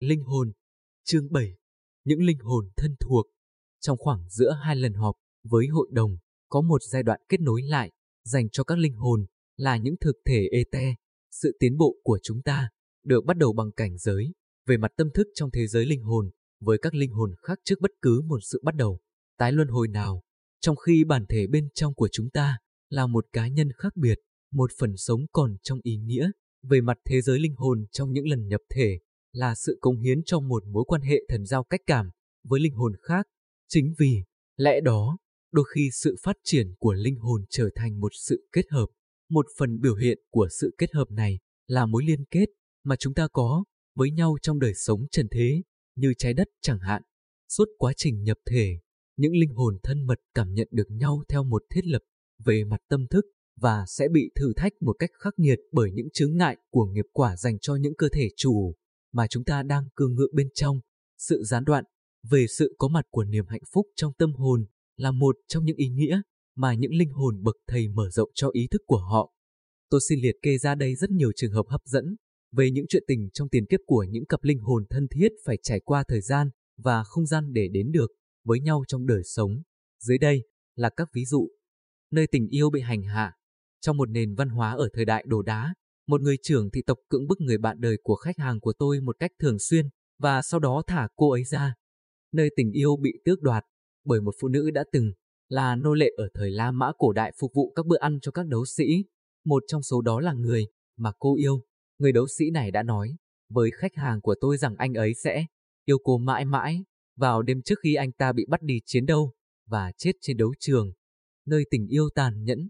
Linh hồn Chương 7 Những linh hồn thân thuộc Trong khoảng giữa hai lần họp với hội đồng, có một giai đoạn kết nối lại, dành cho các linh hồn, là những thực thể ete. Sự tiến bộ của chúng ta được bắt đầu bằng cảnh giới, về mặt tâm thức trong thế giới linh hồn, với các linh hồn khác trước bất cứ một sự bắt đầu, tái luân hồi nào. Trong khi bản thể bên trong của chúng ta là một cá nhân khác biệt, một phần sống còn trong ý nghĩa, về mặt thế giới linh hồn trong những lần nhập thể, là sự cống hiến trong một mối quan hệ thần giao cách cảm với linh hồn khác. Chính vì lẽ đó, đôi khi sự phát triển của linh hồn trở thành một sự kết hợp. Một phần biểu hiện của sự kết hợp này là mối liên kết mà chúng ta có với nhau trong đời sống trần thế, như trái đất chẳng hạn. Suốt quá trình nhập thể, những linh hồn thân mật cảm nhận được nhau theo một thiết lập về mặt tâm thức và sẽ bị thử thách một cách khắc nghiệt bởi những chướng ngại của nghiệp quả dành cho những cơ thể chủ mà chúng ta đang cương ngự bên trong. Sự gián đoạn về sự có mặt của niềm hạnh phúc trong tâm hồn là một trong những ý nghĩa mà những linh hồn bậc thầy mở rộng cho ý thức của họ. Tôi xin liệt kê ra đây rất nhiều trường hợp hấp dẫn về những chuyện tình trong tiền kiếp của những cặp linh hồn thân thiết phải trải qua thời gian và không gian để đến được với nhau trong đời sống. Dưới đây là các ví dụ. Nơi tình yêu bị hành hạ. Trong một nền văn hóa ở thời đại đồ đá, một người trưởng thị tộc cưỡng bức người bạn đời của khách hàng của tôi một cách thường xuyên, và sau đó thả cô ấy ra. Nơi tình yêu bị tước đoạt, bởi một phụ nữ đã từng là nô lệ ở thời La Mã cổ đại phục vụ các bữa ăn cho các đấu sĩ. Một trong số đó là người mà cô yêu. Người đấu sĩ này đã nói với khách hàng của tôi rằng anh ấy sẽ yêu cô mãi mãi vào đêm trước khi anh ta bị bắt đi chiến đấu và chết trên đấu trường. Nơi tình yêu tàn nhẫn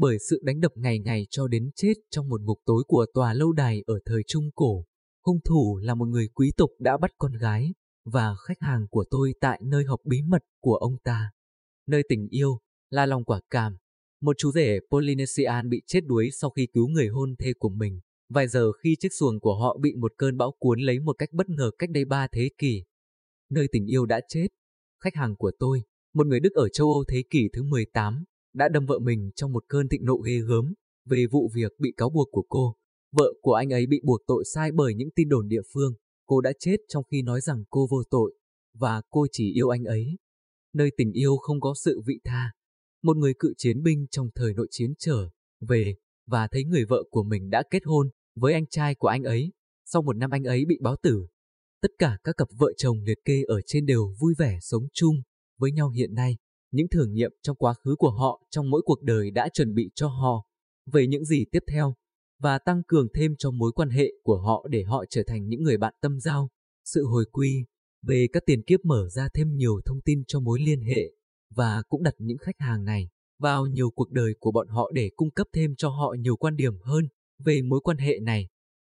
bởi sự đánh đập ngày ngày cho đến chết trong một ngục tối của tòa lâu đài ở thời Trung Cổ. Hung thủ là một người quý tộc đã bắt con gái và khách hàng của tôi tại nơi họp bí mật của ông ta. Nơi tình yêu là lòng quả cảm. Một chú rể Polynesian bị chết đuối sau khi cứu người hôn thê của mình. Vài giờ khi chiếc xuồng của họ bị một cơn bão cuốn lấy một cách bất ngờ cách đây ba thế kỷ. Nơi tình yêu đã chết. Khách hàng của tôi, một người Đức ở châu Âu thế kỷ thứ 18, đã đâm vợ mình trong một cơn thịnh nộ ghê gớm về vụ việc bị cáo buộc của cô. Vợ của anh ấy bị buộc tội sai bởi những tin đồn địa phương. Cô đã chết trong khi nói rằng cô vô tội, và cô chỉ yêu anh ấy. Nơi tình yêu không có sự vị tha. Một người cựu chiến binh trong thời nội chiến trở về và thấy người vợ của mình đã kết hôn với anh trai của anh ấy. Sau một năm anh ấy bị báo tử. Tất cả các cặp vợ chồng liệt kê ở trên đều vui vẻ sống chung với nhau hiện nay. Những thử nghiệm trong quá khứ của họ trong mỗi cuộc đời đã chuẩn bị cho họ về những gì tiếp theo và tăng cường thêm cho mối quan hệ của họ để họ trở thành những người bạn tâm giao. Sự hồi quy về các tiền kiếp mở ra thêm nhiều thông tin cho mối liên hệ và cũng đặt những khách hàng này vào nhiều cuộc đời của bọn họ để cung cấp thêm cho họ nhiều quan điểm hơn về mối quan hệ này.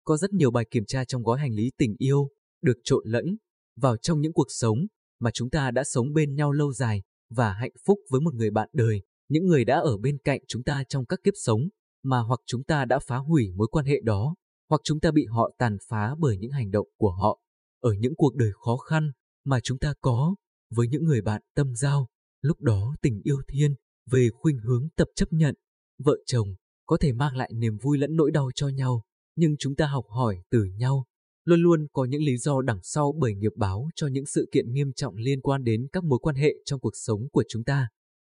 Có rất nhiều bài kiểm tra trong gói hành lý tình yêu được trộn lẫn vào trong những cuộc sống mà chúng ta đã sống bên nhau lâu dài và hạnh phúc với một người bạn đời, những người đã ở bên cạnh chúng ta trong các kiếp sống mà hoặc chúng ta đã phá hủy mối quan hệ đó, hoặc chúng ta bị họ tàn phá bởi những hành động của họ. Ở những cuộc đời khó khăn mà chúng ta có với những người bạn tâm giao, lúc đó tình yêu thiên về khuynh hướng tập chấp nhận, vợ chồng có thể mang lại niềm vui lẫn nỗi đau cho nhau, nhưng chúng ta học hỏi từ nhau. Luôn luôn có những lý do đằng sau bởi nghiệp báo cho những sự kiện nghiêm trọng liên quan đến các mối quan hệ trong cuộc sống của chúng ta.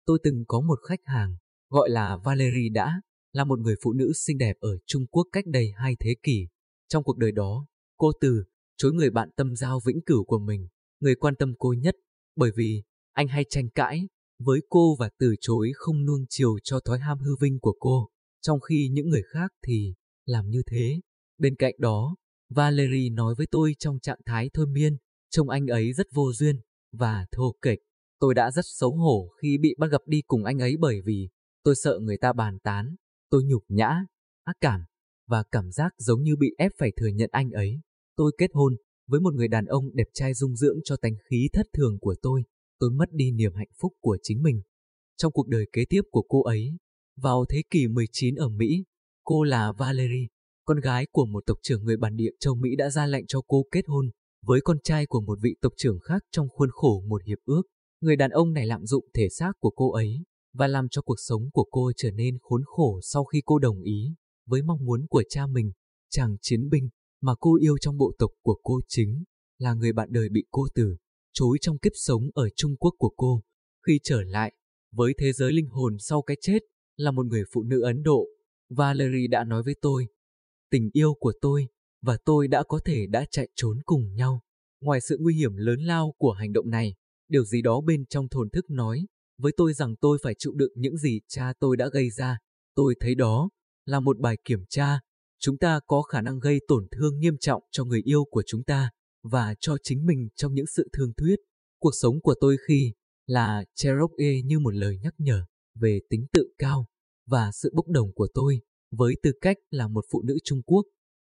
Tôi từng có một khách hàng, gọi là Valerie đã, là một người phụ nữ xinh đẹp ở Trung Quốc cách đây hai thế kỷ. Trong cuộc đời đó, cô từ chối người bạn tâm giao vĩnh cửu của mình, người quan tâm cô nhất, bởi vì anh hay tranh cãi với cô và từ chối không nuông chiều cho thói ham hư vinh của cô, trong khi những người khác thì làm như thế. Bên cạnh đó, Valerie nói với tôi trong trạng thái thôi miên, trông anh ấy rất vô duyên và thô kệch. Tôi đã rất xấu hổ khi bị bắt gặp đi cùng anh ấy bởi vì tôi sợ người ta bàn tán Tôi nhục nhã, ác cảm và cảm giác giống như bị ép phải thừa nhận anh ấy. Tôi kết hôn với một người đàn ông đẹp trai dung dưỡng cho tánh khí thất thường của tôi. Tôi mất đi niềm hạnh phúc của chính mình. Trong cuộc đời kế tiếp của cô ấy, vào thế kỷ 19 ở Mỹ, cô là Valerie, con gái của một tộc trưởng người bản địa châu Mỹ đã ra lệnh cho cô kết hôn với con trai của một vị tộc trưởng khác trong khuôn khổ một hiệp ước. Người đàn ông này lạm dụng thể xác của cô ấy và làm cho cuộc sống của cô trở nên khốn khổ sau khi cô đồng ý với mong muốn của cha mình, chàng chiến binh mà cô yêu trong bộ tộc của cô chính. là người bạn đời bị cô từ chối trong kiếp sống ở Trung Quốc của cô. Khi trở lại, với thế giới linh hồn sau cái chết, là một người phụ nữ Ấn Độ, Valerie đã nói với tôi, tình yêu của tôi và tôi đã có thể đã chạy trốn cùng nhau. Ngoài sự nguy hiểm lớn lao của hành động này, điều gì đó bên trong thồn thức nói với tôi rằng tôi phải chịu đựng những gì cha tôi đã gây ra. Tôi thấy đó là một bài kiểm tra. Chúng ta có khả năng gây tổn thương nghiêm trọng cho người yêu của chúng ta và cho chính mình trong những sự thương thuyết. Cuộc sống của tôi khi là Cherokee như một lời nhắc nhở về tính tự cao và sự bốc đồng của tôi với tư cách là một phụ nữ Trung Quốc.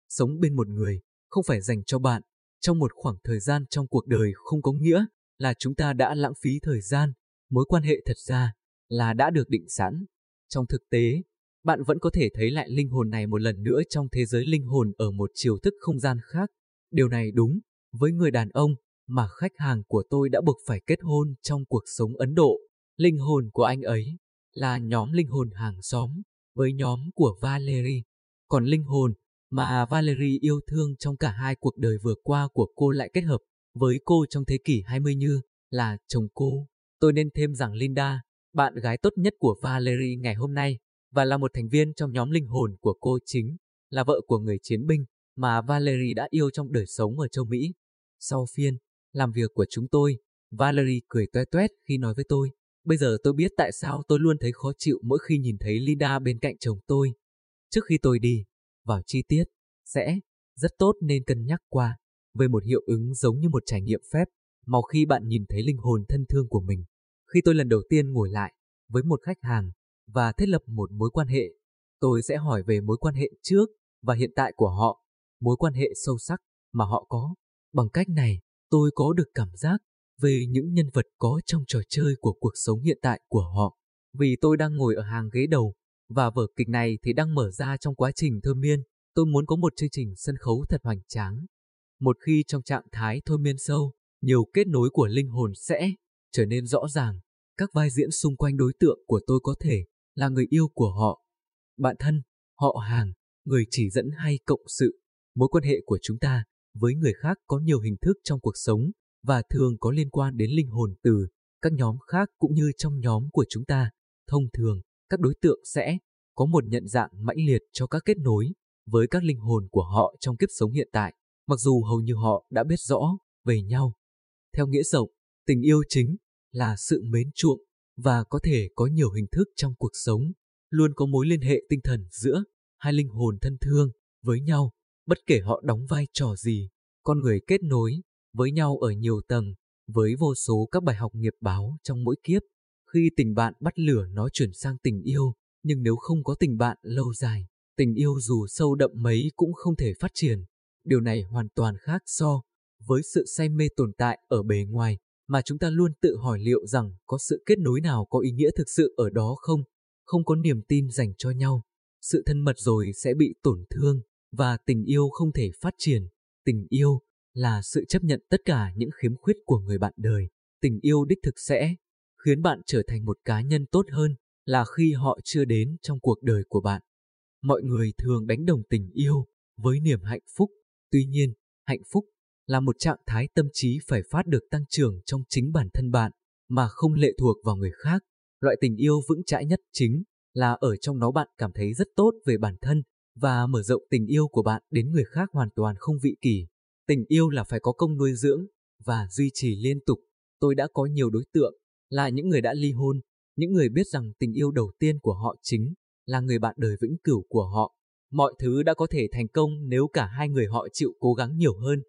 Sống bên một người không phải dành cho bạn trong một khoảng thời gian trong cuộc đời không có nghĩa là chúng ta đã lãng phí thời gian. Mối quan hệ thật ra là đã được định sẵn. Trong thực tế, bạn vẫn có thể thấy lại linh hồn này một lần nữa trong thế giới linh hồn ở một chiều thức không gian khác. Điều này đúng với người đàn ông mà khách hàng của tôi đã buộc phải kết hôn trong cuộc sống Ấn Độ. Linh hồn của anh ấy là nhóm linh hồn hàng xóm với nhóm của Valerie. Còn linh hồn mà Valerie yêu thương trong cả hai cuộc đời vừa qua của cô lại kết hợp với cô trong thế kỷ 20 như là chồng cô. Tôi nên thêm rằng Linda, bạn gái tốt nhất của Valerie ngày hôm nay và là một thành viên trong nhóm linh hồn của cô chính, là vợ của người chiến binh mà Valerie đã yêu trong đời sống ở châu Mỹ. Sau phiên làm việc của chúng tôi, Valerie cười toe toét khi nói với tôi, bây giờ tôi biết tại sao tôi luôn thấy khó chịu mỗi khi nhìn thấy Linda bên cạnh chồng tôi. Trước khi tôi đi, vào chi tiết, sẽ rất tốt nên cân nhắc qua về một hiệu ứng giống như một trải nghiệm phép, màu khi bạn nhìn thấy linh hồn thân thương của mình. Khi tôi lần đầu tiên ngồi lại với một khách hàng và thiết lập một mối quan hệ, tôi sẽ hỏi về mối quan hệ trước và hiện tại của họ, mối quan hệ sâu sắc mà họ có. Bằng cách này, tôi có được cảm giác về những nhân vật có trong trò chơi của cuộc sống hiện tại của họ. Vì tôi đang ngồi ở hàng ghế đầu, và vở kịch này thì đang mở ra trong quá trình thôi miên, tôi muốn có một chương trình sân khấu thật hoành tráng. Một khi trong trạng thái thôi miên sâu, nhiều kết nối của linh hồn sẽ trở nên rõ ràng. Các vai diễn xung quanh đối tượng của tôi có thể là người yêu của họ, bạn thân, họ hàng, người chỉ dẫn hay cộng sự. Mối quan hệ của chúng ta với người khác có nhiều hình thức trong cuộc sống và thường có liên quan đến linh hồn từ các nhóm khác cũng như trong nhóm của chúng ta. Thông thường, các đối tượng sẽ có một nhận dạng mãnh liệt cho các kết nối với các linh hồn của họ trong kiếp sống hiện tại, mặc dù hầu như họ đã biết rõ về nhau. Theo nghĩa rộng, tình yêu chính là sự mến chuộng và có thể có nhiều hình thức trong cuộc sống, luôn có mối liên hệ tinh thần giữa hai linh hồn thân thương với nhau, bất kể họ đóng vai trò gì. Con người kết nối với nhau ở nhiều tầng, với vô số các bài học nghiệp báo trong mỗi kiếp. Khi tình bạn bắt lửa nó chuyển sang tình yêu, nhưng nếu không có tình bạn lâu dài, tình yêu dù sâu đậm mấy cũng không thể phát triển. Điều này hoàn toàn khác so với sự say mê tồn tại ở bề ngoài, mà chúng ta luôn tự hỏi liệu rằng có sự kết nối nào có ý nghĩa thực sự ở đó không? Không có niềm tin dành cho nhau, sự thân mật rồi sẽ bị tổn thương và tình yêu không thể phát triển. Tình yêu là sự chấp nhận tất cả những khiếm khuyết của người bạn đời. Tình yêu đích thực sẽ khiến bạn trở thành một cá nhân tốt hơn là khi họ chưa đến trong cuộc đời của bạn. Mọi người thường đánh đồng tình yêu với niềm hạnh phúc. Tuy nhiên, hạnh phúc là một trạng thái tâm trí phải phát được tăng trưởng trong chính bản thân bạn mà không lệ thuộc vào người khác. Loại tình yêu vững chãi nhất chính là ở trong nó bạn cảm thấy rất tốt về bản thân và mở rộng tình yêu của bạn đến người khác hoàn toàn không vị kỷ. Tình yêu là phải có công nuôi dưỡng và duy trì liên tục. Tôi đã có nhiều đối tượng là những người đã ly hôn, những người biết rằng tình yêu đầu tiên của họ chính là người bạn đời vĩnh cửu của họ. Mọi thứ đã có thể thành công nếu cả hai người họ chịu cố gắng nhiều hơn.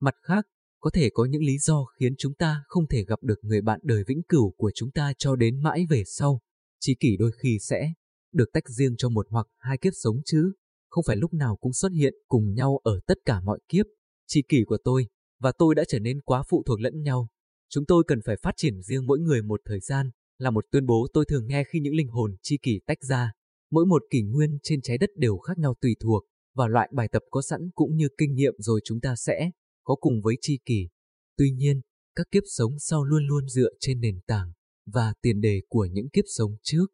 Mặt khác, có thể có những lý do khiến chúng ta không thể gặp được người bạn đời vĩnh cửu của chúng ta cho đến mãi về sau. Chỉ kỷ đôi khi sẽ được tách riêng cho một hoặc hai kiếp sống chứ, không phải lúc nào cũng xuất hiện cùng nhau ở tất cả mọi kiếp. Chi kỷ của tôi và tôi đã trở nên quá phụ thuộc lẫn nhau. Chúng tôi cần phải phát triển riêng mỗi người một thời gian, là một tuyên bố tôi thường nghe khi những linh hồn chi kỷ tách ra. Mỗi một kỷ nguyên trên trái đất đều khác nhau tùy thuộc và loại bài tập có sẵn cũng như kinh nghiệm rồi chúng ta sẽ có cùng với chi kỷ. Tuy nhiên, các kiếp sống sau luôn luôn dựa trên nền tảng và tiền đề của những kiếp sống trước.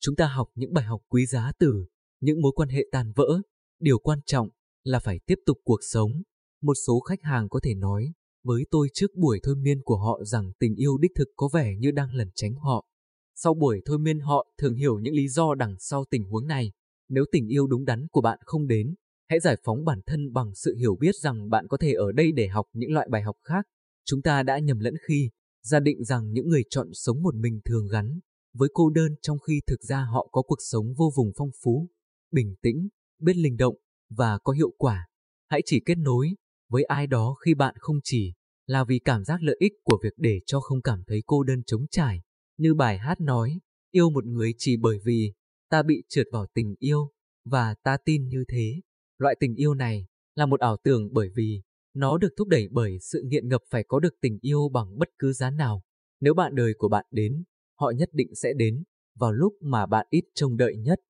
Chúng ta học những bài học quý giá từ những mối quan hệ tàn vỡ. Điều quan trọng là phải tiếp tục cuộc sống một số khách hàng có thể nói, với tôi trước buổi thôi miên của họ rằng tình yêu đích thực có vẻ như đang lẩn tránh họ. Sau buổi thôi miên họ thường hiểu những lý do đằng sau tình huống này. Nếu tình yêu đúng đắn của bạn không đến, hãy giải phóng bản thân bằng sự hiểu biết rằng bạn có thể ở đây để học những loại bài học khác. Chúng ta đã nhầm lẫn khi gia định rằng những người chọn sống một mình thường gắn với cô đơn trong khi thực ra họ có cuộc sống vô vùng phong phú, bình tĩnh, biết linh động và có hiệu quả. Hãy chỉ kết nối với ai đó khi bạn không chỉ là vì cảm giác lợi ích của việc để cho không cảm thấy cô đơn trống trải. Như bài hát nói, yêu một người chỉ bởi vì ta bị trượt vào tình yêu và ta tin như thế. Loại tình yêu này là một ảo tưởng bởi vì nó được thúc đẩy bởi sự nghiện ngập phải có được tình yêu bằng bất cứ giá nào. Nếu bạn đời của bạn đến, họ nhất định sẽ đến vào lúc mà bạn ít trông đợi nhất.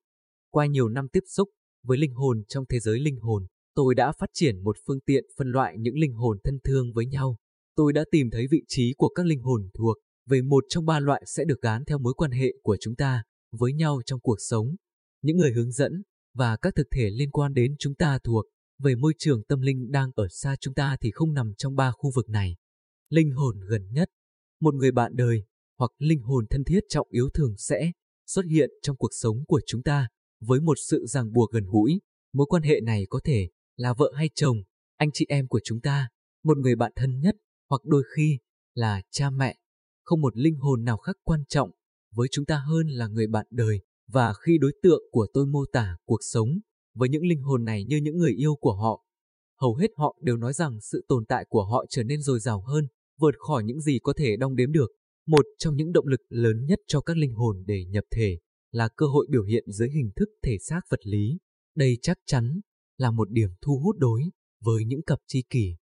Qua nhiều năm tiếp xúc với linh hồn trong thế giới linh hồn, tôi đã phát triển một phương tiện phân loại những linh hồn thân thương với nhau. Tôi đã tìm thấy vị trí của các linh hồn thuộc về một trong ba loại sẽ được gán theo mối quan hệ của chúng ta với nhau trong cuộc sống. Những người hướng dẫn và các thực thể liên quan đến chúng ta thuộc về môi trường tâm linh đang ở xa chúng ta thì không nằm trong ba khu vực này. Linh hồn gần nhất, một người bạn đời hoặc linh hồn thân thiết trọng yếu thường sẽ xuất hiện trong cuộc sống của chúng ta với một sự ràng buộc gần gũi. Mối quan hệ này có thể là vợ hay chồng, anh chị em của chúng ta, một người bạn thân nhất hoặc đôi khi là cha mẹ. Không một linh hồn nào khác quan trọng với chúng ta hơn là người bạn đời và khi đối tượng của tôi mô tả cuộc sống với những linh hồn này như những người yêu của họ, hầu hết họ đều nói rằng sự tồn tại của họ trở nên dồi dào hơn, vượt khỏi những gì có thể đong đếm được. Một trong những động lực lớn nhất cho các linh hồn để nhập thể là cơ hội biểu hiện dưới hình thức thể xác vật lý. Đây chắc chắn là một điểm thu hút đối với những cặp tri kỷ.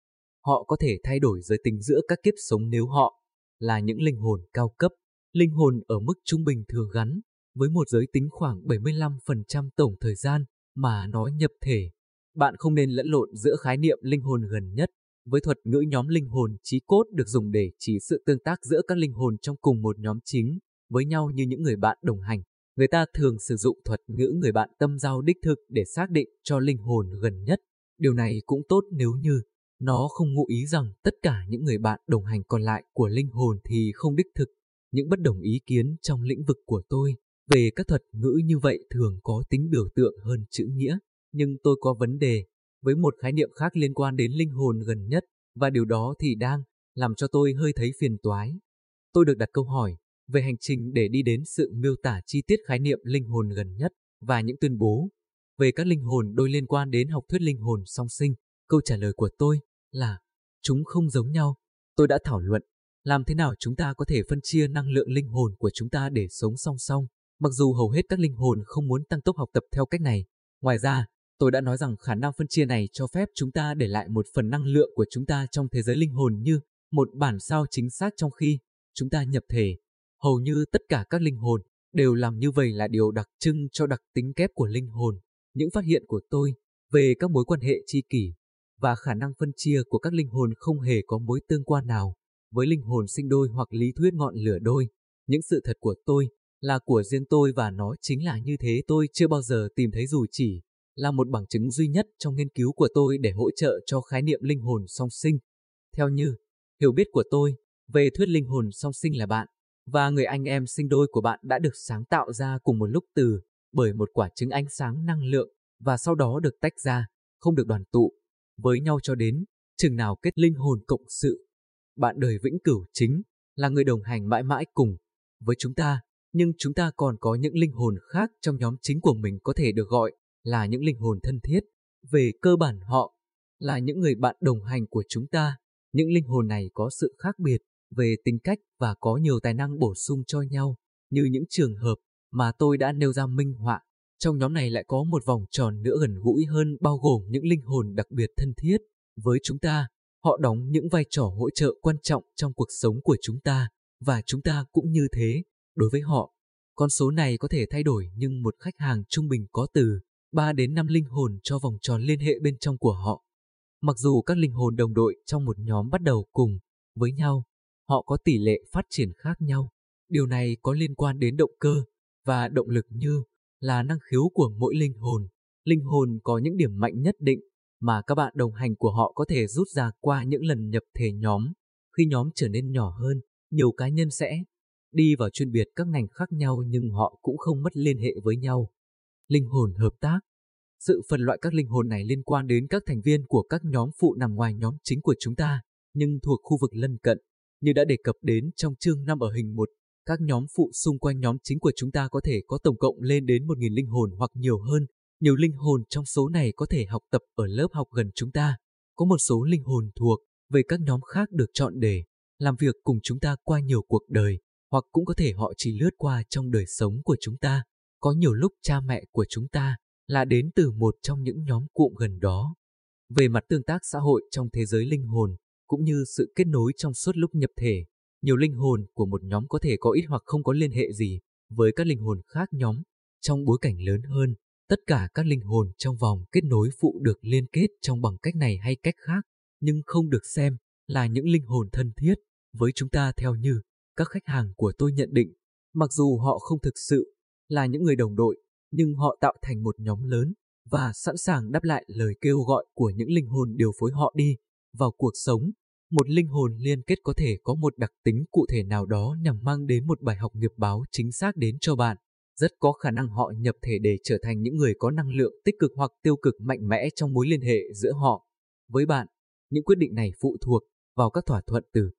Họ có thể thay đổi giới tính giữa các kiếp sống nếu họ là những linh hồn cao cấp. Linh hồn ở mức trung bình thường gắn với một giới tính khoảng 75% tổng thời gian mà nó nhập thể. Bạn không nên lẫn lộn giữa khái niệm linh hồn gần nhất với thuật ngữ nhóm linh hồn trí cốt được dùng để chỉ sự tương tác giữa các linh hồn trong cùng một nhóm chính với nhau như những người bạn đồng hành. Người ta thường sử dụng thuật ngữ người bạn tâm giao đích thực để xác định cho linh hồn gần nhất. Điều này cũng tốt nếu như nó không ngụ ý rằng tất cả những người bạn đồng hành còn lại của linh hồn thì không đích thực. Những bất đồng ý kiến trong lĩnh vực của tôi về các thuật ngữ như vậy thường có tính biểu tượng hơn chữ nghĩa, nhưng tôi có vấn đề với một khái niệm khác liên quan đến linh hồn gần nhất, và điều đó thì đang làm cho tôi hơi thấy phiền toái. Tôi được đặt câu hỏi về hành trình để đi đến sự miêu tả chi tiết khái niệm linh hồn gần nhất và những tuyên bố về các linh hồn đôi liên quan đến học thuyết linh hồn song sinh. Câu trả lời của tôi là chúng không giống nhau. Tôi đã thảo luận làm thế nào chúng ta có thể phân chia năng lượng linh hồn của chúng ta để sống song song, mặc dù hầu hết các linh hồn không muốn tăng tốc học tập theo cách này. Ngoài ra, tôi đã nói rằng khả năng phân chia này cho phép chúng ta để lại một phần năng lượng của chúng ta trong thế giới linh hồn như một bản sao chính xác trong khi chúng ta nhập thể. Hầu như tất cả các linh hồn đều làm như vậy là điều đặc trưng cho đặc tính kép của linh hồn. Những phát hiện của tôi về các mối quan hệ tri kỷ và khả năng phân chia của các linh hồn không hề có mối tương quan nào với linh hồn sinh đôi hoặc lý thuyết ngọn lửa đôi. Những sự thật của tôi là của riêng tôi và nó chính là như thế tôi chưa bao giờ tìm thấy dù chỉ là một bằng chứng duy nhất trong nghiên cứu của tôi để hỗ trợ cho khái niệm linh hồn song sinh. Theo như hiểu biết của tôi, về thuyết linh hồn song sinh là bạn và người anh em sinh đôi của bạn đã được sáng tạo ra cùng một lúc từ bởi một quả trứng ánh sáng năng lượng và sau đó được tách ra, không được đoàn tụ với nhau cho đến chừng nào kết linh hồn cộng sự. Bạn đời vĩnh cửu chính là người đồng hành mãi mãi cùng với chúng ta, nhưng chúng ta còn có những linh hồn khác trong nhóm chính của mình có thể được gọi là những linh hồn thân thiết. Về cơ bản họ là những người bạn đồng hành của chúng ta. Những linh hồn này có sự khác biệt về tính cách và có nhiều tài năng bổ sung cho nhau, như những trường hợp mà tôi đã nêu ra minh họa. Trong nhóm này lại có một vòng tròn nữa gần gũi hơn bao gồm những linh hồn đặc biệt thân thiết với chúng ta. Họ đóng những vai trò hỗ trợ quan trọng trong cuộc sống của chúng ta và chúng ta cũng như thế đối với họ. Con số này có thể thay đổi nhưng một khách hàng trung bình có từ 3 đến 5 linh hồn cho vòng tròn liên hệ bên trong của họ. Mặc dù các linh hồn đồng đội trong một nhóm bắt đầu cùng với nhau, họ có tỷ lệ phát triển khác nhau. Điều này có liên quan đến động cơ và động lực như là năng khiếu của mỗi linh hồn. Linh hồn có những điểm mạnh nhất định mà các bạn đồng hành của họ có thể rút ra qua những lần nhập thể nhóm. Khi nhóm trở nên nhỏ hơn, nhiều cá nhân sẽ đi vào chuyên biệt các ngành khác nhau nhưng họ cũng không mất liên hệ với nhau. Linh hồn hợp tác Sự phân loại các linh hồn này liên quan đến các thành viên của các nhóm phụ nằm ngoài nhóm chính của chúng ta, nhưng thuộc khu vực lân cận. Như đã đề cập đến trong chương 5 ở hình 1, các nhóm phụ xung quanh nhóm chính của chúng ta có thể có tổng cộng lên đến 1.000 linh hồn hoặc nhiều hơn. Nhiều linh hồn trong số này có thể học tập ở lớp học gần chúng ta. Có một số linh hồn thuộc về các nhóm khác được chọn để làm việc cùng chúng ta qua nhiều cuộc đời, hoặc cũng có thể họ chỉ lướt qua trong đời sống của chúng ta. Có nhiều lúc cha mẹ của chúng ta là đến từ một trong những nhóm cụm gần đó. Về mặt tương tác xã hội trong thế giới linh hồn, cũng như sự kết nối trong suốt lúc nhập thể, nhiều linh hồn của một nhóm có thể có ít hoặc không có liên hệ gì với các linh hồn khác nhóm. Trong bối cảnh lớn hơn, tất cả các linh hồn trong vòng kết nối phụ được liên kết trong bằng cách này hay cách khác, nhưng không được xem là những linh hồn thân thiết với chúng ta theo như các khách hàng của tôi nhận định. Mặc dù họ không thực sự là những người đồng đội, nhưng họ tạo thành một nhóm lớn và sẵn sàng đáp lại lời kêu gọi của những linh hồn điều phối họ đi vào cuộc sống. Một linh hồn liên kết có thể có một đặc tính cụ thể nào đó nhằm mang đến một bài học nghiệp báo chính xác đến cho bạn. Rất có khả năng họ nhập thể để trở thành những người có năng lượng tích cực hoặc tiêu cực mạnh mẽ trong mối liên hệ giữa họ. Với bạn, những quyết định này phụ thuộc vào các thỏa thuận từ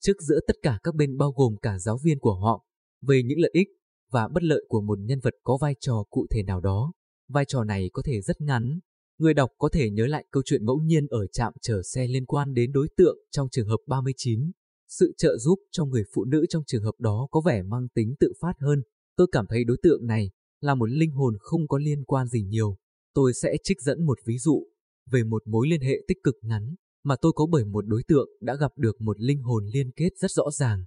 trước giữa tất cả các bên bao gồm cả giáo viên của họ về những lợi ích và bất lợi của một nhân vật có vai trò cụ thể nào đó. Vai trò này có thể rất ngắn. Người đọc có thể nhớ lại câu chuyện ngẫu nhiên ở trạm chờ xe liên quan đến đối tượng trong trường hợp 39. Sự trợ giúp cho người phụ nữ trong trường hợp đó có vẻ mang tính tự phát hơn. Tôi cảm thấy đối tượng này là một linh hồn không có liên quan gì nhiều. Tôi sẽ trích dẫn một ví dụ về một mối liên hệ tích cực ngắn mà tôi có bởi một đối tượng đã gặp được một linh hồn liên kết rất rõ ràng.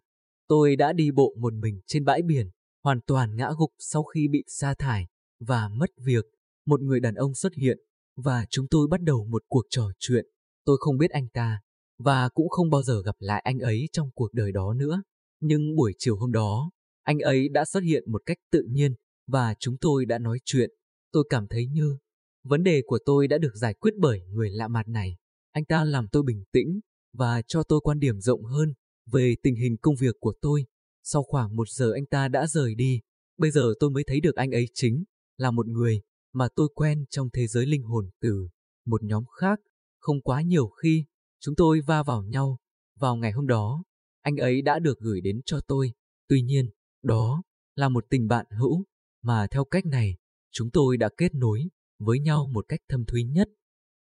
Tôi đã đi bộ một mình trên bãi biển, hoàn toàn ngã gục sau khi bị sa thải và mất việc. Một người đàn ông xuất hiện và chúng tôi bắt đầu một cuộc trò chuyện. Tôi không biết anh ta và cũng không bao giờ gặp lại anh ấy trong cuộc đời đó nữa. Nhưng buổi chiều hôm đó, anh ấy đã xuất hiện một cách tự nhiên và chúng tôi đã nói chuyện. Tôi cảm thấy như vấn đề của tôi đã được giải quyết bởi người lạ mặt này. Anh ta làm tôi bình tĩnh và cho tôi quan điểm rộng hơn về tình hình công việc của tôi. Sau khoảng một giờ anh ta đã rời đi. Bây giờ tôi mới thấy được anh ấy chính là một người mà tôi quen trong thế giới linh hồn từ một nhóm khác. Không quá nhiều khi chúng tôi va vào nhau. Vào ngày hôm đó, anh ấy đã được gửi đến cho tôi. Tuy nhiên, đó là một tình bạn hữu mà theo cách này chúng tôi đã kết nối với nhau một cách thâm thúy nhất.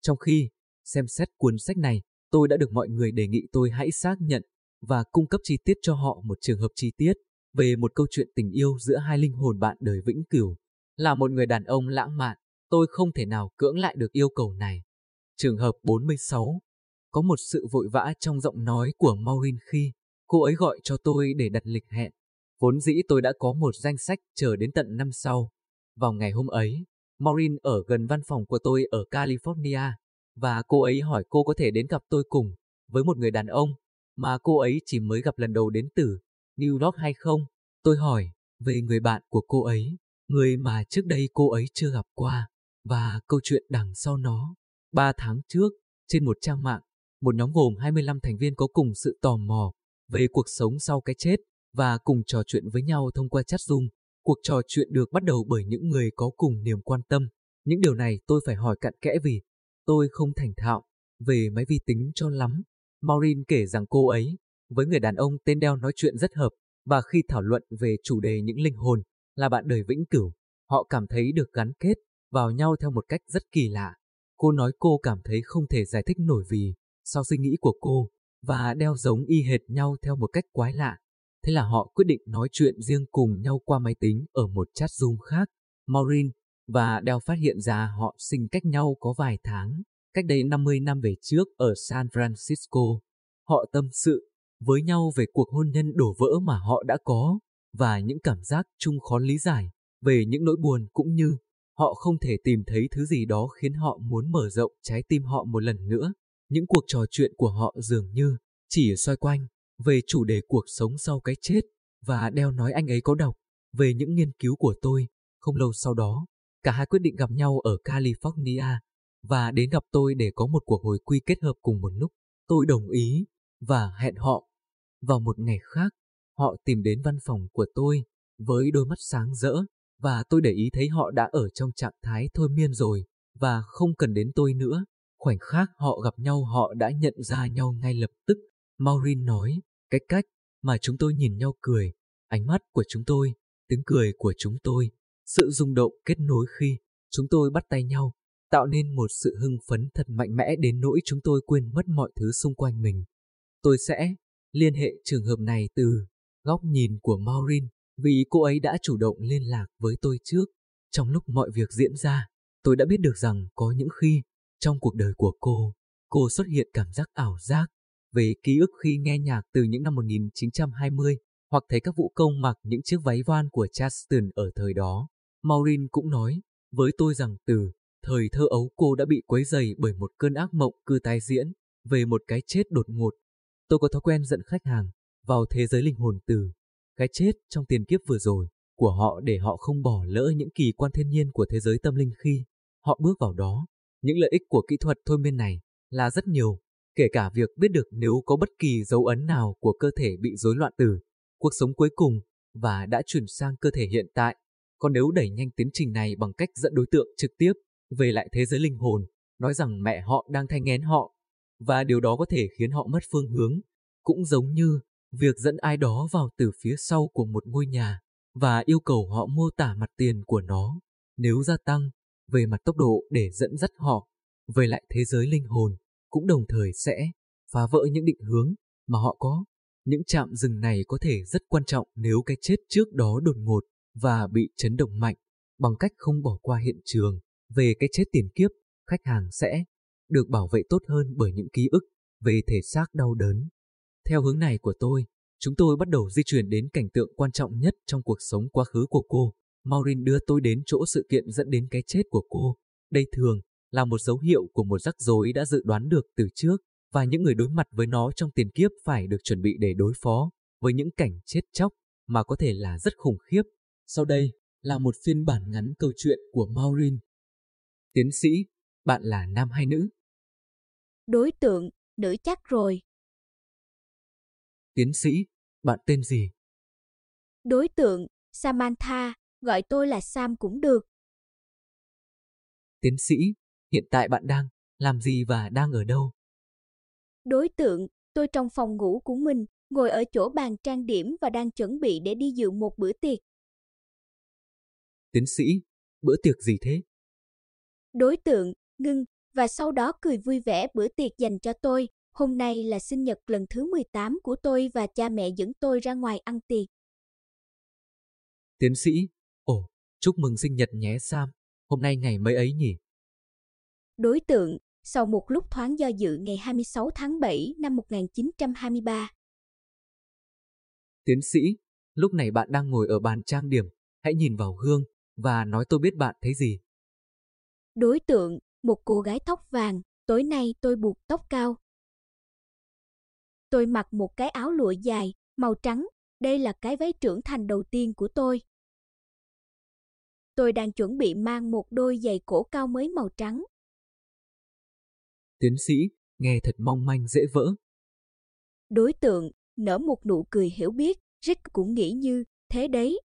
Trong khi xem xét cuốn sách này, tôi đã được mọi người đề nghị tôi hãy xác nhận và cung cấp chi tiết cho họ một trường hợp chi tiết về một câu chuyện tình yêu giữa hai linh hồn bạn đời vĩnh cửu. Là một người đàn ông lãng mạn, tôi không thể nào cưỡng lại được yêu cầu này. Trường hợp 46 Có một sự vội vã trong giọng nói của Maureen khi cô ấy gọi cho tôi để đặt lịch hẹn. Vốn dĩ tôi đã có một danh sách chờ đến tận năm sau. Vào ngày hôm ấy, Maureen ở gần văn phòng của tôi ở California và cô ấy hỏi cô có thể đến gặp tôi cùng với một người đàn ông mà cô ấy chỉ mới gặp lần đầu đến từ New York hay không. Tôi hỏi về người bạn của cô ấy, người mà trước đây cô ấy chưa gặp qua và câu chuyện đằng sau nó. Ba tháng trước, trên một trang mạng, một nhóm gồm 25 thành viên có cùng sự tò mò về cuộc sống sau cái chết và cùng trò chuyện với nhau thông qua chat Zoom. Cuộc trò chuyện được bắt đầu bởi những người có cùng niềm quan tâm. Những điều này tôi phải hỏi cặn kẽ vì tôi không thành thạo về máy vi tính cho lắm. Maureen kể rằng cô ấy với người đàn ông tên đeo nói chuyện rất hợp và khi thảo luận về chủ đề những linh hồn là bạn đời vĩnh cửu, họ cảm thấy được gắn kết vào nhau theo một cách rất kỳ lạ. Cô nói cô cảm thấy không thể giải thích nổi vì sau suy nghĩ của cô và đeo giống y hệt nhau theo một cách quái lạ. Thế là họ quyết định nói chuyện riêng cùng nhau qua máy tính ở một chat Zoom khác. Maureen và Đeo phát hiện ra họ sinh cách nhau có vài tháng, cách đây 50 năm về trước ở San Francisco. Họ tâm sự với nhau về cuộc hôn nhân đổ vỡ mà họ đã có và những cảm giác chung khó lý giải về những nỗi buồn cũng như họ không thể tìm thấy thứ gì đó khiến họ muốn mở rộng trái tim họ một lần nữa. Những cuộc trò chuyện của họ dường như chỉ xoay quanh về chủ đề cuộc sống sau cái chết và đeo nói anh ấy có đọc về những nghiên cứu của tôi không lâu sau đó Cả hai quyết định gặp nhau ở California. và đến gặp tôi để có một cuộc hồi quy kết hợp cùng một lúc. Tôi đồng ý và hẹn họ. Vào một ngày khác, họ tìm đến văn phòng của tôi với đôi mắt sáng rỡ và tôi để ý thấy họ đã ở trong trạng thái thôi miên rồi và không cần đến tôi nữa. Khoảnh khắc họ gặp nhau họ đã nhận ra nhau ngay lập tức. Maureen nói, cái cách mà chúng tôi nhìn nhau cười, ánh mắt của chúng tôi, tiếng cười của chúng tôi, sự rung động kết nối khi chúng tôi bắt tay nhau, tạo nên một sự hưng phấn thật mạnh mẽ đến nỗi chúng tôi quên mất mọi thứ xung quanh mình. Tôi sẽ liên hệ trường hợp này từ góc nhìn của Maureen vì cô ấy đã chủ động liên lạc với tôi trước. Trong lúc mọi việc diễn ra, tôi đã biết được rằng có những khi trong cuộc đời của cô, cô xuất hiện cảm giác ảo giác về ký ức khi nghe nhạc từ những năm 1920 hoặc thấy các vũ công mặc những chiếc váy van của Charleston ở thời đó. Maureen cũng nói với tôi rằng từ thời thơ ấu cô đã bị quấy dày bởi một cơn ác mộng cứ tái diễn về một cái chết đột ngột. Tôi có thói quen giận khách hàng vào thế giới linh hồn từ cái chết trong tiền kiếp vừa rồi của họ để họ không bỏ lỡ những kỳ quan thiên nhiên của thế giới tâm linh khi họ bước vào đó. Những lợi ích của kỹ thuật thôi miên này là rất nhiều, kể cả việc biết được nếu có bất kỳ dấu ấn nào của cơ thể bị rối loạn từ cuộc sống cuối cùng và đã chuyển sang cơ thể hiện tại. Còn nếu đẩy nhanh tiến trình này bằng cách dẫn đối tượng trực tiếp về lại thế giới linh hồn, nói rằng mẹ họ đang thay ngén họ, và điều đó có thể khiến họ mất phương hướng, cũng giống như việc dẫn ai đó vào từ phía sau của một ngôi nhà và yêu cầu họ mô tả mặt tiền của nó nếu gia tăng về mặt tốc độ để dẫn dắt họ về lại thế giới linh hồn, cũng đồng thời sẽ phá vỡ những định hướng mà họ có. Những chạm dừng này có thể rất quan trọng nếu cái chết trước đó đột ngột và bị chấn động mạnh bằng cách không bỏ qua hiện trường. Về cái chết tiền kiếp, khách hàng sẽ được bảo vệ tốt hơn bởi những ký ức về thể xác đau đớn. Theo hướng này của tôi, chúng tôi bắt đầu di chuyển đến cảnh tượng quan trọng nhất trong cuộc sống quá khứ của cô. Maureen đưa tôi đến chỗ sự kiện dẫn đến cái chết của cô. Đây thường là một dấu hiệu của một rắc rối đã dự đoán được từ trước và những người đối mặt với nó trong tiền kiếp phải được chuẩn bị để đối phó với những cảnh chết chóc mà có thể là rất khủng khiếp. Sau đây là một phiên bản ngắn câu chuyện của Maureen. Tiến sĩ, bạn là nam hay nữ? Đối tượng, nữ chắc rồi. Tiến sĩ, bạn tên gì? Đối tượng, Samantha, gọi tôi là Sam cũng được. Tiến sĩ, hiện tại bạn đang làm gì và đang ở đâu? Đối tượng, tôi trong phòng ngủ của mình, ngồi ở chỗ bàn trang điểm và đang chuẩn bị để đi dự một bữa tiệc. Tiến sĩ, bữa tiệc gì thế? Đối tượng, ngưng, và sau đó cười vui vẻ bữa tiệc dành cho tôi. Hôm nay là sinh nhật lần thứ 18 của tôi và cha mẹ dẫn tôi ra ngoài ăn tiệc. Tiến sĩ, ồ, chúc mừng sinh nhật nhé Sam, hôm nay ngày mấy ấy nhỉ? Đối tượng, sau một lúc thoáng do dự ngày 26 tháng 7 năm 1923. Tiến sĩ, lúc này bạn đang ngồi ở bàn trang điểm, hãy nhìn vào gương và nói tôi biết bạn thấy gì. Đối tượng, một cô gái tóc vàng, tối nay tôi buộc tóc cao. Tôi mặc một cái áo lụa dài, màu trắng, đây là cái váy trưởng thành đầu tiên của tôi. Tôi đang chuẩn bị mang một đôi giày cổ cao mới màu trắng. Tiến sĩ, nghe thật mong manh dễ vỡ. Đối tượng, nở một nụ cười hiểu biết, Rick cũng nghĩ như, thế đấy.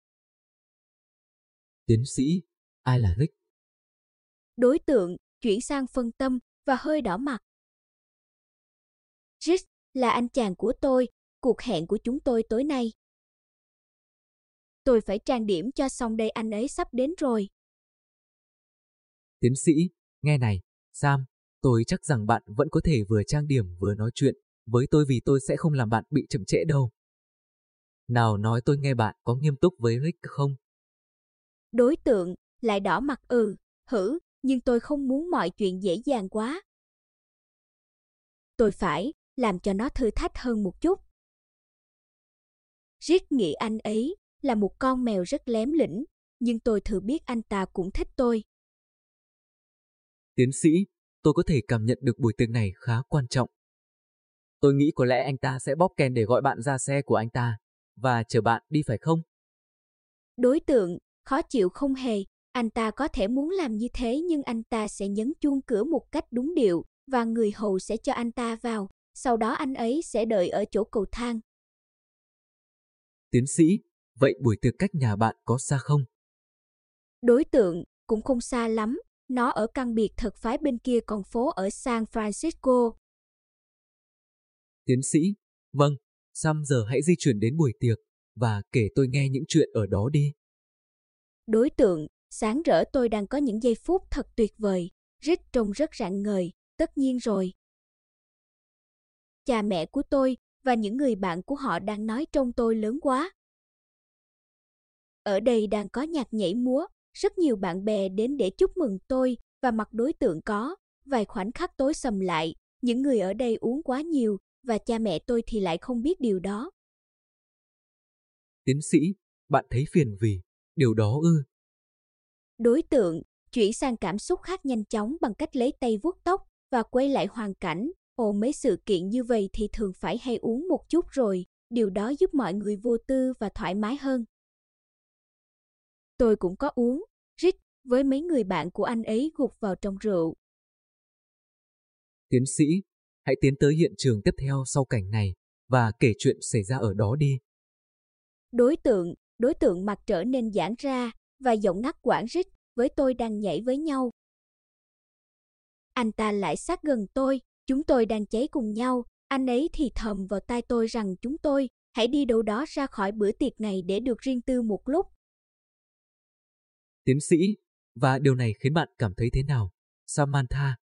Tiến sĩ, ai là Rick? Đối tượng, chuyển sang phân tâm và hơi đỏ mặt. Rick là anh chàng của tôi, cuộc hẹn của chúng tôi tối nay. Tôi phải trang điểm cho xong đây anh ấy sắp đến rồi. Tiến sĩ, nghe này, Sam, tôi chắc rằng bạn vẫn có thể vừa trang điểm vừa nói chuyện với tôi vì tôi sẽ không làm bạn bị chậm trễ đâu. Nào nói tôi nghe bạn có nghiêm túc với Rick không? Đối tượng lại đỏ mặt ừ, hử, nhưng tôi không muốn mọi chuyện dễ dàng quá. Tôi phải làm cho nó thử thách hơn một chút. Rick nghĩ anh ấy là một con mèo rất lém lĩnh, nhưng tôi thừa biết anh ta cũng thích tôi. Tiến sĩ, tôi có thể cảm nhận được buổi tiệc này khá quan trọng. Tôi nghĩ có lẽ anh ta sẽ bóp kèn để gọi bạn ra xe của anh ta và chờ bạn đi phải không? Đối tượng, khó chịu không hề, Anh ta có thể muốn làm như thế nhưng anh ta sẽ nhấn chuông cửa một cách đúng điệu và người hầu sẽ cho anh ta vào. Sau đó anh ấy sẽ đợi ở chỗ cầu thang. Tiến sĩ, vậy buổi tiệc cách nhà bạn có xa không? Đối tượng cũng không xa lắm, nó ở căn biệt thật phái bên kia con phố ở San Francisco. Tiến sĩ, vâng, Sam giờ hãy di chuyển đến buổi tiệc và kể tôi nghe những chuyện ở đó đi. Đối tượng, sáng rỡ tôi đang có những giây phút thật tuyệt vời, Rít trông rất rạng ngời, tất nhiên rồi. Cha mẹ của tôi và những người bạn của họ đang nói trông tôi lớn quá. Ở đây đang có nhạc nhảy múa, rất nhiều bạn bè đến để chúc mừng tôi và mặt đối tượng có. Vài khoảnh khắc tối sầm lại, những người ở đây uống quá nhiều và cha mẹ tôi thì lại không biết điều đó. Tiến sĩ, bạn thấy phiền vì điều đó ư? Đối tượng chuyển sang cảm xúc khác nhanh chóng bằng cách lấy tay vuốt tóc và quay lại hoàn cảnh. Ồ mấy sự kiện như vậy thì thường phải hay uống một chút rồi, điều đó giúp mọi người vô tư và thoải mái hơn. Tôi cũng có uống, Rick với mấy người bạn của anh ấy gục vào trong rượu. Tiến sĩ, hãy tiến tới hiện trường tiếp theo sau cảnh này và kể chuyện xảy ra ở đó đi. Đối tượng, đối tượng mặt trở nên giãn ra và giọng ngắt quãng Rick với tôi đang nhảy với nhau. Anh ta lại sát gần tôi, chúng tôi đang cháy cùng nhau, anh ấy thì thầm vào tai tôi rằng chúng tôi hãy đi đâu đó ra khỏi bữa tiệc này để được riêng tư một lúc. Tiến sĩ, và điều này khiến bạn cảm thấy thế nào? Samantha.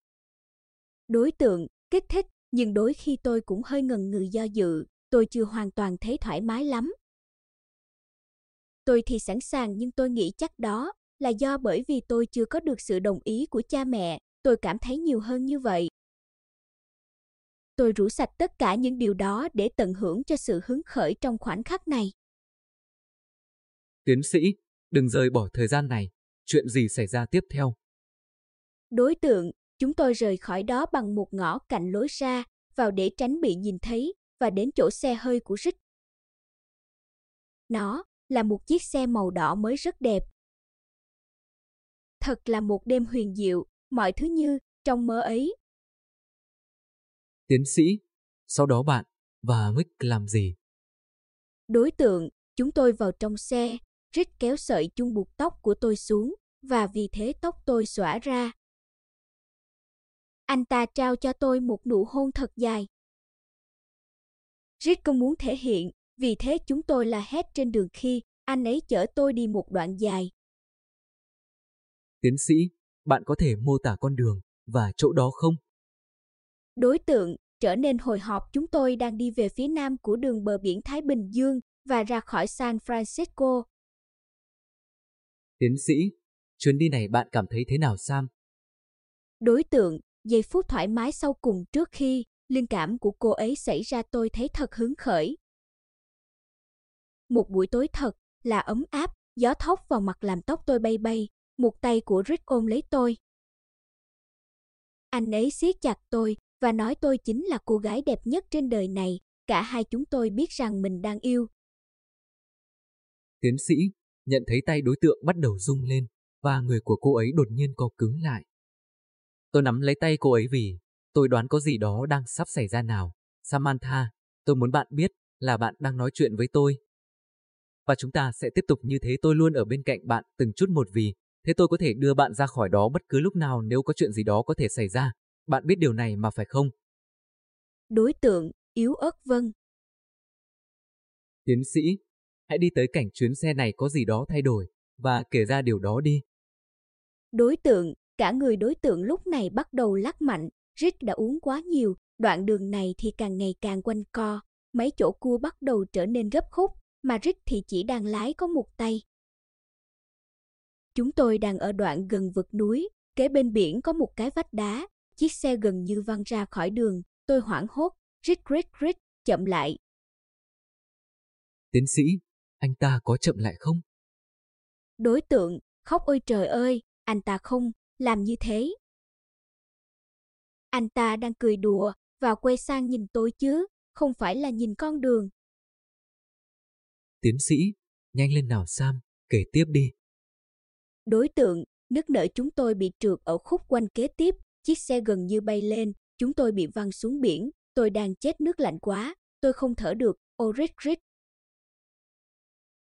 Đối tượng, kích thích, nhưng đôi khi tôi cũng hơi ngần ngừ do dự, tôi chưa hoàn toàn thấy thoải mái lắm. Tôi thì sẵn sàng nhưng tôi nghĩ chắc đó là do bởi vì tôi chưa có được sự đồng ý của cha mẹ, tôi cảm thấy nhiều hơn như vậy. Tôi rủ sạch tất cả những điều đó để tận hưởng cho sự hứng khởi trong khoảnh khắc này. Tiến sĩ, đừng rời bỏ thời gian này. Chuyện gì xảy ra tiếp theo? Đối tượng, chúng tôi rời khỏi đó bằng một ngõ cạnh lối ra, vào để tránh bị nhìn thấy, và đến chỗ xe hơi của Rích. Nó là một chiếc xe màu đỏ mới rất đẹp. Thật là một đêm huyền diệu, mọi thứ như trong mơ ấy. Tiến sĩ, sau đó bạn và Mick làm gì? Đối tượng, chúng tôi vào trong xe, Rít kéo sợi chung buộc tóc của tôi xuống, và vì thế tóc tôi xõa ra. Anh ta trao cho tôi một nụ hôn thật dài. Rít không muốn thể hiện, vì thế chúng tôi la hét trên đường khi anh ấy chở tôi đi một đoạn dài. Tiến sĩ, bạn có thể mô tả con đường và chỗ đó không? Đối tượng trở nên hồi hộp chúng tôi đang đi về phía nam của đường bờ biển Thái Bình Dương và ra khỏi San Francisco. Tiến sĩ, chuyến đi này bạn cảm thấy thế nào Sam? Đối tượng, giây phút thoải mái sau cùng trước khi linh cảm của cô ấy xảy ra tôi thấy thật hứng khởi. Một buổi tối thật là ấm áp, gió thốc vào mặt làm tóc tôi bay bay, một tay của Rick ôm lấy tôi. Anh ấy siết chặt tôi và nói tôi chính là cô gái đẹp nhất trên đời này, cả hai chúng tôi biết rằng mình đang yêu. Tiến sĩ, nhận thấy tay đối tượng bắt đầu rung lên và người của cô ấy đột nhiên co cứng lại. Tôi nắm lấy tay cô ấy vì tôi đoán có gì đó đang sắp xảy ra nào. Samantha, tôi muốn bạn biết là bạn đang nói chuyện với tôi. Và chúng ta sẽ tiếp tục như thế tôi luôn ở bên cạnh bạn từng chút một vì thế tôi có thể đưa bạn ra khỏi đó bất cứ lúc nào nếu có chuyện gì đó có thể xảy ra. Bạn biết điều này mà phải không? Đối tượng, yếu ớt vâng. Tiến sĩ, hãy đi tới cảnh chuyến xe này có gì đó thay đổi, và kể ra điều đó đi. Đối tượng, cả người đối tượng lúc này bắt đầu lắc mạnh, Rick đã uống quá nhiều, đoạn đường này thì càng ngày càng quanh co, mấy chỗ cua bắt đầu trở nên gấp khúc, mà Rick thì chỉ đang lái có một tay. Chúng tôi đang ở đoạn gần vực núi, kế bên biển có một cái vách đá, chiếc xe gần như văng ra khỏi đường, tôi hoảng hốt, Rick Rick Rick, chậm lại. Tiến sĩ, anh ta có chậm lại không? Đối tượng, khóc ôi trời ơi, anh ta không, làm như thế. Anh ta đang cười đùa và quay sang nhìn tôi chứ, không phải là nhìn con đường. Tiến sĩ, nhanh lên nào Sam, kể tiếp đi. Đối tượng, nức nở chúng tôi bị trượt ở khúc quanh kế tiếp, chiếc xe gần như bay lên, chúng tôi bị văng xuống biển, tôi đang chết nước lạnh quá, tôi không thở được, ô rít rít.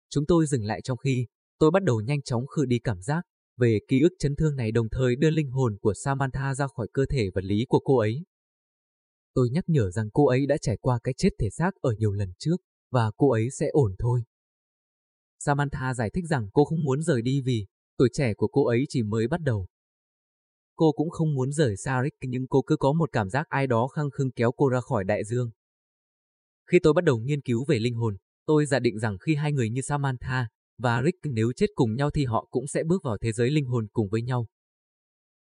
Chúng tôi dừng lại trong khi tôi bắt đầu nhanh chóng khử đi cảm giác về ký ức chấn thương này đồng thời đưa linh hồn của Samantha ra khỏi cơ thể vật lý của cô ấy. Tôi nhắc nhở rằng cô ấy đã trải qua cái chết thể xác ở nhiều lần trước và cô ấy sẽ ổn thôi. Samantha giải thích rằng cô không muốn rời đi vì tuổi trẻ của cô ấy chỉ mới bắt đầu. Cô cũng không muốn rời xa Rick nhưng cô cứ có một cảm giác ai đó khăng khưng kéo cô ra khỏi đại dương. Khi tôi bắt đầu nghiên cứu về linh hồn, tôi giả định rằng khi hai người như Samantha và Rick nếu chết cùng nhau thì họ cũng sẽ bước vào thế giới linh hồn cùng với nhau.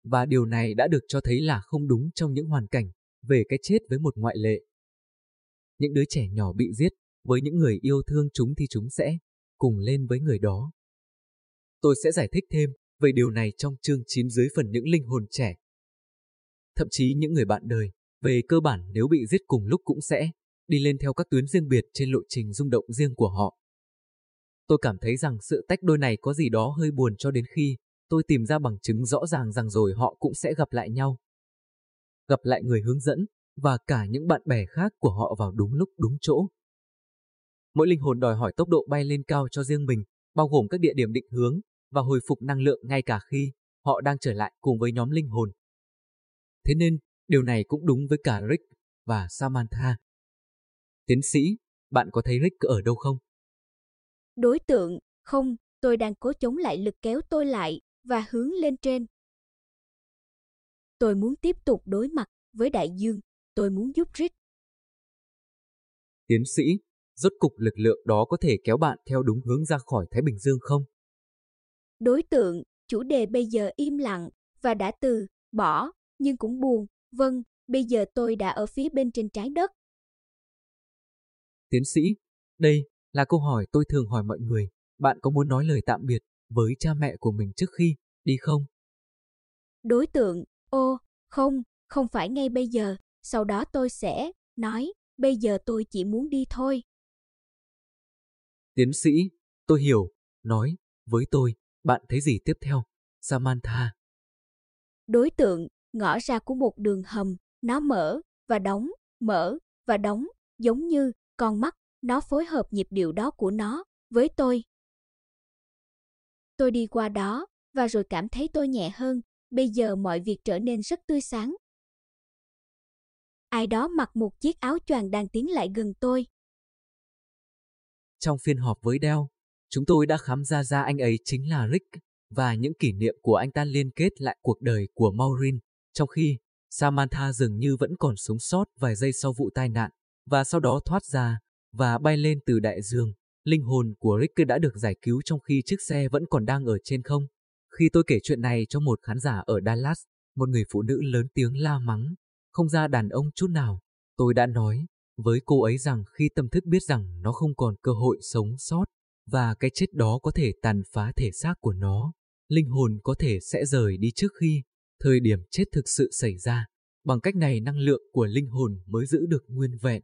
Và điều này đã được cho thấy là không đúng trong những hoàn cảnh về cái chết với một ngoại lệ. Những đứa trẻ nhỏ bị giết, với những người yêu thương chúng thì chúng sẽ cùng lên với người đó. Tôi sẽ giải thích thêm về điều này trong chương 9 dưới phần những linh hồn trẻ. Thậm chí những người bạn đời, về cơ bản nếu bị giết cùng lúc cũng sẽ đi lên theo các tuyến riêng biệt trên lộ trình rung động riêng của họ. Tôi cảm thấy rằng sự tách đôi này có gì đó hơi buồn cho đến khi tôi tìm ra bằng chứng rõ ràng rằng rồi họ cũng sẽ gặp lại nhau. Gặp lại người hướng dẫn và cả những bạn bè khác của họ vào đúng lúc đúng chỗ. Mỗi linh hồn đòi hỏi tốc độ bay lên cao cho riêng mình, bao gồm các địa điểm định hướng và hồi phục năng lượng ngay cả khi họ đang trở lại cùng với nhóm linh hồn. Thế nên, điều này cũng đúng với cả Rick và Samantha. Tiến sĩ, bạn có thấy Rick ở đâu không? Đối tượng, không, tôi đang cố chống lại lực kéo tôi lại và hướng lên trên. Tôi muốn tiếp tục đối mặt với đại dương, tôi muốn giúp Rick. Tiến sĩ, rốt cục lực lượng đó có thể kéo bạn theo đúng hướng ra khỏi Thái Bình Dương không? Đối tượng, chủ đề bây giờ im lặng và đã từ, bỏ, nhưng cũng buồn, vâng, bây giờ tôi đã ở phía bên trên trái đất. Tiến sĩ, đây là câu hỏi tôi thường hỏi mọi người. Bạn có muốn nói lời tạm biệt với cha mẹ của mình trước khi đi không? Đối tượng, ô, không, không phải ngay bây giờ, sau đó tôi sẽ nói, bây giờ tôi chỉ muốn đi thôi. Tiến sĩ, tôi hiểu, nói, với tôi, bạn thấy gì tiếp theo? Samantha. Đối tượng, ngõ ra của một đường hầm, nó mở và đóng, mở và đóng, giống như con mắt, nó phối hợp nhịp điệu đó của nó với tôi. Tôi đi qua đó và rồi cảm thấy tôi nhẹ hơn, bây giờ mọi việc trở nên rất tươi sáng. Ai đó mặc một chiếc áo choàng đang tiến lại gần tôi. Trong phiên họp với Dell, chúng tôi đã khám ra ra anh ấy chính là Rick và những kỷ niệm của anh ta liên kết lại cuộc đời của Maureen, trong khi Samantha dường như vẫn còn sống sót vài giây sau vụ tai nạn và sau đó thoát ra và bay lên từ đại dương. Linh hồn của Rick đã được giải cứu trong khi chiếc xe vẫn còn đang ở trên không. Khi tôi kể chuyện này cho một khán giả ở Dallas, một người phụ nữ lớn tiếng la mắng, không ra đàn ông chút nào. Tôi đã nói với cô ấy rằng khi tâm thức biết rằng nó không còn cơ hội sống sót và cái chết đó có thể tàn phá thể xác của nó, linh hồn có thể sẽ rời đi trước khi thời điểm chết thực sự xảy ra. Bằng cách này năng lượng của linh hồn mới giữ được nguyên vẹn.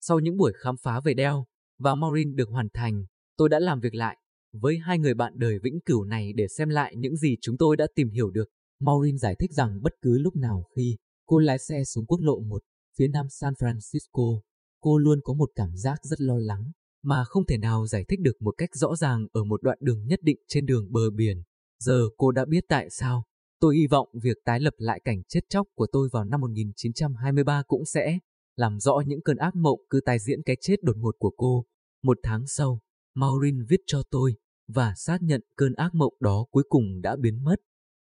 Sau những buổi khám phá về đeo và Maureen được hoàn thành, tôi đã làm việc lại với hai người bạn đời vĩnh cửu này để xem lại những gì chúng tôi đã tìm hiểu được. Maureen giải thích rằng bất cứ lúc nào khi cô lái xe xuống quốc lộ 1 phía nam San Francisco, cô luôn có một cảm giác rất lo lắng mà không thể nào giải thích được một cách rõ ràng ở một đoạn đường nhất định trên đường bờ biển. Giờ cô đã biết tại sao. Tôi hy vọng việc tái lập lại cảnh chết chóc của tôi vào năm 1923 cũng sẽ làm rõ những cơn ác mộng cứ tái diễn cái chết đột ngột của cô. Một tháng sau, Maureen viết cho tôi và xác nhận cơn ác mộng đó cuối cùng đã biến mất.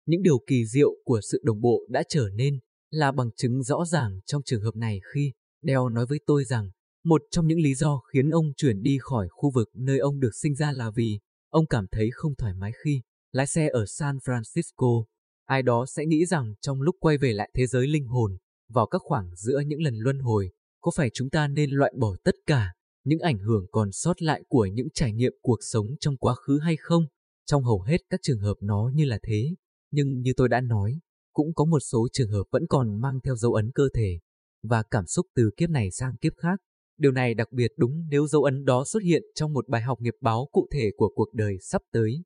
Những điều kỳ diệu của sự đồng bộ đã trở nên là bằng chứng rõ ràng trong trường hợp này khi Dell nói với tôi rằng một trong những lý do khiến ông chuyển đi khỏi khu vực nơi ông được sinh ra là vì ông cảm thấy không thoải mái khi lái xe ở San Francisco. Ai đó sẽ nghĩ rằng trong lúc quay về lại thế giới linh hồn, vào các khoảng giữa những lần luân hồi, có phải chúng ta nên loại bỏ tất cả những ảnh hưởng còn sót lại của những trải nghiệm cuộc sống trong quá khứ hay không? Trong hầu hết các trường hợp nó như là thế, nhưng như tôi đã nói, cũng có một số trường hợp vẫn còn mang theo dấu ấn cơ thể và cảm xúc từ kiếp này sang kiếp khác. Điều này đặc biệt đúng nếu dấu ấn đó xuất hiện trong một bài học nghiệp báo cụ thể của cuộc đời sắp tới.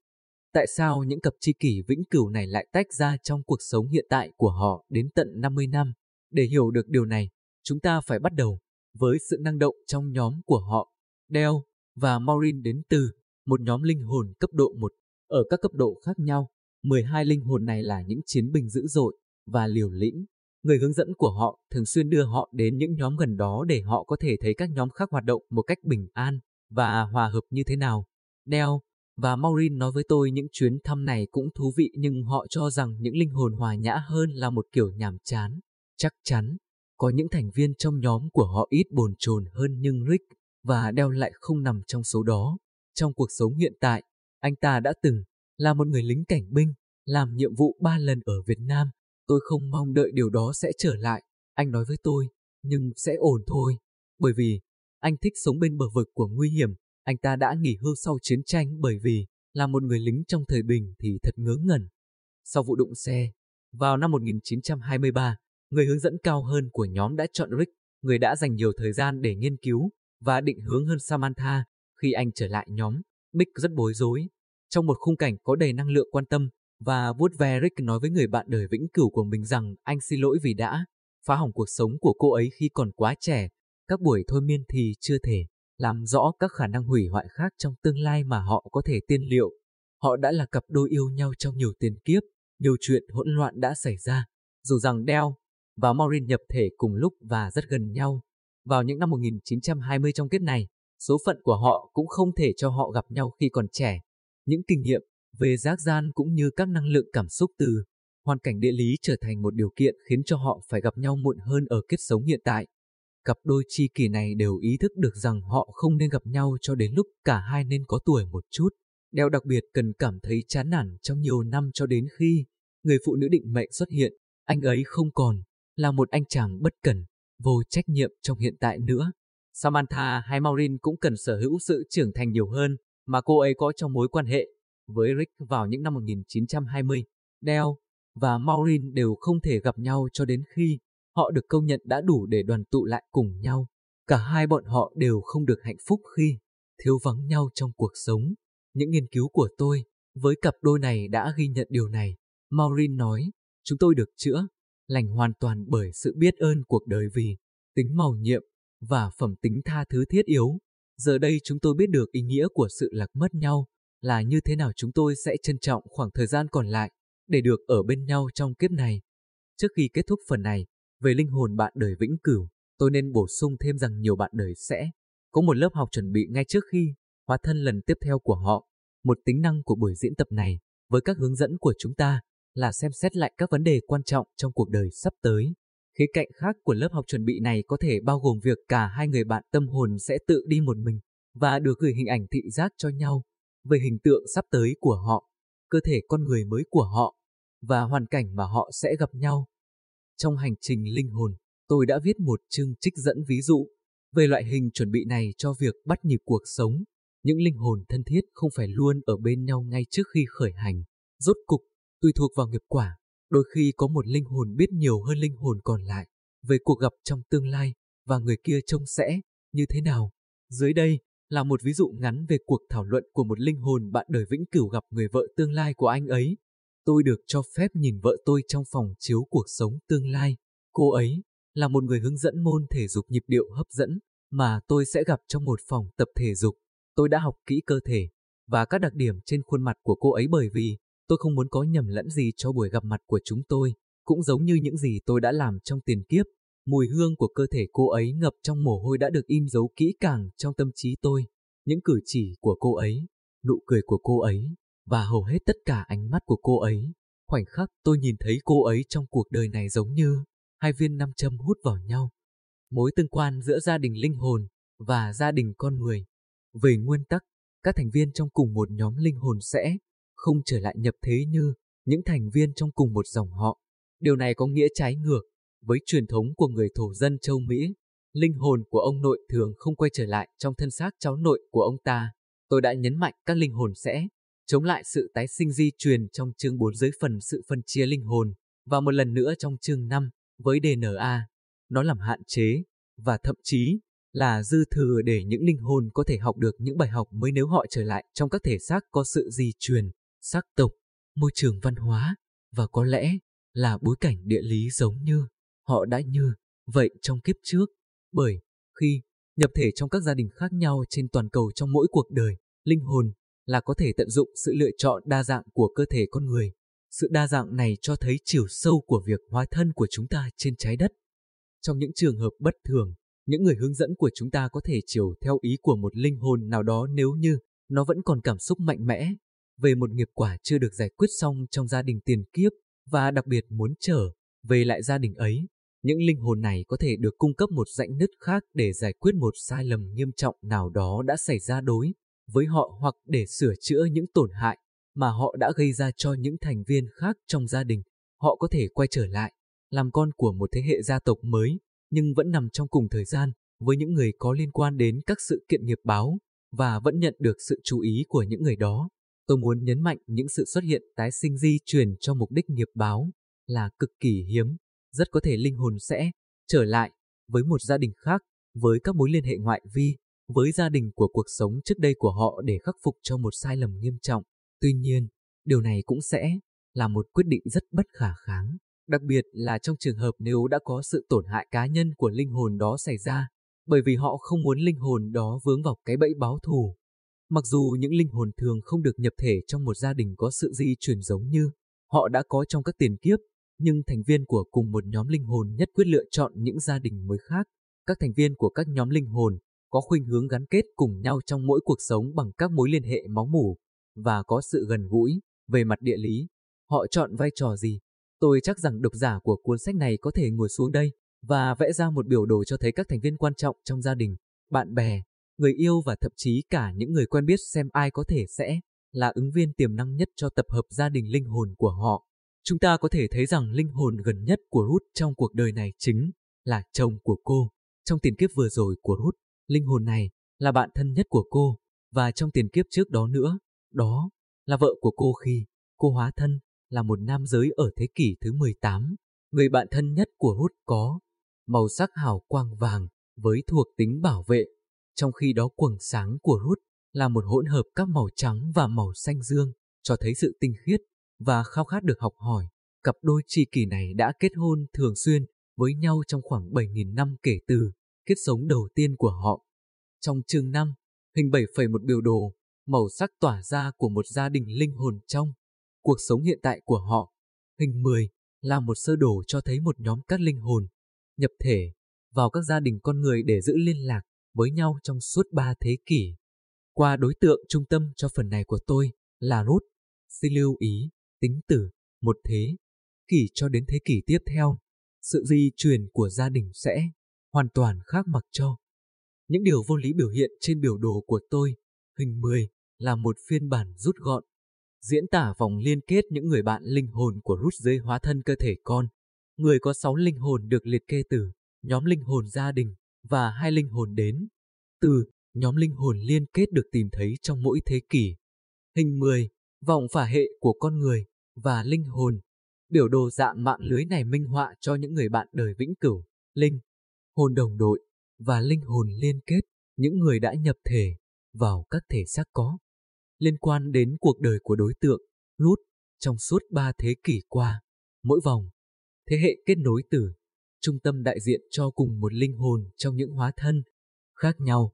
Tại sao những cặp tri kỷ vĩnh cửu này lại tách ra trong cuộc sống hiện tại của họ đến tận 50 năm? Để hiểu được điều này, chúng ta phải bắt đầu với sự năng động trong nhóm của họ. Dell và Maureen đến từ một nhóm linh hồn cấp độ 1 ở các cấp độ khác nhau. 12 linh hồn này là những chiến binh dữ dội và liều lĩnh. Người hướng dẫn của họ thường xuyên đưa họ đến những nhóm gần đó để họ có thể thấy các nhóm khác hoạt động một cách bình an và hòa hợp như thế nào. Dell và Maureen nói với tôi những chuyến thăm này cũng thú vị nhưng họ cho rằng những linh hồn hòa nhã hơn là một kiểu nhàm chán. Chắc chắn, có những thành viên trong nhóm của họ ít bồn chồn hơn nhưng Rick và Dell lại không nằm trong số đó. Trong cuộc sống hiện tại, anh ta đã từng là một người lính cảnh binh, làm nhiệm vụ ba lần ở Việt Nam. Tôi không mong đợi điều đó sẽ trở lại, anh nói với tôi, nhưng sẽ ổn thôi. Bởi vì, anh thích sống bên bờ vực của nguy hiểm, anh ta đã nghỉ hưu sau chiến tranh bởi vì là một người lính trong thời bình thì thật ngớ ngẩn. Sau vụ đụng xe, vào năm 1923, người hướng dẫn cao hơn của nhóm đã chọn Rick, người đã dành nhiều thời gian để nghiên cứu và định hướng hơn Samantha. Khi anh trở lại nhóm, Mick rất bối rối. Trong một khung cảnh có đầy năng lượng quan tâm, và vuốt ve Rick nói với người bạn đời vĩnh cửu của mình rằng anh xin lỗi vì đã phá hỏng cuộc sống của cô ấy khi còn quá trẻ. Các buổi thôi miên thì chưa thể làm rõ các khả năng hủy hoại khác trong tương lai mà họ có thể tiên liệu. Họ đã là cặp đôi yêu nhau trong nhiều tiền kiếp, nhiều chuyện hỗn loạn đã xảy ra, dù rằng Dell và Maureen nhập thể cùng lúc và rất gần nhau. Vào những năm 1920 trong kiếp này, số phận của họ cũng không thể cho họ gặp nhau khi còn trẻ. Những kinh nghiệm về giác gian cũng như các năng lượng cảm xúc từ hoàn cảnh địa lý trở thành một điều kiện khiến cho họ phải gặp nhau muộn hơn ở kiếp sống hiện tại. Cặp đôi chi kỷ này đều ý thức được rằng họ không nên gặp nhau cho đến lúc cả hai nên có tuổi một chút. Đeo đặc biệt cần cảm thấy chán nản trong nhiều năm cho đến khi người phụ nữ định mệnh xuất hiện, anh ấy không còn là một anh chàng bất cẩn, vô trách nhiệm trong hiện tại nữa. Samantha hay Maureen cũng cần sở hữu sự trưởng thành nhiều hơn mà cô ấy có trong mối quan hệ với Rick vào những năm 1920. Dell và Maureen đều không thể gặp nhau cho đến khi họ được công nhận đã đủ để đoàn tụ lại cùng nhau. Cả hai bọn họ đều không được hạnh phúc khi thiếu vắng nhau trong cuộc sống. Những nghiên cứu của tôi với cặp đôi này đã ghi nhận điều này. Maureen nói, chúng tôi được chữa, lành hoàn toàn bởi sự biết ơn cuộc đời vì tính màu nhiệm và phẩm tính tha thứ thiết yếu. Giờ đây chúng tôi biết được ý nghĩa của sự lạc mất nhau là như thế nào chúng tôi sẽ trân trọng khoảng thời gian còn lại để được ở bên nhau trong kiếp này. Trước khi kết thúc phần này, về linh hồn bạn đời vĩnh cửu, tôi nên bổ sung thêm rằng nhiều bạn đời sẽ có một lớp học chuẩn bị ngay trước khi hóa thân lần tiếp theo của họ. Một tính năng của buổi diễn tập này với các hướng dẫn của chúng ta là xem xét lại các vấn đề quan trọng trong cuộc đời sắp tới. Khía cạnh khác của lớp học chuẩn bị này có thể bao gồm việc cả hai người bạn tâm hồn sẽ tự đi một mình và được gửi hình ảnh thị giác cho nhau về hình tượng sắp tới của họ, cơ thể con người mới của họ và hoàn cảnh mà họ sẽ gặp nhau. Trong hành trình linh hồn, tôi đã viết một chương trích dẫn ví dụ về loại hình chuẩn bị này cho việc bắt nhịp cuộc sống. Những linh hồn thân thiết không phải luôn ở bên nhau ngay trước khi khởi hành. Rốt cục, tùy thuộc vào nghiệp quả, đôi khi có một linh hồn biết nhiều hơn linh hồn còn lại về cuộc gặp trong tương lai và người kia trông sẽ như thế nào. Dưới đây là một ví dụ ngắn về cuộc thảo luận của một linh hồn bạn đời vĩnh cửu gặp người vợ tương lai của anh ấy. Tôi được cho phép nhìn vợ tôi trong phòng chiếu cuộc sống tương lai. Cô ấy là một người hướng dẫn môn thể dục nhịp điệu hấp dẫn mà tôi sẽ gặp trong một phòng tập thể dục. Tôi đã học kỹ cơ thể và các đặc điểm trên khuôn mặt của cô ấy bởi vì tôi không muốn có nhầm lẫn gì cho buổi gặp mặt của chúng tôi, cũng giống như những gì tôi đã làm trong tiền kiếp. Mùi hương của cơ thể cô ấy ngập trong mồ hôi đã được in dấu kỹ càng trong tâm trí tôi. Những cử chỉ của cô ấy, nụ cười của cô ấy, và hầu hết tất cả ánh mắt của cô ấy. Khoảnh khắc tôi nhìn thấy cô ấy trong cuộc đời này giống như hai viên nam châm hút vào nhau. Mối tương quan giữa gia đình linh hồn và gia đình con người. Về nguyên tắc, các thành viên trong cùng một nhóm linh hồn sẽ không trở lại nhập thế như những thành viên trong cùng một dòng họ. Điều này có nghĩa trái ngược với truyền thống của người thổ dân châu Mỹ. Linh hồn của ông nội thường không quay trở lại trong thân xác cháu nội của ông ta. Tôi đã nhấn mạnh các linh hồn sẽ chống lại sự tái sinh di truyền trong chương 4 dưới phần sự phân chia linh hồn, và một lần nữa trong chương 5 với DNA. Nó làm hạn chế, và thậm chí là dư thừa để những linh hồn có thể học được những bài học mới nếu họ trở lại trong các thể xác có sự di truyền. sắc tộc, môi trường văn hóa, và có lẽ là bối cảnh địa lý giống như họ đã như vậy trong kiếp trước. Bởi khi nhập thể trong các gia đình khác nhau trên toàn cầu trong mỗi cuộc đời, linh hồn là có thể tận dụng sự lựa chọn đa dạng của cơ thể con người. Sự đa dạng này cho thấy chiều sâu của việc hóa thân của chúng ta trên trái đất. Trong những trường hợp bất thường, những người hướng dẫn của chúng ta có thể chiều theo ý của một linh hồn nào đó nếu như nó vẫn còn cảm xúc mạnh mẽ về một nghiệp quả chưa được giải quyết xong trong gia đình tiền kiếp và đặc biệt muốn trở về lại gia đình ấy. Những linh hồn này có thể được cung cấp một rãnh nứt khác để giải quyết một sai lầm nghiêm trọng nào đó đã xảy ra đối với họ hoặc để sửa chữa những tổn hại mà họ đã gây ra cho những thành viên khác trong gia đình. Họ có thể quay trở lại, làm con của một thế hệ gia tộc mới, nhưng vẫn nằm trong cùng thời gian với những người có liên quan đến các sự kiện nghiệp báo và vẫn nhận được sự chú ý của những người đó. Tôi muốn nhấn mạnh những sự xuất hiện tái sinh di truyền cho mục đích nghiệp báo là cực kỳ hiếm, rất có thể linh hồn sẽ trở lại với một gia đình khác, với các mối liên hệ ngoại vi, với gia đình của cuộc sống trước đây của họ để khắc phục cho một sai lầm nghiêm trọng. Tuy nhiên, điều này cũng sẽ là một quyết định rất bất khả kháng, đặc biệt là trong trường hợp nếu đã có sự tổn hại cá nhân của linh hồn đó xảy ra, bởi vì họ không muốn linh hồn đó vướng vào cái bẫy báo thù. Mặc dù những linh hồn thường không được nhập thể trong một gia đình có sự di truyền giống như họ đã có trong các tiền kiếp, nhưng thành viên của cùng một nhóm linh hồn nhất quyết lựa chọn những gia đình mới khác. Các thành viên của các nhóm linh hồn có khuynh hướng gắn kết cùng nhau trong mỗi cuộc sống bằng các mối liên hệ máu mủ và có sự gần gũi về mặt địa lý. Họ chọn vai trò gì? Tôi chắc rằng độc giả của cuốn sách này có thể ngồi xuống đây và vẽ ra một biểu đồ cho thấy các thành viên quan trọng trong gia đình, bạn bè, người yêu và thậm chí cả những người quen biết xem ai có thể sẽ là ứng viên tiềm năng nhất cho tập hợp gia đình linh hồn của họ. Chúng ta có thể thấy rằng linh hồn gần nhất của Ruth trong cuộc đời này chính là chồng của cô. Trong tiền kiếp vừa rồi của Ruth, linh hồn này là bạn thân nhất của cô, và trong tiền kiếp trước đó nữa, đó là vợ của cô khi cô hóa thân là một nam giới ở thế kỷ thứ 18. Người bạn thân nhất của Ruth có màu sắc hào quang vàng với thuộc tính bảo vệ, trong khi đó quầng sáng của Ruth là một hỗn hợp các màu trắng và màu xanh dương, cho thấy sự tinh khiết và khao khát được học hỏi. Cặp đôi tri kỷ này đã kết hôn thường xuyên với nhau trong khoảng 7.000 năm kể từ kết sống đầu tiên của họ. Trong chương 5, hình 7,1 biểu đồ, màu sắc tỏa ra của một gia đình linh hồn trong cuộc sống hiện tại của họ. Hình 10 là một sơ đồ cho thấy một nhóm các linh hồn nhập thể vào các gia đình con người để giữ liên lạc với nhau trong suốt 3 thế kỷ. Qua đối tượng trung tâm cho phần này của tôi là Ruth, xin lưu ý, tính từ một thế kỷ cho đến thế kỷ tiếp theo, sự di truyền của gia đình sẽ hoàn toàn khác mặc cho. Những điều vô lý biểu hiện trên biểu đồ của tôi, hình 10, là một phiên bản rút gọn, diễn tả vòng liên kết những người bạn linh hồn của rút dưới hóa thân cơ thể con. Người có 6 linh hồn được liệt kê từ nhóm linh hồn gia đình và hai linh hồn đến từ nhóm linh hồn liên kết được tìm thấy trong mỗi thế kỷ. Hình 10, vòng phả hệ của con người và linh hồn. Biểu đồ dạng mạng lưới này minh họa cho những người bạn đời vĩnh cửu, linh, hồn đồng đội và linh hồn liên kết, những người đã nhập thể vào các thể xác có liên quan đến cuộc đời của đối tượng, Ruth, trong suốt ba thế kỷ qua. Mỗi vòng, thế hệ kết nối từ trung tâm đại diện cho cùng một linh hồn trong những hóa thân khác nhau.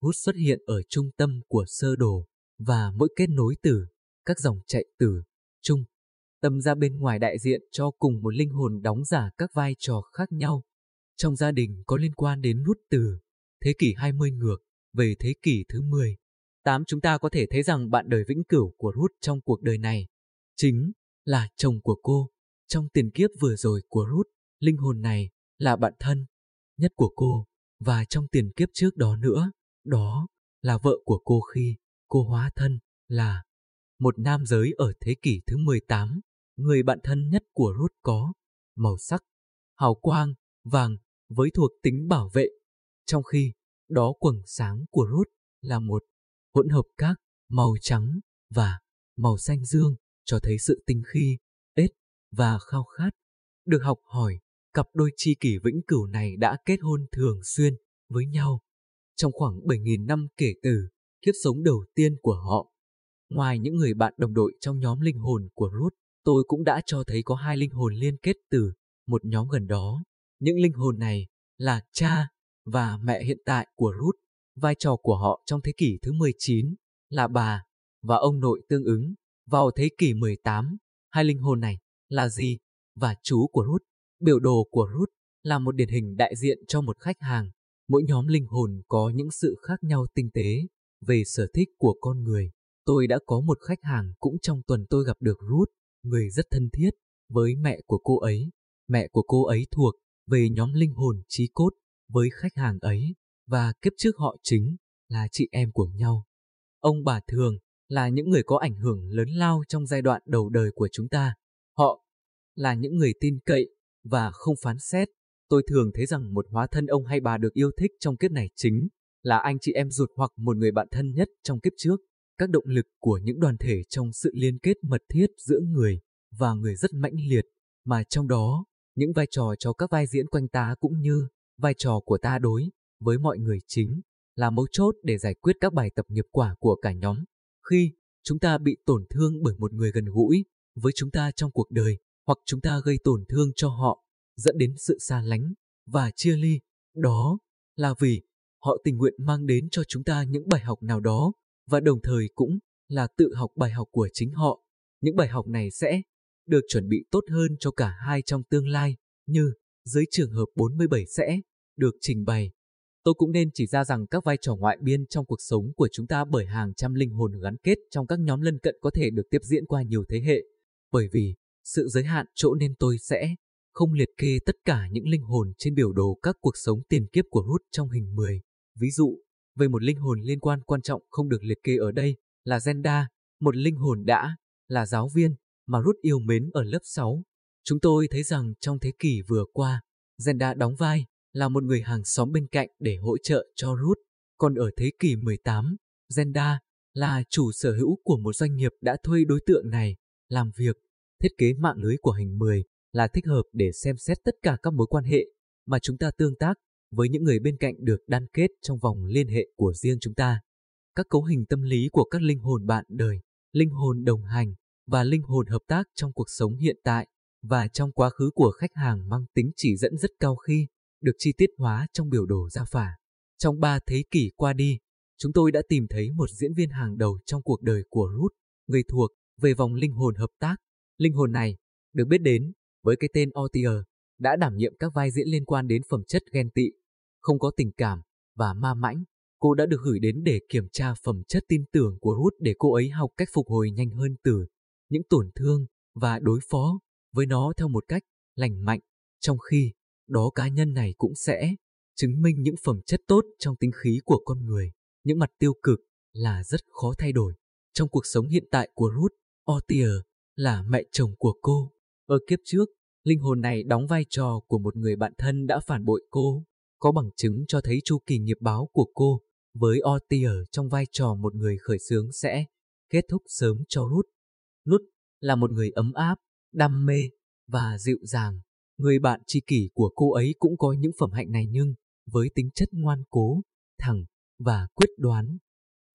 Ruth xuất hiện ở trung tâm của sơ đồ và mỗi kết nối từ các dòng chạy từ trung tâm ra bên ngoài đại diện cho cùng một linh hồn đóng giả các vai trò khác nhau. Trong gia đình có liên quan đến nút từ thế kỷ 20 ngược về thế kỷ thứ 10. 8 chúng ta có thể thấy rằng bạn đời vĩnh cửu của Ruth trong cuộc đời này chính là chồng của cô. Trong tiền kiếp vừa rồi của Ruth, linh hồn này là bạn thân nhất của cô và trong tiền kiếp trước đó nữa, đó là vợ của cô khi cô hóa thân là một nam giới ở thế kỷ thứ 18, người bạn thân nhất của Ruth có màu sắc hào quang vàng với thuộc tính bảo vệ, trong khi đó quầng sáng của Ruth là một hỗn hợp các màu trắng và màu xanh dương cho thấy sự tinh khi, ết và khao khát. Được học hỏi, cặp đôi tri kỷ vĩnh cửu này đã kết hôn thường xuyên với nhau trong khoảng 7.000 năm kể từ kiếp sống đầu tiên của họ ngoài những người bạn đồng đội trong nhóm linh hồn của Ruth, tôi cũng đã cho thấy có hai linh hồn liên kết từ một nhóm gần đó. Những linh hồn này là cha và mẹ hiện tại của Ruth. Vai trò của họ trong thế kỷ thứ 19 là bà và ông nội tương ứng. Vào thế kỷ 18, hai linh hồn này là gì và chú của Ruth. Biểu đồ của Ruth là một điển hình đại diện cho một khách hàng. Mỗi nhóm linh hồn có những sự khác nhau tinh tế về sở thích của con người. Tôi đã có một khách hàng cũng trong tuần tôi gặp được Ruth, người rất thân thiết với mẹ của cô ấy. Mẹ của cô ấy thuộc về nhóm linh hồn trí cốt với khách hàng ấy và kiếp trước họ chính là chị em của nhau. Ông bà thường là những người có ảnh hưởng lớn lao trong giai đoạn đầu đời của chúng ta. Họ là những người tin cậy và không phán xét. Tôi thường thấy rằng một hóa thân ông hay bà được yêu thích trong kiếp này chính là anh chị em ruột hoặc một người bạn thân nhất trong kiếp trước. Các động lực của những đoàn thể trong sự liên kết mật thiết giữa người và người rất mãnh liệt, mà trong đó, những vai trò cho các vai diễn quanh ta cũng như vai trò của ta đối với mọi người chính là mấu chốt để giải quyết các bài tập nghiệp quả của cả nhóm. Khi chúng ta bị tổn thương bởi một người gần gũi với chúng ta trong cuộc đời, hoặc chúng ta gây tổn thương cho họ, dẫn đến sự xa lánh và chia ly, đó là vì họ tình nguyện mang đến cho chúng ta những bài học nào đó và đồng thời cũng là tự học bài học của chính họ. Những bài học này sẽ được chuẩn bị tốt hơn cho cả hai trong tương lai, như dưới trường hợp 47 sẽ được trình bày. Tôi cũng nên chỉ ra rằng các vai trò ngoại biên trong cuộc sống của chúng ta bởi hàng trăm linh hồn gắn kết trong các nhóm lân cận có thể được tiếp diễn qua nhiều thế hệ. Bởi vì sự giới hạn chỗ nên tôi sẽ không liệt kê tất cả những linh hồn trên biểu đồ các cuộc sống tiền kiếp của hút trong hình 10. Ví dụ, về một linh hồn liên quan quan trọng không được liệt kê ở đây là Zenda, một linh hồn đã là giáo viên mà Ruth yêu mến ở lớp 6. Chúng tôi thấy rằng trong thế kỷ vừa qua, Zenda đóng vai là một người hàng xóm bên cạnh để hỗ trợ cho Ruth. Còn ở thế kỷ 18, Zenda là chủ sở hữu của một doanh nghiệp đã thuê đối tượng này làm việc. Thiết kế mạng lưới của hình 10 là thích hợp để xem xét tất cả các mối quan hệ mà chúng ta tương tác với những người bên cạnh được đan kết trong vòng liên hệ của riêng chúng ta. Các cấu hình tâm lý của các linh hồn bạn đời, linh hồn đồng hành và linh hồn hợp tác trong cuộc sống hiện tại và trong quá khứ của khách hàng mang tính chỉ dẫn rất cao khi được chi tiết hóa trong biểu đồ gia phả. Trong ba thế kỷ qua đi, chúng tôi đã tìm thấy một diễn viên hàng đầu trong cuộc đời của Ruth, người thuộc về vòng linh hồn hợp tác. Linh hồn này được biết đến với cái tên Otier, đã đảm nhiệm các vai diễn liên quan đến phẩm chất ghen tị, không có tình cảm và ma mãnh. Cô đã được gửi đến để kiểm tra phẩm chất tin tưởng của Ruth để cô ấy học cách phục hồi nhanh hơn từ những tổn thương và đối phó với nó theo một cách lành mạnh, trong khi đó cá nhân này cũng sẽ chứng minh những phẩm chất tốt trong tính khí của con người. Những mặt tiêu cực là rất khó thay đổi. Trong cuộc sống hiện tại của Ruth, Otier là mẹ chồng của cô. Ở kiếp trước, linh hồn này đóng vai trò của một người bạn thân đã phản bội cô, có bằng chứng cho thấy chu kỳ nghiệp báo của cô với Otier trong vai trò một người khởi xướng sẽ kết thúc sớm cho Ruth. Ruth là một người ấm áp, đam mê và dịu dàng. Người bạn tri kỷ của cô ấy cũng có những phẩm hạnh này nhưng với tính chất ngoan cố, thẳng và quyết đoán.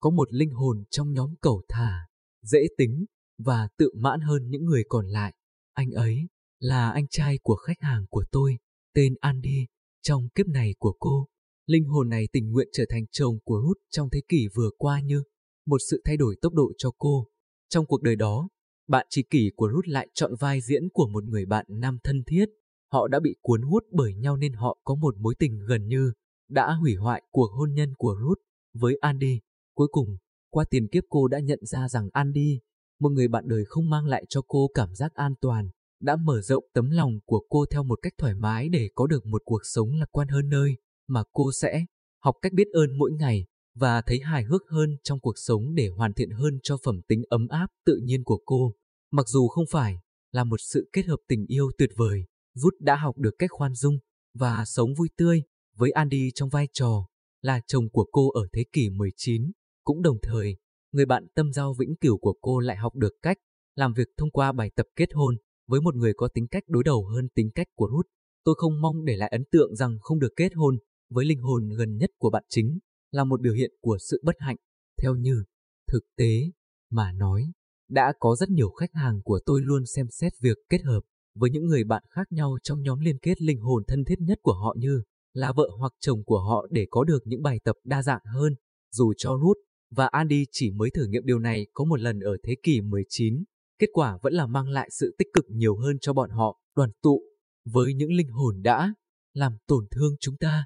Có một linh hồn trong nhóm cầu thả, dễ tính và tự mãn hơn những người còn lại. Anh ấy là anh trai của khách hàng của tôi, tên Andy, trong kiếp này của cô. Linh hồn này tình nguyện trở thành chồng của Ruth trong thế kỷ vừa qua như một sự thay đổi tốc độ cho cô. Trong cuộc đời đó, bạn tri kỷ của Ruth lại chọn vai diễn của một người bạn nam thân thiết. Họ đã bị cuốn hút bởi nhau nên họ có một mối tình gần như đã hủy hoại cuộc hôn nhân của Ruth với Andy. Cuối cùng, qua tiền kiếp cô đã nhận ra rằng Andy một người bạn đời không mang lại cho cô cảm giác an toàn, đã mở rộng tấm lòng của cô theo một cách thoải mái để có được một cuộc sống lạc quan hơn nơi mà cô sẽ học cách biết ơn mỗi ngày và thấy hài hước hơn trong cuộc sống để hoàn thiện hơn cho phẩm tính ấm áp tự nhiên của cô. Mặc dù không phải là một sự kết hợp tình yêu tuyệt vời, Ruth đã học được cách khoan dung và sống vui tươi với Andy trong vai trò là chồng của cô ở thế kỷ 19, cũng đồng thời người bạn tâm giao vĩnh cửu của cô lại học được cách làm việc thông qua bài tập kết hôn với một người có tính cách đối đầu hơn tính cách của Ruth. Tôi không mong để lại ấn tượng rằng không được kết hôn với linh hồn gần nhất của bạn chính là một biểu hiện của sự bất hạnh. Theo như thực tế, mà nói, đã có rất nhiều khách hàng của tôi luôn xem xét việc kết hợp với những người bạn khác nhau trong nhóm liên kết linh hồn thân thiết nhất của họ như là vợ hoặc chồng của họ để có được những bài tập đa dạng hơn, dù cho Ruth và Andy chỉ mới thử nghiệm điều này có một lần ở thế kỷ 19, kết quả vẫn là mang lại sự tích cực nhiều hơn cho bọn họ, đoàn tụ, với những linh hồn đã làm tổn thương chúng ta.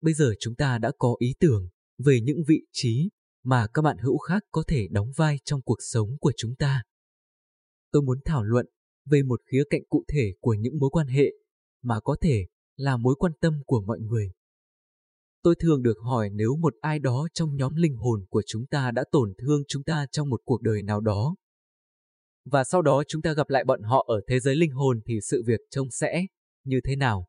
Bây giờ chúng ta đã có ý tưởng về những vị trí mà các bạn hữu khác có thể đóng vai trong cuộc sống của chúng ta. Tôi muốn thảo luận về một khía cạnh cụ thể của những mối quan hệ mà có thể là mối quan tâm của mọi người. Tôi thường được hỏi nếu một ai đó trong nhóm linh hồn của chúng ta đã tổn thương chúng ta trong một cuộc đời nào đó. Và sau đó chúng ta gặp lại bọn họ ở thế giới linh hồn thì sự việc trông sẽ như thế nào?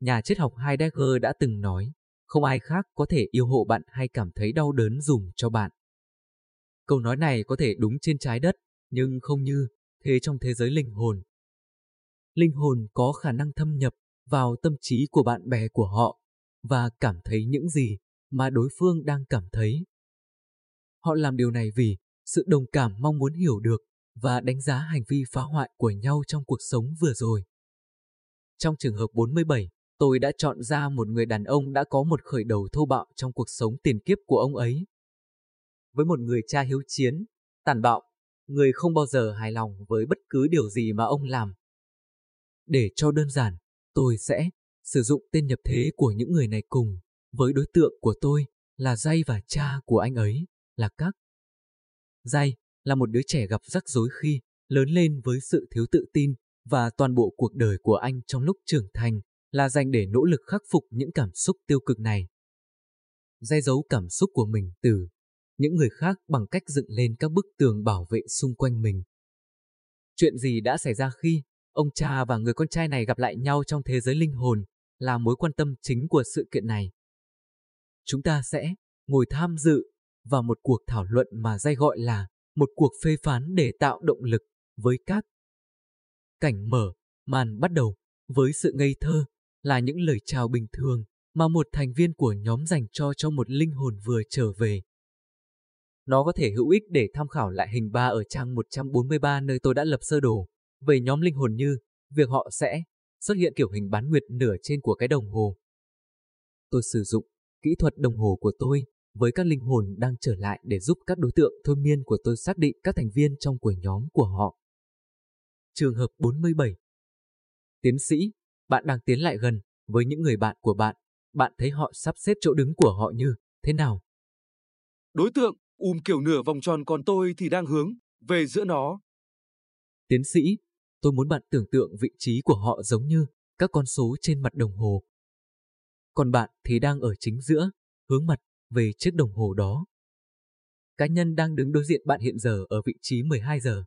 Nhà triết học Heidegger đã từng nói, không ai khác có thể yêu hộ bạn hay cảm thấy đau đớn dùng cho bạn. Câu nói này có thể đúng trên trái đất, nhưng không như thế trong thế giới linh hồn. Linh hồn có khả năng thâm nhập vào tâm trí của bạn bè của họ và cảm thấy những gì mà đối phương đang cảm thấy. Họ làm điều này vì sự đồng cảm mong muốn hiểu được và đánh giá hành vi phá hoại của nhau trong cuộc sống vừa rồi. Trong trường hợp 47, tôi đã chọn ra một người đàn ông đã có một khởi đầu thô bạo trong cuộc sống tiền kiếp của ông ấy. Với một người cha hiếu chiến, tàn bạo, người không bao giờ hài lòng với bất cứ điều gì mà ông làm. Để cho đơn giản, tôi sẽ sử dụng tên nhập thế của những người này cùng với đối tượng của tôi là Dây và cha của anh ấy là Các. Dây là một đứa trẻ gặp rắc rối khi lớn lên với sự thiếu tự tin và toàn bộ cuộc đời của anh trong lúc trưởng thành là dành để nỗ lực khắc phục những cảm xúc tiêu cực này. Dây giấu cảm xúc của mình từ những người khác bằng cách dựng lên các bức tường bảo vệ xung quanh mình. Chuyện gì đã xảy ra khi ông cha và người con trai này gặp lại nhau trong thế giới linh hồn là mối quan tâm chính của sự kiện này. Chúng ta sẽ ngồi tham dự vào một cuộc thảo luận mà dây gọi là một cuộc phê phán để tạo động lực với các cảnh mở, màn bắt đầu với sự ngây thơ là những lời chào bình thường mà một thành viên của nhóm dành cho cho một linh hồn vừa trở về. Nó có thể hữu ích để tham khảo lại hình 3 ở trang 143 nơi tôi đã lập sơ đồ về nhóm linh hồn như việc họ sẽ xuất hiện kiểu hình bán nguyệt nửa trên của cái đồng hồ. Tôi sử dụng kỹ thuật đồng hồ của tôi với các linh hồn đang trở lại để giúp các đối tượng thôi miên của tôi xác định các thành viên trong của nhóm của họ. Trường hợp 47 Tiến sĩ, bạn đang tiến lại gần với những người bạn của bạn. Bạn thấy họ sắp xếp chỗ đứng của họ như thế nào? Đối tượng ùm kiểu nửa vòng tròn còn tôi thì đang hướng về giữa nó. Tiến sĩ, tôi muốn bạn tưởng tượng vị trí của họ giống như các con số trên mặt đồng hồ. Còn bạn thì đang ở chính giữa, hướng mặt về chiếc đồng hồ đó. Cá nhân đang đứng đối diện bạn hiện giờ ở vị trí 12 giờ.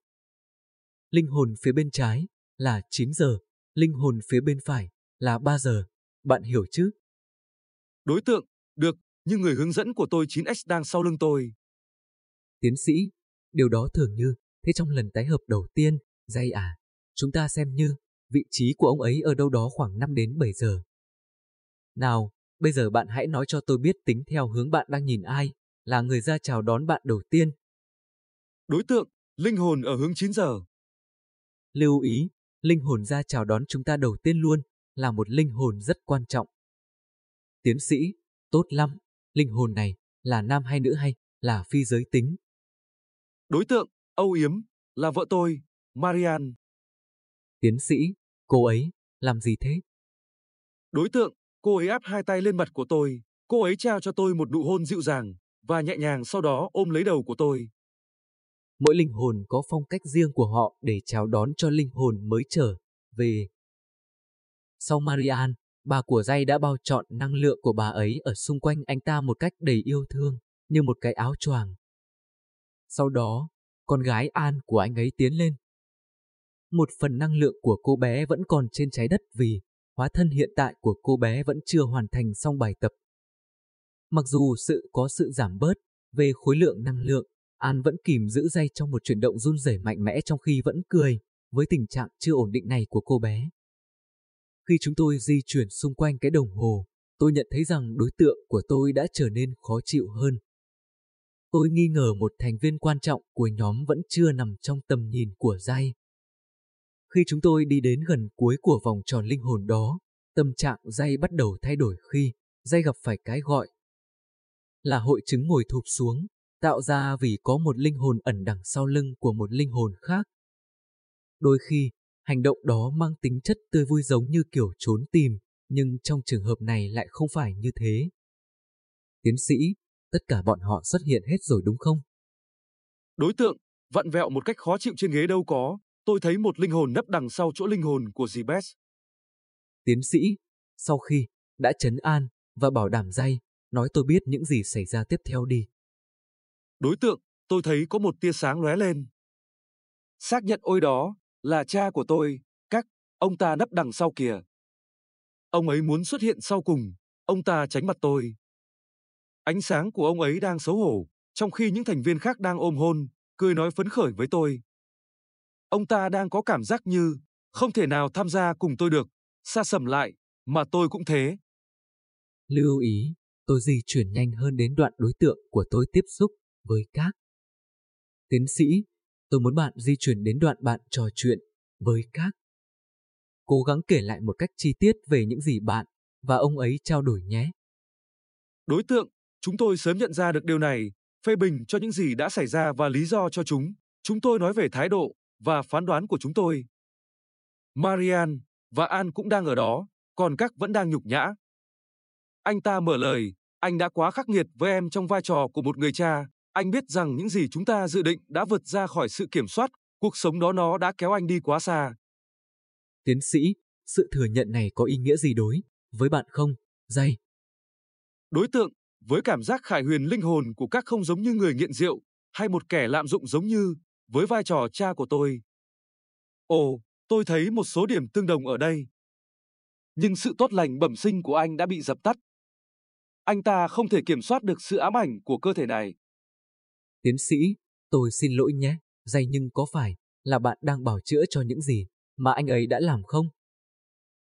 Linh hồn phía bên trái là 9 giờ, linh hồn phía bên phải là 3 giờ. Bạn hiểu chứ? Đối tượng, được, nhưng người hướng dẫn của tôi 9X đang sau lưng tôi. Tiến sĩ, điều đó thường như, thế trong lần tái hợp đầu tiên, dây à, chúng ta xem như, vị trí của ông ấy ở đâu đó khoảng 5 đến 7 giờ. Nào, bây giờ bạn hãy nói cho tôi biết tính theo hướng bạn đang nhìn ai, là người ra chào đón bạn đầu tiên. Đối tượng, linh hồn ở hướng 9 giờ. Lưu ý, linh hồn ra chào đón chúng ta đầu tiên luôn, là một linh hồn rất quan trọng. Tiến sĩ, tốt lắm, linh hồn này là nam hay nữ hay là phi giới tính? Đối tượng, Âu Yếm, là vợ tôi, Marianne. Tiến sĩ, cô ấy, làm gì thế? Đối tượng, cô ấy áp hai tay lên mặt của tôi, cô ấy trao cho tôi một nụ hôn dịu dàng và nhẹ nhàng sau đó ôm lấy đầu của tôi. Mỗi linh hồn có phong cách riêng của họ để chào đón cho linh hồn mới trở về. Sau Marian, bà của dây đã bao trọn năng lượng của bà ấy ở xung quanh anh ta một cách đầy yêu thương, như một cái áo choàng. Sau đó, con gái An của anh ấy tiến lên. Một phần năng lượng của cô bé vẫn còn trên trái đất vì hóa thân hiện tại của cô bé vẫn chưa hoàn thành xong bài tập. Mặc dù sự có sự giảm bớt về khối lượng năng lượng, An vẫn kìm giữ dây trong một chuyển động run rẩy mạnh mẽ trong khi vẫn cười với tình trạng chưa ổn định này của cô bé. Khi chúng tôi di chuyển xung quanh cái đồng hồ, tôi nhận thấy rằng đối tượng của tôi đã trở nên khó chịu hơn. Tôi nghi ngờ một thành viên quan trọng của nhóm vẫn chưa nằm trong tầm nhìn của dây. Khi chúng tôi đi đến gần cuối của vòng tròn linh hồn đó, tâm trạng dây bắt đầu thay đổi khi dây gặp phải cái gọi là hội chứng ngồi thụp xuống, tạo ra vì có một linh hồn ẩn đằng sau lưng của một linh hồn khác. Đôi khi, hành động đó mang tính chất tươi vui giống như kiểu trốn tìm, nhưng trong trường hợp này lại không phải như thế. Tiến sĩ, tất cả bọn họ xuất hiện hết rồi đúng không? Đối tượng, vặn vẹo một cách khó chịu trên ghế đâu có, tôi thấy một linh hồn nấp đằng sau chỗ linh hồn của dì Bess. Tiến sĩ, sau khi đã chấn an và bảo đảm dây, nói tôi biết những gì xảy ra tiếp theo đi. Đối tượng, tôi thấy có một tia sáng lóe lên. Xác nhận ôi đó là cha của tôi, các, ông ta nấp đằng sau kìa. Ông ấy muốn xuất hiện sau cùng, ông ta tránh mặt tôi. Ánh sáng của ông ấy đang xấu hổ, trong khi những thành viên khác đang ôm hôn, cười nói phấn khởi với tôi. Ông ta đang có cảm giác như không thể nào tham gia cùng tôi được, xa sầm lại, mà tôi cũng thế. Lưu ý, tôi di chuyển nhanh hơn đến đoạn đối tượng của tôi tiếp xúc với các. Tiến sĩ, tôi muốn bạn di chuyển đến đoạn bạn trò chuyện với các. Cố gắng kể lại một cách chi tiết về những gì bạn và ông ấy trao đổi nhé. Đối tượng, chúng tôi sớm nhận ra được điều này, phê bình cho những gì đã xảy ra và lý do cho chúng. Chúng tôi nói về thái độ và phán đoán của chúng tôi. Marian và An cũng đang ở đó, còn các vẫn đang nhục nhã. Anh ta mở lời, anh đã quá khắc nghiệt với em trong vai trò của một người cha. Anh biết rằng những gì chúng ta dự định đã vượt ra khỏi sự kiểm soát, cuộc sống đó nó đã kéo anh đi quá xa. Tiến sĩ, sự thừa nhận này có ý nghĩa gì đối với bạn không? Dây. Đối tượng, với cảm giác khải huyền linh hồn của các không giống như người nghiện rượu, hay một kẻ lạm dụng giống như, với vai trò cha của tôi. Ồ, tôi thấy một số điểm tương đồng ở đây. Nhưng sự tốt lành bẩm sinh của anh đã bị dập tắt. Anh ta không thể kiểm soát được sự ám ảnh của cơ thể này. Tiến sĩ, tôi xin lỗi nhé, dây nhưng có phải là bạn đang bảo chữa cho những gì mà anh ấy đã làm không?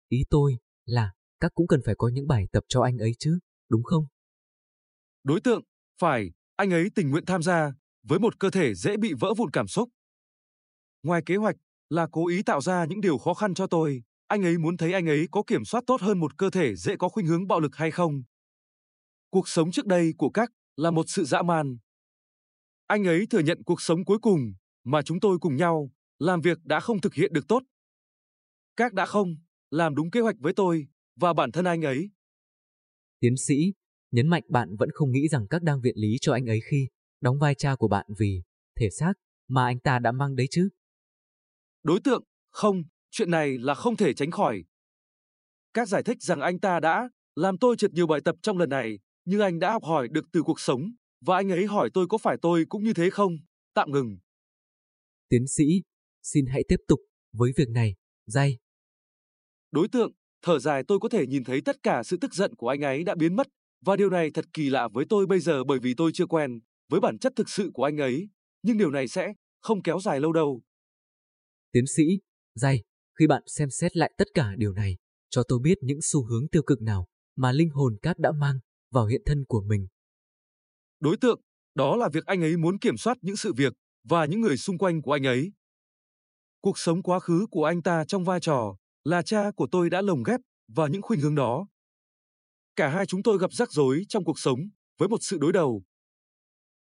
Ý tôi là các cũng cần phải có những bài tập cho anh ấy chứ, đúng không? Đối tượng, phải, anh ấy tình nguyện tham gia, với một cơ thể dễ bị vỡ vụn cảm xúc. Ngoài kế hoạch là cố ý tạo ra những điều khó khăn cho tôi, anh ấy muốn thấy anh ấy có kiểm soát tốt hơn một cơ thể dễ có khuynh hướng bạo lực hay không. Cuộc sống trước đây của các là một sự dã man. Anh ấy thừa nhận cuộc sống cuối cùng mà chúng tôi cùng nhau làm việc đã không thực hiện được tốt. Các đã không làm đúng kế hoạch với tôi và bản thân anh ấy. Tiến sĩ, nhấn mạnh bạn vẫn không nghĩ rằng các đang viện lý cho anh ấy khi đóng vai cha của bạn vì thể xác mà anh ta đã mang đấy chứ. Đối tượng, không, chuyện này là không thể tránh khỏi. Các giải thích rằng anh ta đã làm tôi trượt nhiều bài tập trong lần này, nhưng anh đã học hỏi được từ cuộc sống, và anh ấy hỏi tôi có phải tôi cũng như thế không? Tạm ngừng. Tiến sĩ, xin hãy tiếp tục với việc này, dây. Đối tượng, thở dài tôi có thể nhìn thấy tất cả sự tức giận của anh ấy đã biến mất, và điều này thật kỳ lạ với tôi bây giờ bởi vì tôi chưa quen với bản chất thực sự của anh ấy, nhưng điều này sẽ không kéo dài lâu đâu. Tiến sĩ, dây, khi bạn xem xét lại tất cả điều này, cho tôi biết những xu hướng tiêu cực nào mà linh hồn cát đã mang vào hiện thân của mình. Đối tượng, đó là việc anh ấy muốn kiểm soát những sự việc và những người xung quanh của anh ấy. Cuộc sống quá khứ của anh ta trong vai trò là cha của tôi đã lồng ghép vào những khuynh hướng đó. Cả hai chúng tôi gặp rắc rối trong cuộc sống với một sự đối đầu.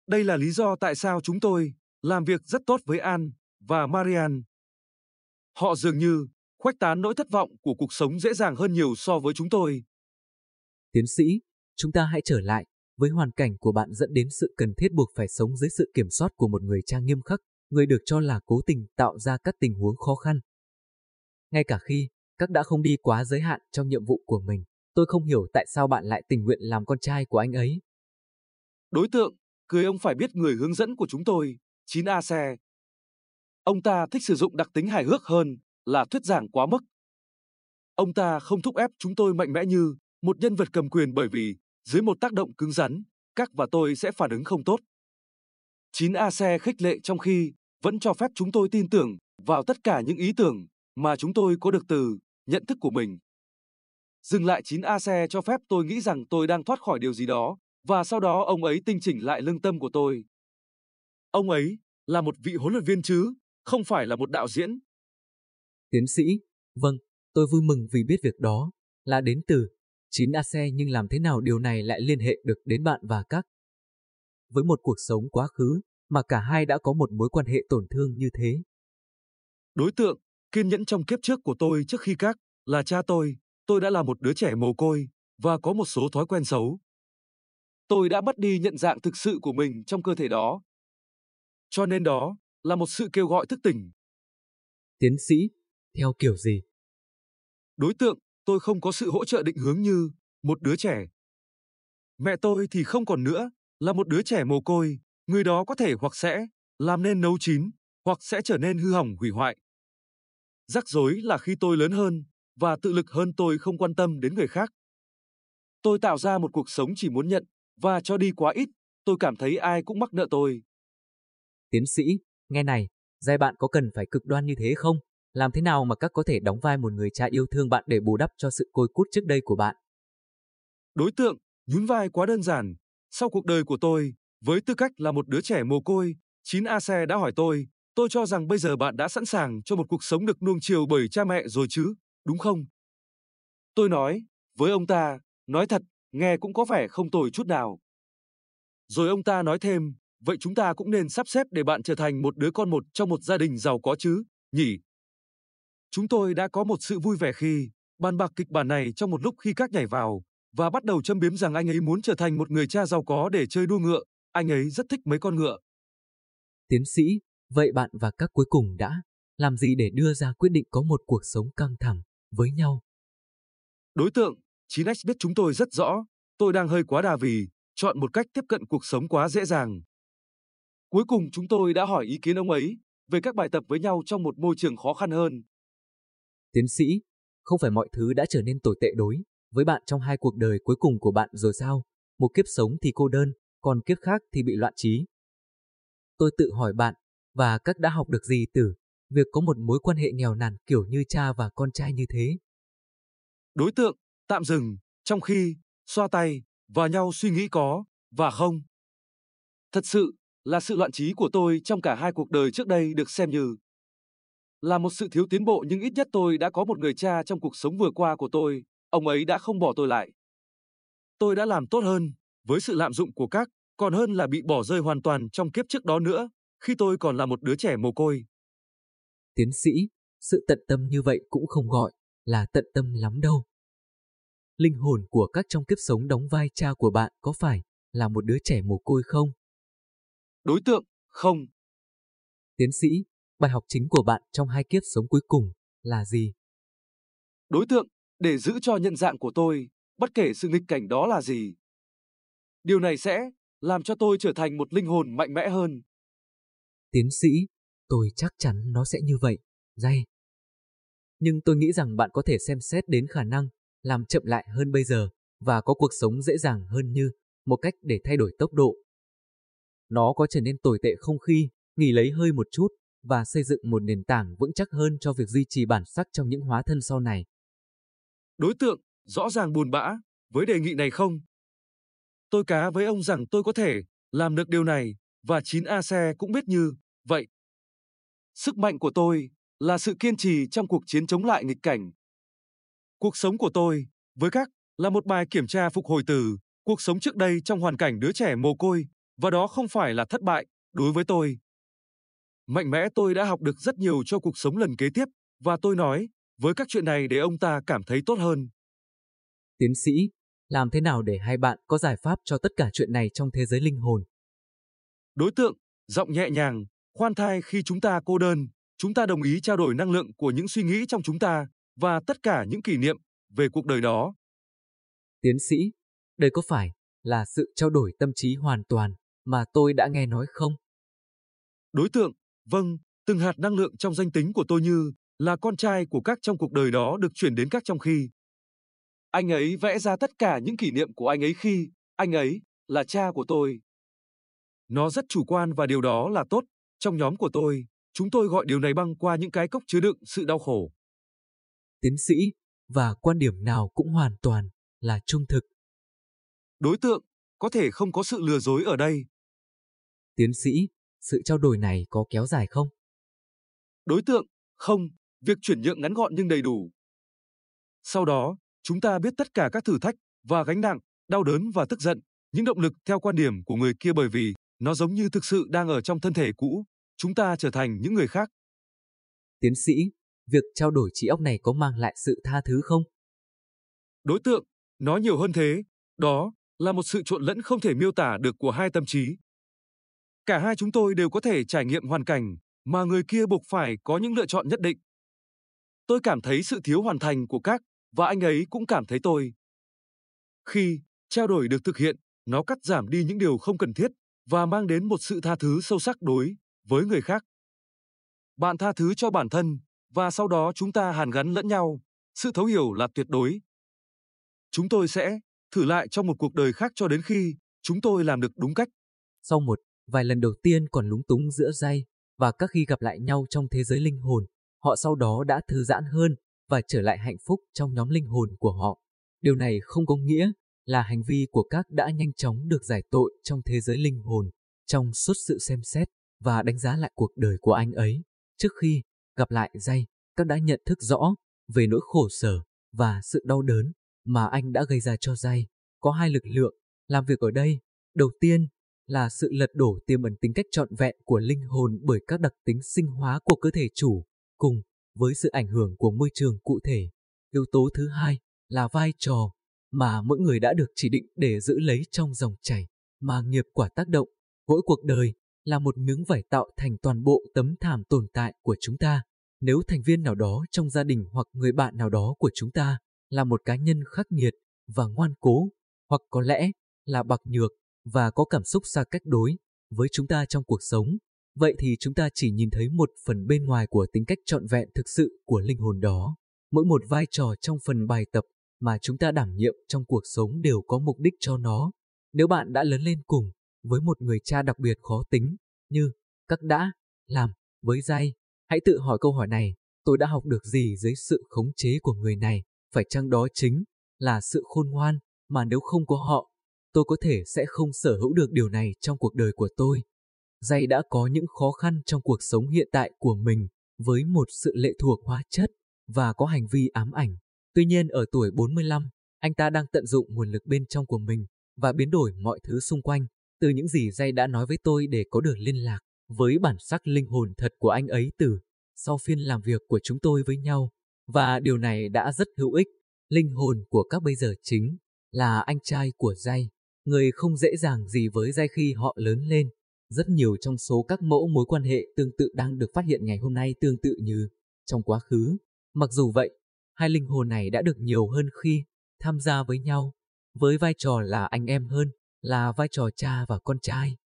Đây là lý do tại sao chúng tôi làm việc rất tốt với An và Marian. Họ dường như khuếch tán nỗi thất vọng của cuộc sống dễ dàng hơn nhiều so với chúng tôi. Tiến sĩ, chúng ta hãy trở lại với hoàn cảnh của bạn dẫn đến sự cần thiết buộc phải sống dưới sự kiểm soát của một người cha nghiêm khắc, người được cho là cố tình tạo ra các tình huống khó khăn. Ngay cả khi các đã không đi quá giới hạn trong nhiệm vụ của mình, tôi không hiểu tại sao bạn lại tình nguyện làm con trai của anh ấy. Đối tượng, cười ông phải biết người hướng dẫn của chúng tôi, 9A xe. Ông ta thích sử dụng đặc tính hài hước hơn là thuyết giảng quá mức. Ông ta không thúc ép chúng tôi mạnh mẽ như một nhân vật cầm quyền bởi vì dưới một tác động cứng rắn, các và tôi sẽ phản ứng không tốt. 9A xe khích lệ trong khi vẫn cho phép chúng tôi tin tưởng vào tất cả những ý tưởng mà chúng tôi có được từ nhận thức của mình. Dừng lại 9A xe cho phép tôi nghĩ rằng tôi đang thoát khỏi điều gì đó, và sau đó ông ấy tinh chỉnh lại lương tâm của tôi. Ông ấy là một vị huấn luyện viên chứ, không phải là một đạo diễn. Tiến sĩ, vâng, tôi vui mừng vì biết việc đó, là đến từ 9 AC nhưng làm thế nào điều này lại liên hệ được đến bạn và các. Với một cuộc sống quá khứ, mà cả hai đã có một mối quan hệ tổn thương như thế. Đối tượng, kiên nhẫn trong kiếp trước của tôi trước khi các, là cha tôi, tôi đã là một đứa trẻ mồ côi, và có một số thói quen xấu. Tôi đã mất đi nhận dạng thực sự của mình trong cơ thể đó. Cho nên đó là một sự kêu gọi thức tỉnh. Tiến sĩ, theo kiểu gì? Đối tượng, tôi không có sự hỗ trợ định hướng như một đứa trẻ. Mẹ tôi thì không còn nữa, là một đứa trẻ mồ côi, người đó có thể hoặc sẽ làm nên nấu chín, hoặc sẽ trở nên hư hỏng hủy hoại. Rắc rối là khi tôi lớn hơn và tự lực hơn tôi không quan tâm đến người khác. Tôi tạo ra một cuộc sống chỉ muốn nhận và cho đi quá ít, tôi cảm thấy ai cũng mắc nợ tôi. Tiến sĩ, nghe này, giai bạn có cần phải cực đoan như thế không? Làm thế nào mà các có thể đóng vai một người cha yêu thương bạn để bù đắp cho sự côi cút trước đây của bạn? Đối tượng, nhún vai quá đơn giản. Sau cuộc đời của tôi, với tư cách là một đứa trẻ mồ côi, 9 A xe đã hỏi tôi, tôi cho rằng bây giờ bạn đã sẵn sàng cho một cuộc sống được nuông chiều bởi cha mẹ rồi chứ, đúng không? Tôi nói, với ông ta, nói thật, nghe cũng có vẻ không tồi chút nào. Rồi ông ta nói thêm, vậy chúng ta cũng nên sắp xếp để bạn trở thành một đứa con một trong một gia đình giàu có chứ, nhỉ? Chúng tôi đã có một sự vui vẻ khi bàn bạc kịch bản này trong một lúc khi các nhảy vào và bắt đầu châm biếm rằng anh ấy muốn trở thành một người cha giàu có để chơi đua ngựa, anh ấy rất thích mấy con ngựa. Tiến sĩ, vậy bạn và các cuối cùng đã làm gì để đưa ra quyết định có một cuộc sống căng thẳng với nhau? Đối tượng, 9X biết chúng tôi rất rõ, tôi đang hơi quá đà vì chọn một cách tiếp cận cuộc sống quá dễ dàng. Cuối cùng chúng tôi đã hỏi ý kiến ông ấy về các bài tập với nhau trong một môi trường khó khăn hơn. Tiến sĩ, không phải mọi thứ đã trở nên tồi tệ đối với bạn trong hai cuộc đời cuối cùng của bạn rồi sao? Một kiếp sống thì cô đơn, còn kiếp khác thì bị loạn trí. Tôi tự hỏi bạn, và các đã học được gì từ việc có một mối quan hệ nghèo nàn kiểu như cha và con trai như thế? Đối tượng, tạm dừng, trong khi, xoa tay, và nhau suy nghĩ có, và không. Thật sự, là sự loạn trí của tôi trong cả hai cuộc đời trước đây được xem như là một sự thiếu tiến bộ nhưng ít nhất tôi đã có một người cha trong cuộc sống vừa qua của tôi, ông ấy đã không bỏ tôi lại. Tôi đã làm tốt hơn với sự lạm dụng của các, còn hơn là bị bỏ rơi hoàn toàn trong kiếp trước đó nữa, khi tôi còn là một đứa trẻ mồ côi. Tiến sĩ, sự tận tâm như vậy cũng không gọi là tận tâm lắm đâu. Linh hồn của các trong kiếp sống đóng vai cha của bạn có phải là một đứa trẻ mồ côi không? Đối tượng, không. Tiến sĩ, bài học chính của bạn trong hai kiếp sống cuối cùng là gì? Đối tượng, để giữ cho nhận dạng của tôi, bất kể sự nghịch cảnh đó là gì. Điều này sẽ làm cho tôi trở thành một linh hồn mạnh mẽ hơn. Tiến sĩ, tôi chắc chắn nó sẽ như vậy, dây. Nhưng tôi nghĩ rằng bạn có thể xem xét đến khả năng làm chậm lại hơn bây giờ và có cuộc sống dễ dàng hơn như một cách để thay đổi tốc độ. Nó có trở nên tồi tệ không khi nghỉ lấy hơi một chút và xây dựng một nền tảng vững chắc hơn cho việc duy trì bản sắc trong những hóa thân sau này. Đối tượng, rõ ràng buồn bã, với đề nghị này không? Tôi cá với ông rằng tôi có thể làm được điều này, và 9A xe cũng biết như vậy. Sức mạnh của tôi là sự kiên trì trong cuộc chiến chống lại nghịch cảnh. Cuộc sống của tôi, với các, là một bài kiểm tra phục hồi từ cuộc sống trước đây trong hoàn cảnh đứa trẻ mồ côi, và đó không phải là thất bại đối với tôi. Mạnh mẽ tôi đã học được rất nhiều cho cuộc sống lần kế tiếp, và tôi nói với các chuyện này để ông ta cảm thấy tốt hơn. Tiến sĩ, làm thế nào để hai bạn có giải pháp cho tất cả chuyện này trong thế giới linh hồn? Đối tượng, giọng nhẹ nhàng, khoan thai khi chúng ta cô đơn, chúng ta đồng ý trao đổi năng lượng của những suy nghĩ trong chúng ta và tất cả những kỷ niệm về cuộc đời đó. Tiến sĩ, đây có phải là sự trao đổi tâm trí hoàn toàn mà tôi đã nghe nói không? Đối tượng, vâng, từng hạt năng lượng trong danh tính của tôi như là con trai của các trong cuộc đời đó được chuyển đến các trong khi. Anh ấy vẽ ra tất cả những kỷ niệm của anh ấy khi anh ấy là cha của tôi. Nó rất chủ quan và điều đó là tốt. Trong nhóm của tôi, chúng tôi gọi điều này băng qua những cái cốc chứa đựng sự đau khổ. Tiến sĩ, và quan điểm nào cũng hoàn toàn là trung thực. Đối tượng, có thể không có sự lừa dối ở đây. Tiến sĩ, sự trao đổi này có kéo dài không? Đối tượng, không, việc chuyển nhượng ngắn gọn nhưng đầy đủ. Sau đó, chúng ta biết tất cả các thử thách và gánh nặng, đau đớn và tức giận, những động lực theo quan điểm của người kia bởi vì nó giống như thực sự đang ở trong thân thể cũ, chúng ta trở thành những người khác. Tiến sĩ, việc trao đổi trí óc này có mang lại sự tha thứ không? Đối tượng, nói nhiều hơn thế, đó là một sự trộn lẫn không thể miêu tả được của hai tâm trí. Cả hai chúng tôi đều có thể trải nghiệm hoàn cảnh mà người kia buộc phải có những lựa chọn nhất định. Tôi cảm thấy sự thiếu hoàn thành của các và anh ấy cũng cảm thấy tôi. Khi trao đổi được thực hiện, nó cắt giảm đi những điều không cần thiết và mang đến một sự tha thứ sâu sắc đối với người khác. Bạn tha thứ cho bản thân và sau đó chúng ta hàn gắn lẫn nhau, sự thấu hiểu là tuyệt đối. Chúng tôi sẽ thử lại trong một cuộc đời khác cho đến khi chúng tôi làm được đúng cách. Sau một vài lần đầu tiên còn lúng túng giữa dây và các khi gặp lại nhau trong thế giới linh hồn, họ sau đó đã thư giãn hơn và trở lại hạnh phúc trong nhóm linh hồn của họ. Điều này không có nghĩa là hành vi của các đã nhanh chóng được giải tội trong thế giới linh hồn, trong suốt sự xem xét và đánh giá lại cuộc đời của anh ấy. Trước khi gặp lại dây, các đã nhận thức rõ về nỗi khổ sở và sự đau đớn mà anh đã gây ra cho dây. Có hai lực lượng làm việc ở đây. Đầu tiên là sự lật đổ tiềm ẩn tính cách trọn vẹn của linh hồn bởi các đặc tính sinh hóa của cơ thể chủ, cùng với sự ảnh hưởng của môi trường cụ thể. Yếu tố thứ hai là vai trò mà mỗi người đã được chỉ định để giữ lấy trong dòng chảy mà nghiệp quả tác động. Mỗi cuộc đời là một miếng vải tạo thành toàn bộ tấm thảm tồn tại của chúng ta. Nếu thành viên nào đó trong gia đình hoặc người bạn nào đó của chúng ta là một cá nhân khắc nghiệt và ngoan cố, hoặc có lẽ là bạc nhược và có cảm xúc xa cách đối với chúng ta trong cuộc sống, vậy thì chúng ta chỉ nhìn thấy một phần bên ngoài của tính cách trọn vẹn thực sự của linh hồn đó. Mỗi một vai trò trong phần bài tập mà chúng ta đảm nhiệm trong cuộc sống đều có mục đích cho nó. Nếu bạn đã lớn lên cùng với một người cha đặc biệt khó tính, như các đã làm với dây, hãy tự hỏi câu hỏi này, tôi đã học được gì dưới sự khống chế của người này, phải chăng đó chính là sự khôn ngoan mà nếu không có họ, tôi có thể sẽ không sở hữu được điều này trong cuộc đời của tôi. Dây đã có những khó khăn trong cuộc sống hiện tại của mình với một sự lệ thuộc hóa chất và có hành vi ám ảnh. Tuy nhiên ở tuổi 45, anh ta đang tận dụng nguồn lực bên trong của mình và biến đổi mọi thứ xung quanh, từ những gì Jay đã nói với tôi để có được liên lạc với bản sắc linh hồn thật của anh ấy từ sau phiên làm việc của chúng tôi với nhau. Và điều này đã rất hữu ích. Linh hồn của các bây giờ chính là anh trai của Jay người không dễ dàng gì với Jay khi họ lớn lên. Rất nhiều trong số các mẫu mối quan hệ tương tự đang được phát hiện ngày hôm nay tương tự như trong quá khứ. Mặc dù vậy, hai linh hồn này đã được nhiều hơn khi tham gia với nhau, với vai trò là anh em hơn, là vai trò cha và con trai.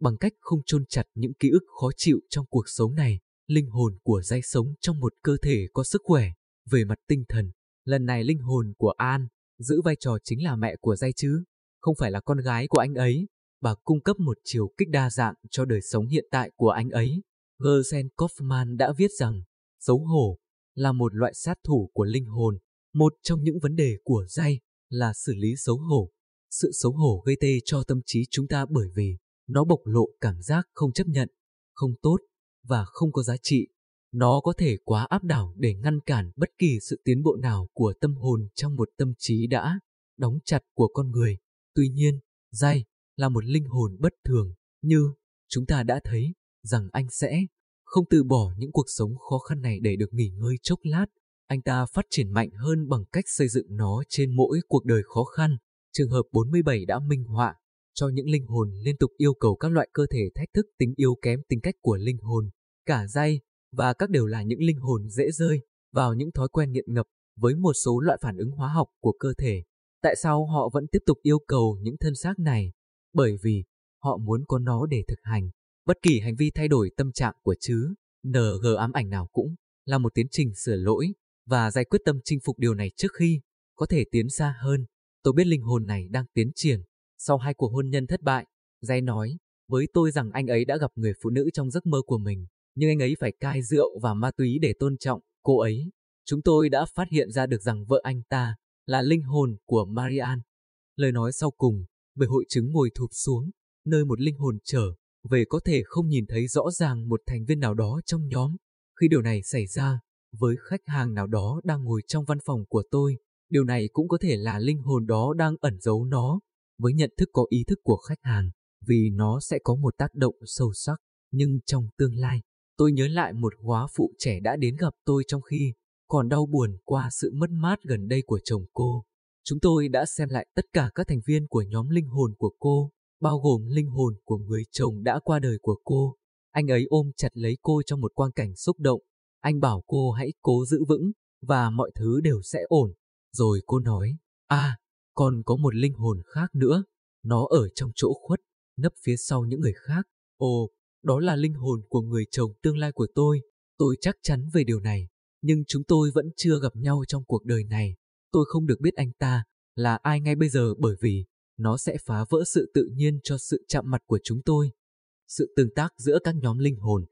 Bằng cách không chôn chặt những ký ức khó chịu trong cuộc sống này, linh hồn của dây sống trong một cơ thể có sức khỏe, về mặt tinh thần. Lần này linh hồn của An giữ vai trò chính là mẹ của dây chứ, không phải là con gái của anh ấy. Bà cung cấp một chiều kích đa dạng cho đời sống hiện tại của anh ấy. Gersen Kaufman đã viết rằng, xấu hổ là một loại sát thủ của linh hồn. Một trong những vấn đề của dây là xử lý xấu hổ. Sự xấu hổ gây tê cho tâm trí chúng ta bởi vì nó bộc lộ cảm giác không chấp nhận, không tốt và không có giá trị. Nó có thể quá áp đảo để ngăn cản bất kỳ sự tiến bộ nào của tâm hồn trong một tâm trí đã đóng chặt của con người. Tuy nhiên, dai là một linh hồn bất thường, như chúng ta đã thấy rằng anh sẽ không từ bỏ những cuộc sống khó khăn này để được nghỉ ngơi chốc lát. Anh ta phát triển mạnh hơn bằng cách xây dựng nó trên mỗi cuộc đời khó khăn. Trường hợp 47 đã minh họa cho những linh hồn liên tục yêu cầu các loại cơ thể thách thức tính yếu kém tính cách của linh hồn. Cả dây và các đều là những linh hồn dễ rơi vào những thói quen nghiện ngập với một số loại phản ứng hóa học của cơ thể. Tại sao họ vẫn tiếp tục yêu cầu những thân xác này? Bởi vì họ muốn có nó để thực hành. Bất kỳ hành vi thay đổi tâm trạng của chứ, NG ám ảnh nào cũng là một tiến trình sửa lỗi và giải quyết tâm chinh phục điều này trước khi có thể tiến xa hơn. Tôi biết linh hồn này đang tiến triển. Sau hai cuộc hôn nhân thất bại, Jay nói với tôi rằng anh ấy đã gặp người phụ nữ trong giấc mơ của mình, nhưng anh ấy phải cai rượu và ma túy để tôn trọng cô ấy. Chúng tôi đã phát hiện ra được rằng vợ anh ta là linh hồn của Marianne. Lời nói sau cùng về hội chứng ngồi thụp xuống, nơi một linh hồn trở về có thể không nhìn thấy rõ ràng một thành viên nào đó trong nhóm. Khi điều này xảy ra, với khách hàng nào đó đang ngồi trong văn phòng của tôi, điều này cũng có thể là linh hồn đó đang ẩn giấu nó, với nhận thức có ý thức của khách hàng, vì nó sẽ có một tác động sâu sắc. Nhưng trong tương lai, tôi nhớ lại một hóa phụ trẻ đã đến gặp tôi trong khi còn đau buồn qua sự mất mát gần đây của chồng cô. Chúng tôi đã xem lại tất cả các thành viên của nhóm linh hồn của cô, bao gồm linh hồn của người chồng đã qua đời của cô. Anh ấy ôm chặt lấy cô trong một quang cảnh xúc động. Anh bảo cô hãy cố giữ vững và mọi thứ đều sẽ ổn. Rồi cô nói, à, còn có một linh hồn khác nữa. Nó ở trong chỗ khuất, nấp phía sau những người khác. Ồ, đó là linh hồn của người chồng tương lai của tôi. Tôi chắc chắn về điều này, nhưng chúng tôi vẫn chưa gặp nhau trong cuộc đời này. Tôi không được biết anh ta là ai ngay bây giờ bởi vì nó sẽ phá vỡ sự tự nhiên cho sự chạm mặt của chúng tôi. Sự tương tác giữa các nhóm linh hồn.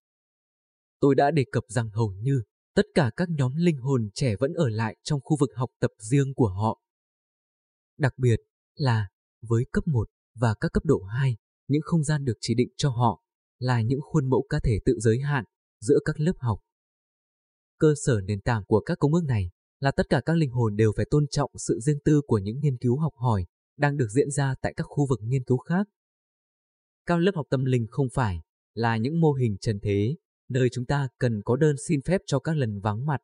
Tôi đã đề cập rằng hầu như tất cả các nhóm linh hồn trẻ vẫn ở lại trong khu vực học tập riêng của họ. Đặc biệt là với cấp 1 và các cấp độ 2, những không gian được chỉ định cho họ là những khuôn mẫu cá thể tự giới hạn giữa các lớp học. Cơ sở nền tảng của các công ước này là tất cả các linh hồn đều phải tôn trọng sự riêng tư của những nghiên cứu học hỏi đang được diễn ra tại các khu vực nghiên cứu khác. Các lớp học tâm linh không phải là những mô hình trần thế, nơi chúng ta cần có đơn xin phép cho các lần vắng mặt.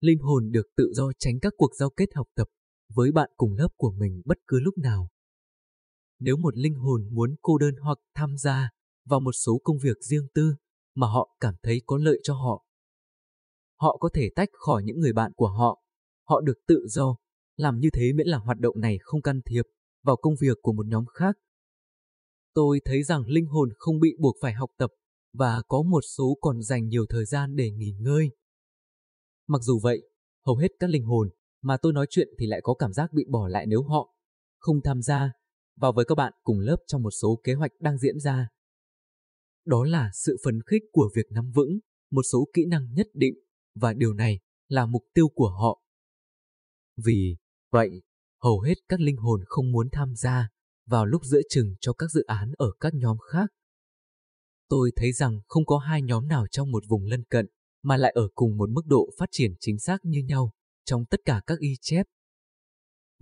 Linh hồn được tự do tránh các cuộc giao kết học tập với bạn cùng lớp của mình bất cứ lúc nào. Nếu một linh hồn muốn cô đơn hoặc tham gia vào một số công việc riêng tư mà họ cảm thấy có lợi cho họ, họ có thể tách khỏi những người bạn của họ. Họ được tự do, làm như thế miễn là hoạt động này không can thiệp vào công việc của một nhóm khác. Tôi thấy rằng linh hồn không bị buộc phải học tập và có một số còn dành nhiều thời gian để nghỉ ngơi. Mặc dù vậy, hầu hết các linh hồn mà tôi nói chuyện thì lại có cảm giác bị bỏ lại nếu họ không tham gia vào với các bạn cùng lớp trong một số kế hoạch đang diễn ra. Đó là sự phấn khích của việc nắm vững một số kỹ năng nhất định và điều này là mục tiêu của họ. Vì vậy, hầu hết các linh hồn không muốn tham gia vào lúc giữa chừng cho các dự án ở các nhóm khác. Tôi thấy rằng không có hai nhóm nào trong một vùng lân cận mà lại ở cùng một mức độ phát triển chính xác như nhau trong tất cả các y chép.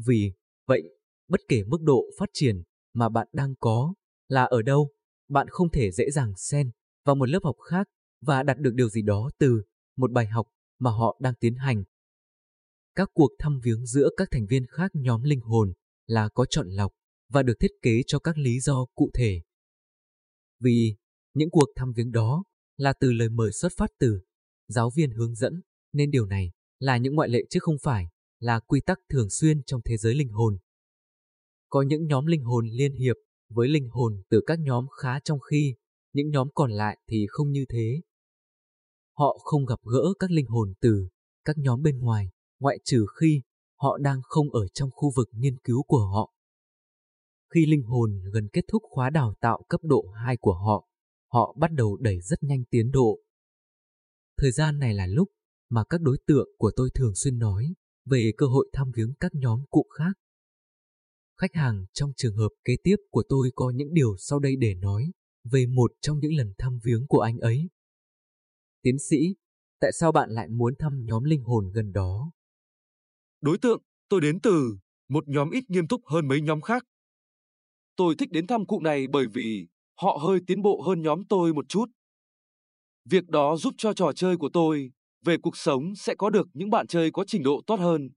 Vì vậy, bất kể mức độ phát triển mà bạn đang có là ở đâu, bạn không thể dễ dàng xen vào một lớp học khác và đạt được điều gì đó từ một bài học mà họ đang tiến hành. Các cuộc thăm viếng giữa các thành viên khác nhóm linh hồn là có chọn lọc và được thiết kế cho các lý do cụ thể. Vì những cuộc thăm viếng đó là từ lời mời xuất phát từ giáo viên hướng dẫn, nên điều này là những ngoại lệ chứ không phải là quy tắc thường xuyên trong thế giới linh hồn. Có những nhóm linh hồn liên hiệp với linh hồn từ các nhóm khá trong khi những nhóm còn lại thì không như thế. Họ không gặp gỡ các linh hồn từ các nhóm bên ngoài, ngoại trừ khi họ đang không ở trong khu vực nghiên cứu của họ. Khi linh hồn gần kết thúc khóa đào tạo cấp độ 2 của họ, họ bắt đầu đẩy rất nhanh tiến độ. Thời gian này là lúc mà các đối tượng của tôi thường xuyên nói về cơ hội thăm viếng các nhóm cụ khác. Khách hàng trong trường hợp kế tiếp của tôi có những điều sau đây để nói về một trong những lần thăm viếng của anh ấy. Tiến sĩ, tại sao bạn lại muốn thăm nhóm linh hồn gần đó? Đối tượng, tôi đến từ một nhóm ít nghiêm túc hơn mấy nhóm khác. Tôi thích đến thăm cụ này bởi vì họ hơi tiến bộ hơn nhóm tôi một chút. Việc đó giúp cho trò chơi của tôi về cuộc sống sẽ có được những bạn chơi có trình độ tốt hơn.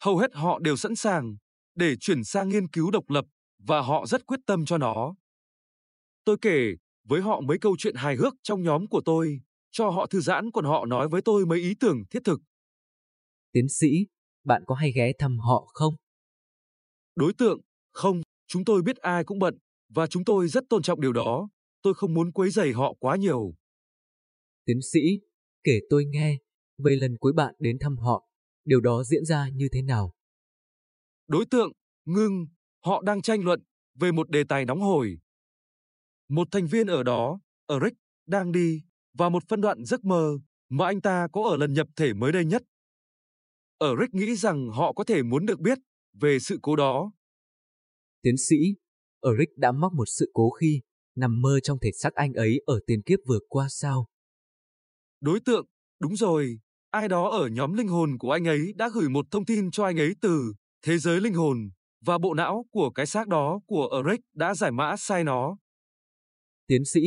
Hầu hết họ đều sẵn sàng để chuyển sang nghiên cứu độc lập và họ rất quyết tâm cho nó. Tôi kể với họ mấy câu chuyện hài hước trong nhóm của tôi cho họ thư giãn còn họ nói với tôi mấy ý tưởng thiết thực. Tiến sĩ, bạn có hay ghé thăm họ không? Đối tượng, không, chúng tôi biết ai cũng bận, và chúng tôi rất tôn trọng điều đó. Tôi không muốn quấy rầy họ quá nhiều. Tiến sĩ, kể tôi nghe, về lần cuối bạn đến thăm họ, điều đó diễn ra như thế nào? Đối tượng, ngưng, họ đang tranh luận về một đề tài nóng hổi. Một thành viên ở đó, Eric, đang đi và một phân đoạn giấc mơ mà anh ta có ở lần nhập thể mới đây nhất. Ở Rick nghĩ rằng họ có thể muốn được biết về sự cố đó. Tiến sĩ, Eric đã mắc một sự cố khi nằm mơ trong thể xác anh ấy ở tiền kiếp vừa qua sao? Đối tượng, đúng rồi, ai đó ở nhóm linh hồn của anh ấy đã gửi một thông tin cho anh ấy từ thế giới linh hồn và bộ não của cái xác đó của Eric đã giải mã sai nó. Tiến sĩ,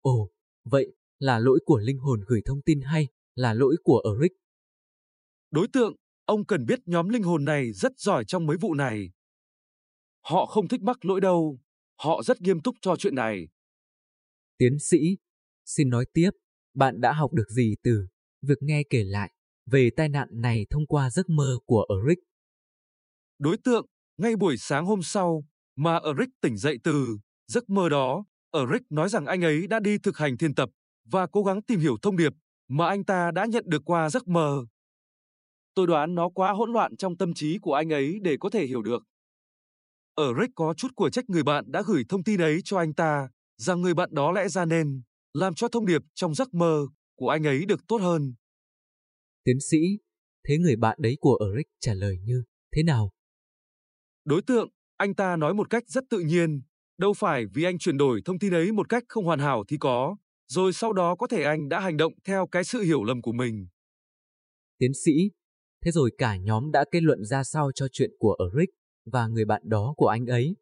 ồ, vậy là lỗi của linh hồn gửi thông tin hay là lỗi của Eric? Đối tượng, ông cần biết nhóm linh hồn này rất giỏi trong mấy vụ này. Họ không thích mắc lỗi đâu, họ rất nghiêm túc cho chuyện này. Tiến sĩ, xin nói tiếp, bạn đã học được gì từ việc nghe kể lại về tai nạn này thông qua giấc mơ của Eric? Đối tượng, ngay buổi sáng hôm sau, mà Eric tỉnh dậy từ giấc mơ đó, Eric nói rằng anh ấy đã đi thực hành thiền tập và cố gắng tìm hiểu thông điệp mà anh ta đã nhận được qua giấc mơ. Tôi đoán nó quá hỗn loạn trong tâm trí của anh ấy để có thể hiểu được. Eric có chút của trách người bạn đã gửi thông tin ấy cho anh ta, rằng người bạn đó lẽ ra nên làm cho thông điệp trong giấc mơ của anh ấy được tốt hơn. Tiến sĩ, thế người bạn đấy của Eric trả lời như thế nào? Đối tượng, anh ta nói một cách rất tự nhiên, đâu phải vì anh chuyển đổi thông tin ấy một cách không hoàn hảo thì có, rồi sau đó có thể anh đã hành động theo cái sự hiểu lầm của mình. Tiến sĩ, thế rồi cả nhóm đã kết luận ra sao cho chuyện của Eric và người bạn đó của anh ấy?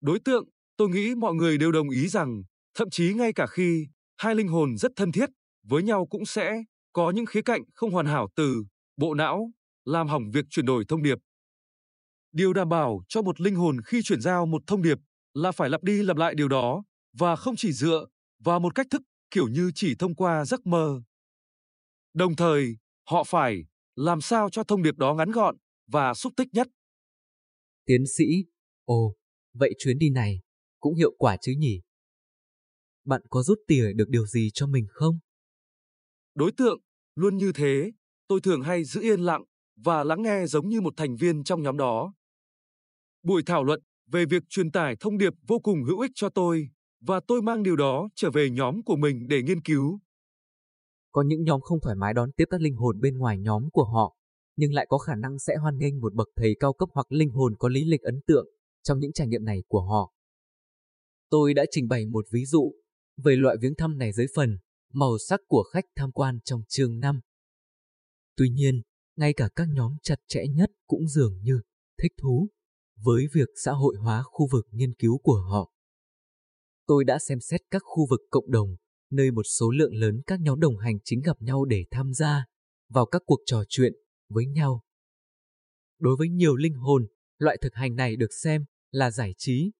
Đối tượng, tôi nghĩ mọi người đều đồng ý rằng, thậm chí ngay cả khi hai linh hồn rất thân thiết với nhau cũng sẽ có những khía cạnh không hoàn hảo từ bộ não làm hỏng việc chuyển đổi thông điệp. Điều đảm bảo cho một linh hồn khi chuyển giao một thông điệp là phải lặp đi lặp lại điều đó và không chỉ dựa vào một cách thức kiểu như chỉ thông qua giấc mơ. Đồng thời, họ phải làm sao cho thông điệp đó ngắn gọn và xúc tích nhất. Tiến sĩ, ồ, vậy chuyến đi này cũng hiệu quả chứ nhỉ? Bạn có rút tỉa được điều gì cho mình không? Đối tượng, luôn như thế, tôi thường hay giữ yên lặng và lắng nghe giống như một thành viên trong nhóm đó. Buổi thảo luận về việc truyền tải thông điệp vô cùng hữu ích cho tôi, và tôi mang điều đó trở về nhóm của mình để nghiên cứu. Có những nhóm không thoải mái đón tiếp các linh hồn bên ngoài nhóm của họ, nhưng lại có khả năng sẽ hoan nghênh một bậc thầy cao cấp hoặc linh hồn có lý lịch ấn tượng trong những trải nghiệm này của họ. Tôi đã trình bày một ví dụ về loại viếng thăm này dưới phần màu sắc của khách tham quan trong chương 5. Tuy nhiên, ngay cả các nhóm chặt chẽ nhất cũng dường như thích thú với việc xã hội hóa khu vực nghiên cứu của họ. Tôi đã xem xét các khu vực cộng đồng, nơi một số lượng lớn các nhóm đồng hành chính gặp nhau để tham gia vào các cuộc trò chuyện với nhau. Đối với nhiều linh hồn, loại thực hành này được xem là giải trí.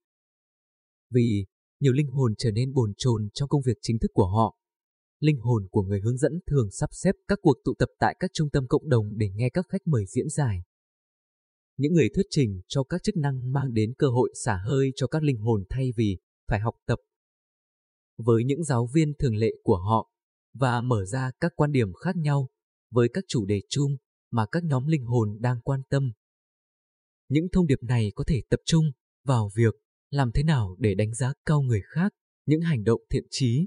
Vì nhiều linh hồn trở nên bồn chồn trong công việc chính thức của họ. Linh hồn của người hướng dẫn thường sắp xếp các cuộc tụ tập tại các trung tâm cộng đồng để nghe các khách mời diễn giải. Những người thuyết trình cho các chức năng mang đến cơ hội xả hơi cho các linh hồn thay vì phải học tập. Với những giáo viên thường lệ của họ và mở ra các quan điểm khác nhau với các chủ đề chung mà các nhóm linh hồn đang quan tâm. Những thông điệp này có thể tập trung vào việc làm thế nào để đánh giá cao người khác, những hành động thiện trí,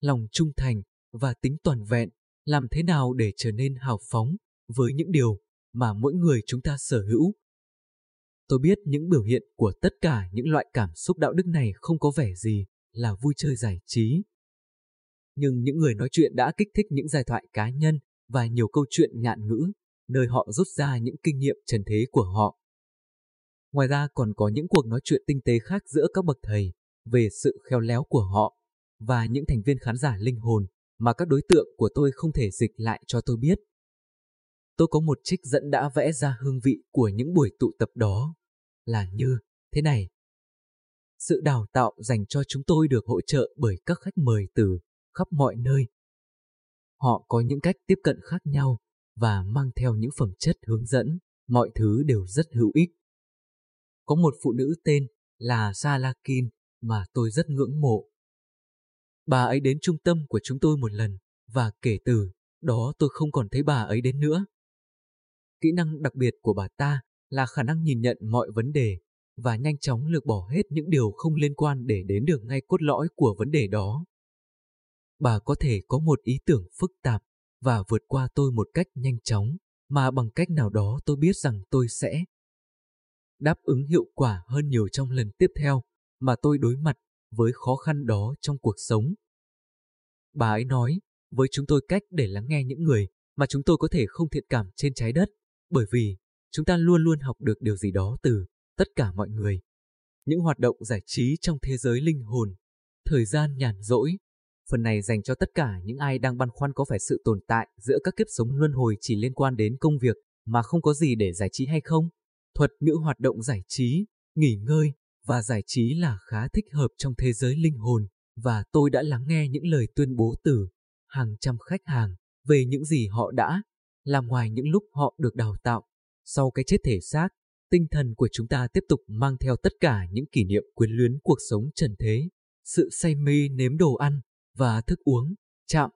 lòng trung thành và tính toàn vẹn, làm thế nào để trở nên hào phóng với những điều mà mỗi người chúng ta sở hữu. Tôi biết những biểu hiện của tất cả những loại cảm xúc đạo đức này không có vẻ gì là vui chơi giải trí. Nhưng những người nói chuyện đã kích thích những giai thoại cá nhân và nhiều câu chuyện ngạn ngữ, nơi họ rút ra những kinh nghiệm trần thế của họ. Ngoài ra còn có những cuộc nói chuyện tinh tế khác giữa các bậc thầy về sự khéo léo của họ và những thành viên khán giả linh hồn mà các đối tượng của tôi không thể dịch lại cho tôi biết. Tôi có một trích dẫn đã vẽ ra hương vị của những buổi tụ tập đó, là như thế này. Sự đào tạo dành cho chúng tôi được hỗ trợ bởi các khách mời từ khắp mọi nơi. Họ có những cách tiếp cận khác nhau và mang theo những phẩm chất hướng dẫn, mọi thứ đều rất hữu ích. Có một phụ nữ tên là Salakin mà tôi rất ngưỡng mộ. Bà ấy đến trung tâm của chúng tôi một lần và kể từ đó tôi không còn thấy bà ấy đến nữa. Kỹ năng đặc biệt của bà ta là khả năng nhìn nhận mọi vấn đề và nhanh chóng lược bỏ hết những điều không liên quan để đến được ngay cốt lõi của vấn đề đó. Bà có thể có một ý tưởng phức tạp và vượt qua tôi một cách nhanh chóng, mà bằng cách nào đó tôi biết rằng tôi sẽ đáp ứng hiệu quả hơn nhiều trong lần tiếp theo mà tôi đối mặt với khó khăn đó trong cuộc sống. Bà ấy nói, với chúng tôi cách để lắng nghe những người mà chúng tôi có thể không thiện cảm trên trái đất, bởi vì chúng ta luôn luôn học được điều gì đó từ tất cả mọi người. Những hoạt động giải trí trong thế giới linh hồn, thời gian nhàn rỗi. Phần này dành cho tất cả những ai đang băn khoăn có phải sự tồn tại giữa các kiếp sống luân hồi chỉ liên quan đến công việc mà không có gì để giải trí hay không. Thuật ngữ hoạt động giải trí, nghỉ ngơi và giải trí là khá thích hợp trong thế giới linh hồn và tôi đã lắng nghe những lời tuyên bố từ hàng trăm khách hàng về những gì họ đã làm ngoài những lúc họ được đào tạo. Sau cái chết thể xác, tinh thần của chúng ta tiếp tục mang theo tất cả những kỷ niệm quyến luyến cuộc sống trần thế, sự say mê nếm đồ ăn và thức uống, chạm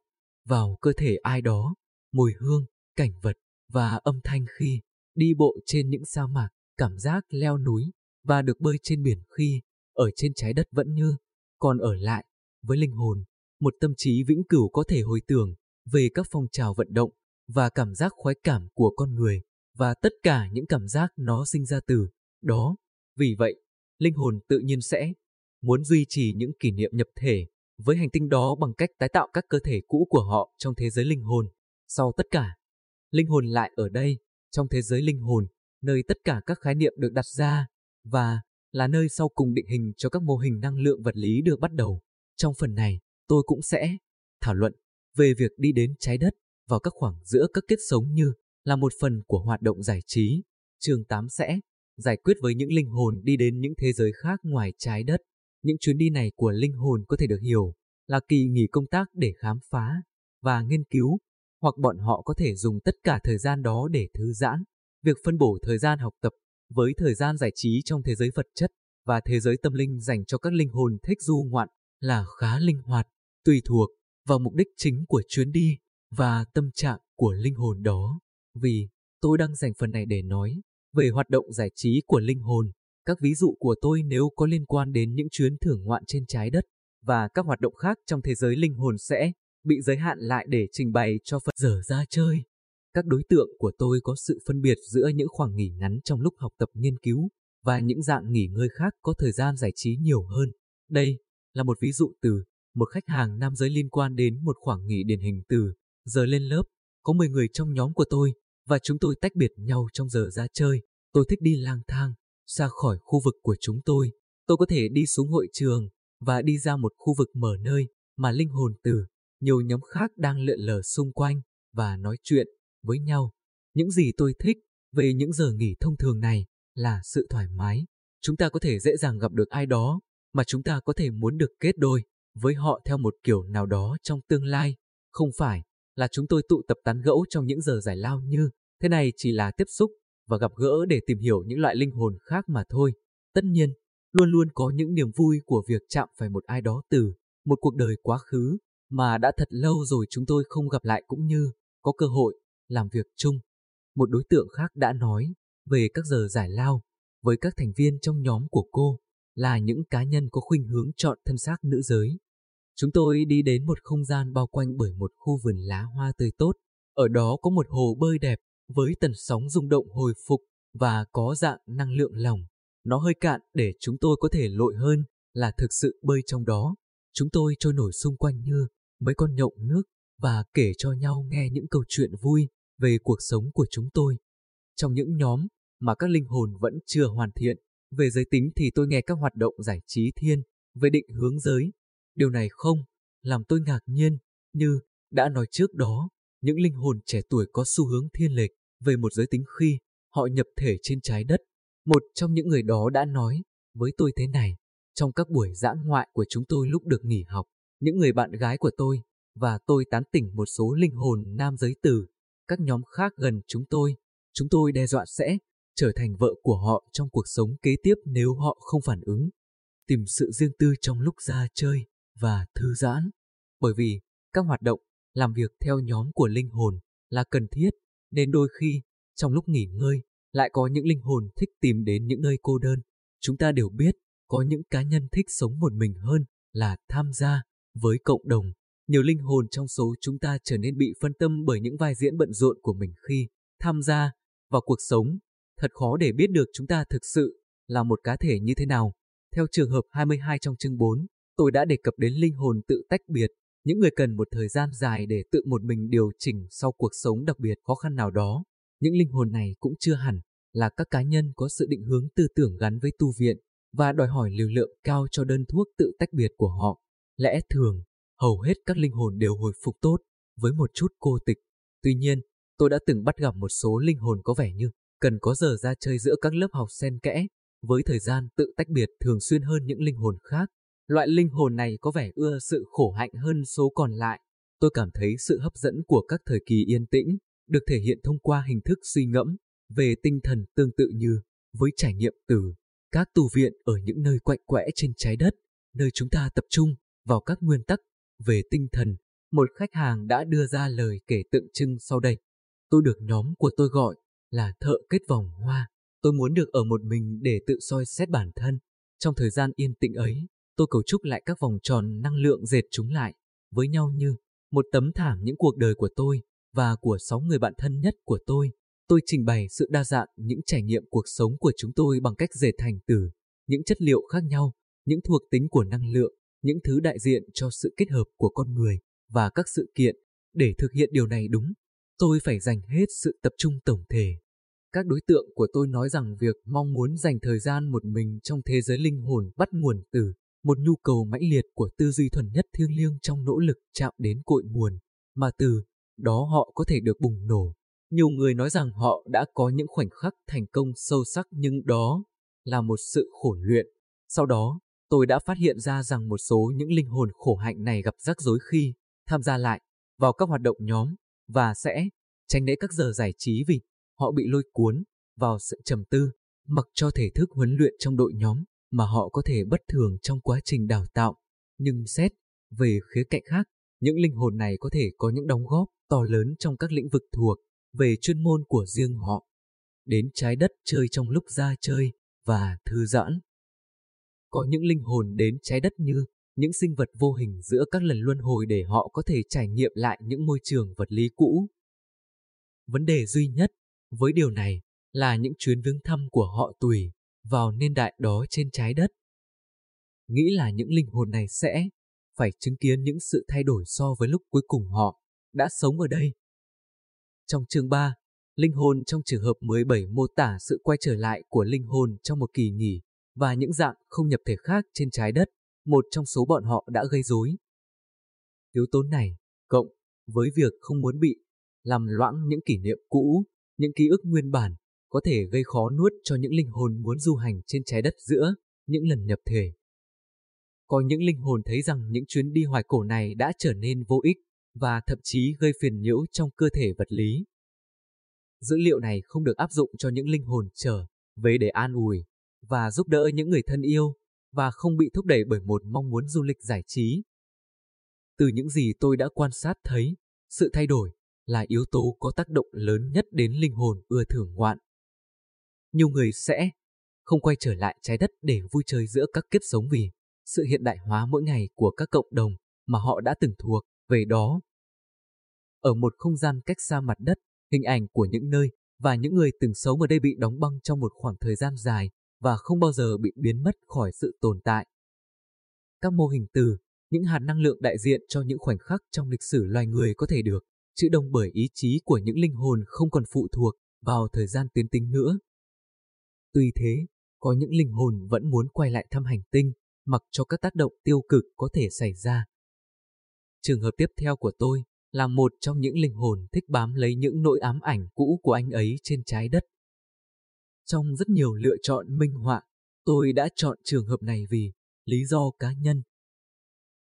vào cơ thể ai đó, mùi hương, cảnh vật và âm thanh khi đi bộ trên những sa mạc, cảm giác leo núi và được bơi trên biển khi ở trên trái đất vẫn như còn ở lại với linh hồn, một tâm trí vĩnh cửu có thể hồi tưởng về các phong trào vận động và cảm giác khoái cảm của con người và tất cả những cảm giác nó sinh ra từ đó. Vì vậy, linh hồn tự nhiên sẽ muốn duy trì những kỷ niệm nhập thể với hành tinh đó bằng cách tái tạo các cơ thể cũ của họ trong thế giới linh hồn. Sau tất cả, linh hồn lại ở đây, trong thế giới linh hồn, nơi tất cả các khái niệm được đặt ra và là nơi sau cùng định hình cho các mô hình năng lượng vật lý được bắt đầu. Trong phần này, tôi cũng sẽ thảo luận về việc đi đến trái đất vào các khoảng giữa các kết sống như là một phần của hoạt động giải trí. Chương 8 sẽ giải quyết với những linh hồn đi đến những thế giới khác ngoài trái đất. Những chuyến đi này của linh hồn có thể được hiểu là kỳ nghỉ công tác để khám phá và nghiên cứu, hoặc bọn họ có thể dùng tất cả thời gian đó để thư giãn. Việc phân bổ thời gian học tập với thời gian giải trí trong thế giới vật chất và thế giới tâm linh dành cho các linh hồn thích du ngoạn là khá linh hoạt, tùy thuộc vào mục đích chính của chuyến đi và tâm trạng của linh hồn đó. Vì tôi đang dành phần này để nói về hoạt động giải trí của linh hồn. Các ví dụ của tôi nếu có liên quan đến những chuyến thưởng ngoạn trên trái đất và các hoạt động khác trong thế giới linh hồn sẽ bị giới hạn lại để trình bày cho phần giờ ra chơi. Các đối tượng của tôi có sự phân biệt giữa những khoảng nghỉ ngắn trong lúc học tập nghiên cứu và những dạng nghỉ ngơi khác có thời gian giải trí nhiều hơn. Đây là một ví dụ từ một khách hàng nam giới liên quan đến một khoảng nghỉ điển hình từ giờ lên lớp. Có 10 người trong nhóm của tôi và chúng tôi tách biệt nhau trong giờ ra chơi. Tôi thích đi lang thang, ra khỏi khu vực của chúng tôi. Tôi có thể đi xuống hội trường và đi ra một khu vực mở nơi mà linh hồn từ nhiều nhóm khác đang lượn lờ xung quanh và nói chuyện với nhau. Những gì tôi thích về những giờ nghỉ thông thường này là sự thoải mái. Chúng ta có thể dễ dàng gặp được ai đó mà chúng ta có thể muốn được kết đôi với họ theo một kiểu nào đó trong tương lai. Không phải là chúng tôi tụ tập tán gẫu trong những giờ giải lao như thế này chỉ là tiếp xúc và gặp gỡ để tìm hiểu những loại linh hồn khác mà thôi. Tất nhiên, luôn luôn có những niềm vui của việc chạm phải một ai đó từ một cuộc đời quá khứ mà đã thật lâu rồi chúng tôi không gặp lại cũng như có cơ hội làm việc chung. Một đối tượng khác đã nói về các giờ giải lao với các thành viên trong nhóm của cô là những cá nhân có khuynh hướng chọn thân xác nữ giới. Chúng tôi đi đến một không gian bao quanh bởi một khu vườn lá hoa tươi tốt. Ở đó có một hồ bơi đẹp với tần sóng rung động hồi phục và có dạng năng lượng lỏng. Nó hơi cạn để chúng tôi có thể lội hơn là thực sự bơi trong đó. Chúng tôi trôi nổi xung quanh như mấy con nhộng nước và kể cho nhau nghe những câu chuyện vui về cuộc sống của chúng tôi. Trong những nhóm mà các linh hồn vẫn chưa hoàn thiện, về giới tính thì tôi nghe các hoạt động giải trí thiên, về định hướng giới. Điều này không làm tôi ngạc nhiên, như đã nói trước đó, những linh hồn trẻ tuổi có xu hướng thiên lệch về một giới tính khi họ nhập thể trên trái đất. Một trong những người đó đã nói với tôi thế này, trong các buổi giã ngoại của chúng tôi lúc được nghỉ học, những người bạn gái của tôi và tôi tán tỉnh một số linh hồn nam giới tử, các nhóm khác gần chúng tôi. Chúng tôi đe dọa sẽ trở thành vợ của họ trong cuộc sống kế tiếp nếu họ không phản ứng. Tìm sự riêng tư trong lúc ra chơi và thư giãn. Bởi vì các hoạt động làm việc theo nhóm của linh hồn là cần thiết, nên đôi khi trong lúc nghỉ ngơi lại có những linh hồn thích tìm đến những nơi cô đơn. Chúng ta đều biết có những cá nhân thích sống một mình hơn là tham gia với cộng đồng. Nhiều linh hồn trong số chúng ta trở nên bị phân tâm bởi những vai diễn bận rộn của mình khi tham gia vào cuộc sống thật khó để biết được chúng ta thực sự là một cá thể như thế nào. Theo trường hợp 22 trong chương 4, tôi đã đề cập đến linh hồn tự tách biệt, những người cần một thời gian dài để tự một mình điều chỉnh sau cuộc sống đặc biệt khó khăn nào đó. Những linh hồn này cũng chưa hẳn là các cá nhân có sự định hướng tư tưởng gắn với tu viện và đòi hỏi liều lượng cao cho đơn thuốc tự tách biệt của họ. Lẽ thường, hầu hết các linh hồn đều hồi phục tốt với một chút cô tịch. Tuy nhiên, tôi đã từng bắt gặp một số linh hồn có vẻ như cần có giờ ra chơi giữa các lớp học xen kẽ, với thời gian tự tách biệt thường xuyên hơn những linh hồn khác. Loại linh hồn này có vẻ ưa sự khổ hạnh hơn số còn lại. Tôi cảm thấy sự hấp dẫn của các thời kỳ yên tĩnh được thể hiện thông qua hình thức suy ngẫm về tinh thần tương tự như với trải nghiệm từ các tu viện ở những nơi quạnh quẽ trên trái đất, nơi chúng ta tập trung vào các nguyên tắc về tinh thần. Một khách hàng đã đưa ra lời kể tượng trưng sau đây. Tôi được nhóm của tôi gọi là thợ kết vòng hoa. Tôi muốn được ở một mình để tự soi xét bản thân. Trong thời gian yên tĩnh ấy, tôi cấu trúc lại các vòng tròn năng lượng dệt chúng lại với nhau như một tấm thảm những cuộc đời của tôi và của sáu người bạn thân nhất của tôi. Tôi trình bày sự đa dạng những trải nghiệm cuộc sống của chúng tôi bằng cách dệt thành từ những chất liệu khác nhau, những thuộc tính của năng lượng, những thứ đại diện cho sự kết hợp của con người và các sự kiện. Để thực hiện điều này đúng, tôi phải dành hết sự tập trung tổng thể. Các đối tượng của tôi nói rằng việc mong muốn dành thời gian một mình trong thế giới linh hồn bắt nguồn từ một nhu cầu mãnh liệt của tư duy thuần nhất thiêng liêng trong nỗ lực chạm đến cội nguồn, mà từ đó họ có thể được bùng nổ. Nhiều người nói rằng họ đã có những khoảnh khắc thành công sâu sắc nhưng đó là một sự khổ luyện. Sau đó, tôi đã phát hiện ra rằng một số những linh hồn khổ hạnh này gặp rắc rối khi tham gia lại vào các hoạt động nhóm và sẽ tránh né các giờ giải trí vì họ bị lôi cuốn vào sự trầm tư, mặc cho thể thức huấn luyện trong đội nhóm mà họ có thể bất thường trong quá trình đào tạo. Nhưng xét về khía cạnh khác, những linh hồn này có thể có những đóng góp to lớn trong các lĩnh vực thuộc về chuyên môn của riêng họ. Đến trái đất chơi trong lúc ra chơi và thư giãn. Có những linh hồn đến trái đất như những sinh vật vô hình giữa các lần luân hồi để họ có thể trải nghiệm lại những môi trường vật lý cũ. Vấn đề duy nhất với điều này là những chuyến viếng thăm của họ tùy vào niên đại đó trên trái đất. Nghĩ là những linh hồn này sẽ phải chứng kiến những sự thay đổi so với lúc cuối cùng họ đã sống ở đây. Trong chương 3, linh hồn trong trường hợp 17 mô tả sự quay trở lại của linh hồn trong một kỳ nghỉ và những dạng không nhập thể khác trên trái đất, một trong số bọn họ đã gây rối. Yếu tố này, cộng với việc không muốn bị làm loãng những kỷ niệm cũ, những ký ức nguyên bản, có thể gây khó nuốt cho những linh hồn muốn du hành trên trái đất giữa những lần nhập thể. Có những linh hồn thấy rằng những chuyến đi hoài cổ này đã trở nên vô ích và thậm chí gây phiền nhiễu trong cơ thể vật lý. Dữ liệu này không được áp dụng cho những linh hồn trở về để an ủi và giúp đỡ những người thân yêu và không bị thúc đẩy bởi một mong muốn du lịch giải trí. Từ những gì tôi đã quan sát thấy, sự thay đổi là yếu tố có tác động lớn nhất đến linh hồn ưa thưởng ngoạn. Nhiều người sẽ không quay trở lại trái đất để vui chơi giữa các kiếp sống vì sự hiện đại hóa mỗi ngày của các cộng đồng mà họ đã từng thuộc về đó. Ở một không gian cách xa mặt đất, hình ảnh của những nơi và những người từng sống ở đây bị đóng băng trong một khoảng thời gian dài và không bao giờ bị biến mất khỏi sự tồn tại. Các mô hình từ, những hạt năng lượng đại diện cho những khoảnh khắc trong lịch sử loài người có thể được chữ đông bởi ý chí của những linh hồn không còn phụ thuộc vào thời gian tiến tính nữa. Tuy thế, có những linh hồn vẫn muốn quay lại thăm hành tinh, mặc cho các tác động tiêu cực có thể xảy ra. Trường hợp tiếp theo của tôi là một trong những linh hồn thích bám lấy những nỗi ám ảnh cũ của anh ấy trên trái đất. Trong rất nhiều lựa chọn minh họa, tôi đã chọn trường hợp này vì lý do cá nhân.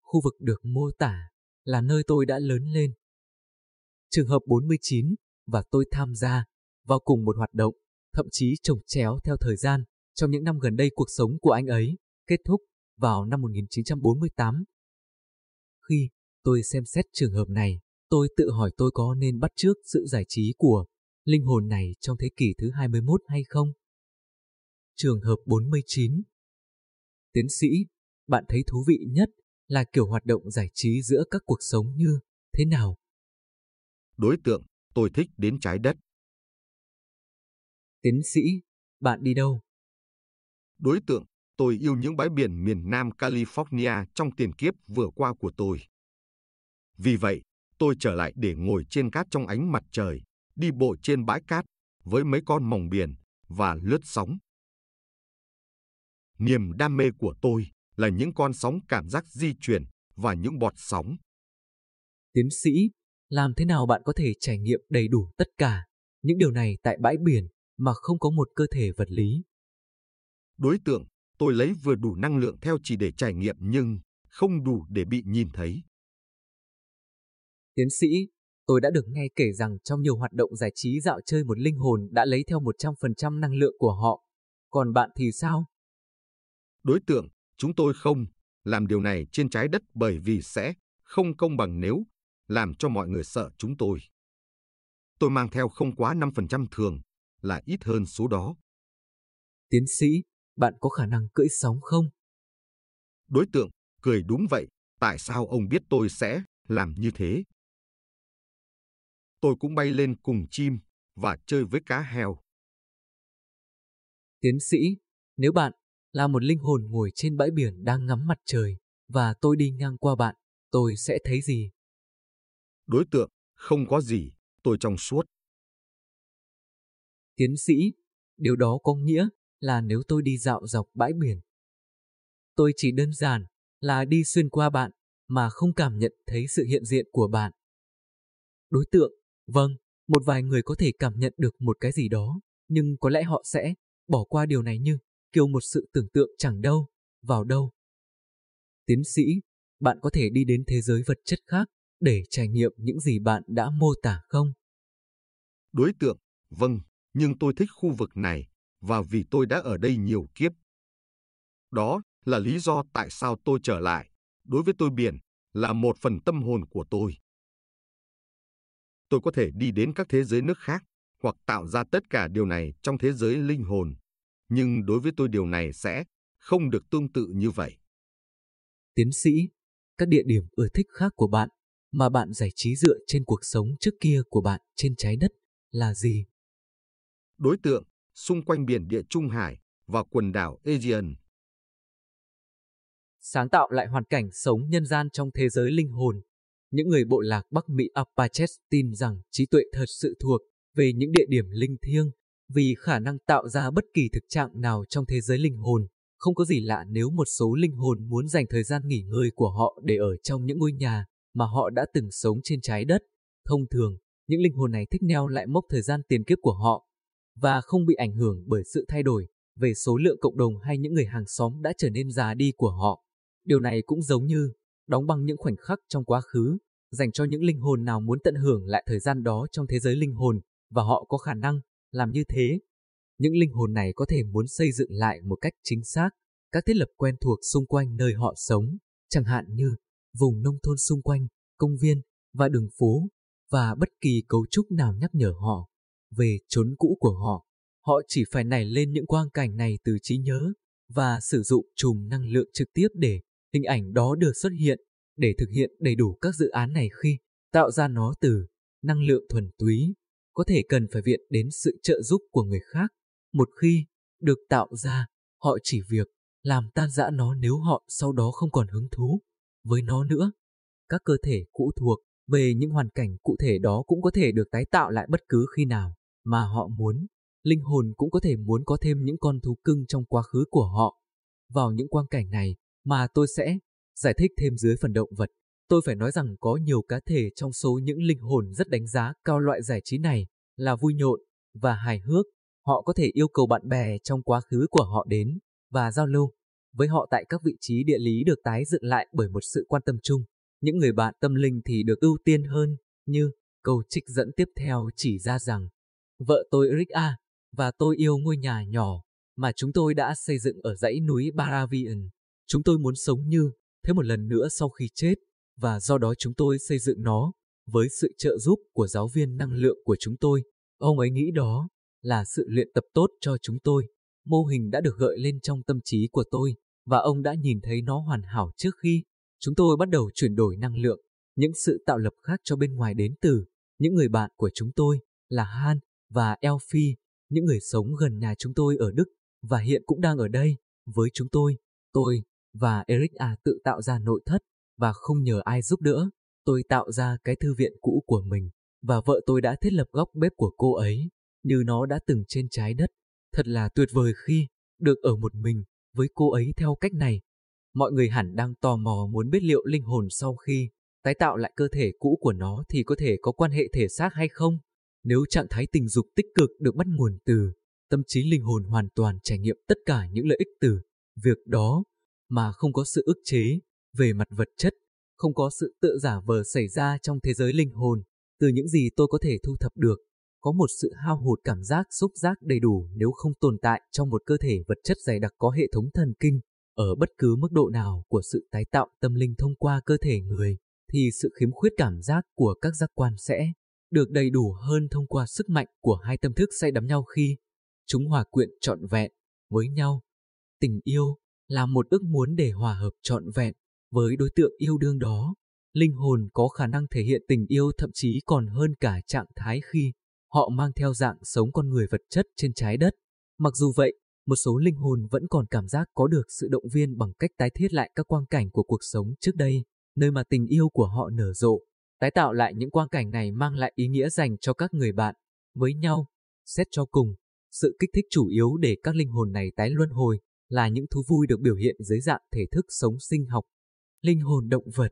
Khu vực được mô tả là nơi tôi đã lớn lên. Trường hợp 49 và tôi tham gia vào cùng một hoạt động, thậm chí trồng chéo theo thời gian trong những năm gần đây cuộc sống của anh ấy kết thúc vào năm 1948. Khi tôi xem xét trường hợp này, tôi tự hỏi tôi có nên bắt chước sự giải trí của linh hồn này trong thế kỷ thứ 21 hay không? Trường hợp 49 Tiến sĩ, bạn thấy thú vị nhất là kiểu hoạt động giải trí giữa các cuộc sống như thế nào? Đối tượng, tôi thích đến trái đất. Tiến sĩ, bạn đi đâu? Đối tượng, tôi yêu những bãi biển miền Nam California trong tiền kiếp vừa qua của tôi. Vì vậy, tôi trở lại để ngồi trên cát trong ánh mặt trời, đi bộ trên bãi cát với mấy con mòng biển và lướt sóng. Niềm đam mê của tôi là những con sóng cảm giác di chuyển và những bọt sóng. Tiến sĩ, làm thế nào bạn có thể trải nghiệm đầy đủ tất cả những điều này tại bãi biển mà không có một cơ thể vật lý? Đối tượng, tôi lấy vừa đủ năng lượng theo chỉ để trải nghiệm nhưng không đủ để bị nhìn thấy. Tiến sĩ, tôi đã được nghe kể rằng trong nhiều hoạt động giải trí dạo chơi một linh hồn đã lấy theo 100% năng lượng của họ. Còn bạn thì sao? Đối tượng, chúng tôi không làm điều này trên trái đất bởi vì sẽ không công bằng nếu làm cho mọi người sợ chúng tôi. Tôi mang theo không quá 5% thường, là ít hơn số đó. Tiến sĩ, bạn có khả năng cưỡi sóng không? Đối tượng, cười đúng vậy, tại sao ông biết tôi sẽ làm như thế? Tôi cũng bay lên cùng chim và chơi với cá heo. Tiến sĩ, nếu bạn là một linh hồn ngồi trên bãi biển đang ngắm mặt trời và tôi đi ngang qua bạn, tôi sẽ thấy gì? Đối tượng, không có gì, tôi trong suốt. Tiến sĩ, điều đó có nghĩa là nếu tôi đi dạo dọc bãi biển, tôi chỉ đơn giản là đi xuyên qua bạn mà không cảm nhận thấy sự hiện diện của bạn. Đối tượng, vâng, một vài người có thể cảm nhận được một cái gì đó, nhưng có lẽ họ sẽ bỏ qua điều này như kiểu một sự tưởng tượng chẳng đâu, vào đâu. Tiến sĩ, bạn có thể đi đến thế giới vật chất khác để trải nghiệm những gì bạn đã mô tả không? Đối tượng, vâng, nhưng tôi thích khu vực này và vì tôi đã ở đây nhiều kiếp. Đó là lý do tại sao tôi trở lại. Đối với tôi biển là một phần tâm hồn của tôi. Tôi có thể đi đến các thế giới nước khác hoặc tạo ra tất cả điều này trong thế giới linh hồn. Nhưng đối với tôi điều này sẽ không được tương tự như vậy. Tiến sĩ, các địa điểm ưa thích khác của bạn mà bạn giải trí dựa trên cuộc sống trước kia của bạn trên trái đất là gì? Đối tượng, xung quanh biển địa Trung Hải và quần đảo Aegean. Sáng tạo lại hoàn cảnh sống nhân gian trong thế giới linh hồn. Những người bộ lạc Bắc Mỹ Apaches tin rằng trí tuệ thật sự thuộc về những địa điểm linh thiêng vì khả năng tạo ra bất kỳ thực trạng nào trong thế giới linh hồn. Không có gì lạ nếu một số linh hồn muốn dành thời gian nghỉ ngơi của họ để ở trong những ngôi nhà mà họ đã từng sống trên trái đất. Thông thường, những linh hồn này thích neo lại mốc thời gian tiền kiếp của họ và không bị ảnh hưởng bởi sự thay đổi về số lượng cộng đồng hay những người hàng xóm đã trở nên già đi của họ. Điều này cũng giống như đóng băng những khoảnh khắc trong quá khứ, dành cho những linh hồn nào muốn tận hưởng lại thời gian đó trong thế giới linh hồn và họ có khả năng làm như thế. Những linh hồn này có thể muốn xây dựng lại một cách chính xác các thiết lập quen thuộc xung quanh nơi họ sống, chẳng hạn như vùng nông thôn xung quanh, công viên và đường phố, và bất kỳ cấu trúc nào nhắc nhở họ về chốn cũ của họ. Họ chỉ phải nảy lên những quang cảnh này từ trí nhớ và sử dụng chùm năng lượng trực tiếp để hình ảnh đó được xuất hiện, để thực hiện đầy đủ các dự án này khi tạo ra nó từ năng lượng thuần túy, có thể cần phải viện đến sự trợ giúp của người khác. Một khi được tạo ra, họ chỉ việc làm tan rã nó nếu họ sau đó không còn hứng thú với nó nữa. Các cơ thể cũ thuộc về những hoàn cảnh cụ thể đó cũng có thể được tái tạo lại bất cứ khi nào mà họ muốn. Linh hồn cũng có thể muốn có thêm những con thú cưng trong quá khứ của họ. Vào những quang cảnh này mà tôi sẽ giải thích thêm dưới phần động vật. Tôi phải nói rằng có nhiều cá thể trong số những linh hồn rất đánh giá cao loại giải trí này là vui nhộn và hài hước. Họ có thể yêu cầu bạn bè trong quá khứ của họ đến và giao lưu với họ tại các vị trí địa lý được tái dựng lại bởi một sự quan tâm chung. Những người bạn tâm linh thì được ưu tiên hơn, như câu trích dẫn tiếp theo chỉ ra rằng Vợ tôi Rick A và tôi yêu ngôi nhà nhỏ mà chúng tôi đã xây dựng ở dãy núi Baravian. Chúng tôi muốn sống như thế một lần nữa sau khi chết và do đó chúng tôi xây dựng nó với sự trợ giúp của giáo viên năng lượng của chúng tôi. Ông ấy nghĩ đó là sự luyện tập tốt cho chúng tôi. Mô hình đã được gợi lên trong tâm trí của tôi và ông đã nhìn thấy nó hoàn hảo trước khi chúng tôi bắt đầu chuyển đổi năng lượng. Những sự tạo lập khác cho bên ngoài đến từ những người bạn của chúng tôi là Han và Elfie, những người sống gần nhà chúng tôi ở Đức và hiện cũng đang ở đây với chúng tôi. Tôi và Eric à tự tạo ra nội thất và không nhờ ai giúp đỡ. Tôi tạo ra cái thư viện cũ của mình và vợ tôi đã thiết lập góc bếp của cô ấy như nó đã từng trên trái đất. Thật là tuyệt vời khi được ở một mình với cô ấy theo cách này. Mọi người hẳn đang tò mò muốn biết liệu linh hồn sau khi tái tạo lại cơ thể cũ của nó thì có thể có quan hệ thể xác hay không. Nếu trạng thái tình dục tích cực được bắt nguồn từ tâm trí linh hồn hoàn toàn trải nghiệm tất cả những lợi ích từ việc đó mà không có sự ức chế về mặt vật chất, không có sự tự giả vờ xảy ra trong thế giới linh hồn, từ những gì tôi có thể thu thập được, có một sự hao hụt cảm giác xúc giác đầy đủ nếu không tồn tại trong một cơ thể vật chất dày đặc có hệ thống thần kinh, ở bất cứ mức độ nào của sự tái tạo tâm linh thông qua cơ thể người, thì sự khiếm khuyết cảm giác của các giác quan sẽ được đầy đủ hơn thông qua sức mạnh của hai tâm thức say đắm nhau khi chúng hòa quyện trọn vẹn với nhau. Tình yêu là một ước muốn để hòa hợp trọn vẹn với đối tượng yêu đương đó. Linh hồn có khả năng thể hiện tình yêu thậm chí còn hơn cả trạng thái khi họ mang theo dạng sống con người vật chất trên trái đất. Mặc dù vậy, một số linh hồn vẫn còn cảm giác có được sự động viên bằng cách tái thiết lại các quang cảnh của cuộc sống trước đây, nơi mà tình yêu của họ nở rộ. Tái tạo lại những quang cảnh này mang lại ý nghĩa dành cho các người bạn với nhau. Xét cho cùng, sự kích thích chủ yếu để các linh hồn này tái luân hồi là những thú vui được biểu hiện dưới dạng thể thức sống sinh học. Linh hồn động vật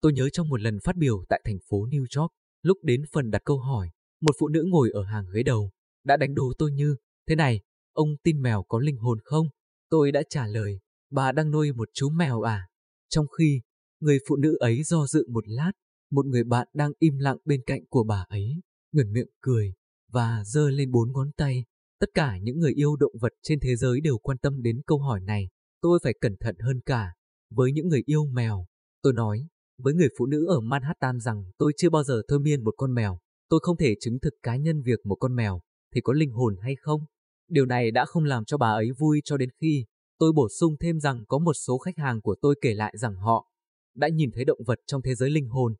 Tôi nhớ trong một lần phát biểu tại thành phố New York, lúc đến phần đặt câu hỏi, một phụ nữ ngồi ở hàng ghế đầu, đã đánh đố tôi như, thế này, ông tin mèo có linh hồn không? Tôi đã trả lời, bà đang nuôi một chú mèo à? Trong khi, người phụ nữ ấy do dự một lát, một người bạn đang im lặng bên cạnh của bà ấy, ngẩn miệng cười, và giơ lên bốn ngón tay. Tất cả những người yêu động vật trên thế giới đều quan tâm đến câu hỏi này. Tôi phải cẩn thận hơn cả. Với những người yêu mèo, tôi nói với người phụ nữ ở Manhattan rằng tôi chưa bao giờ thôi miên một con mèo. Tôi không thể chứng thực cá nhân việc một con mèo thì có linh hồn hay không. Điều này đã không làm cho bà ấy vui cho đến khi tôi bổ sung thêm rằng có một số khách hàng của tôi kể lại rằng họ đã nhìn thấy động vật trong thế giới linh hồn.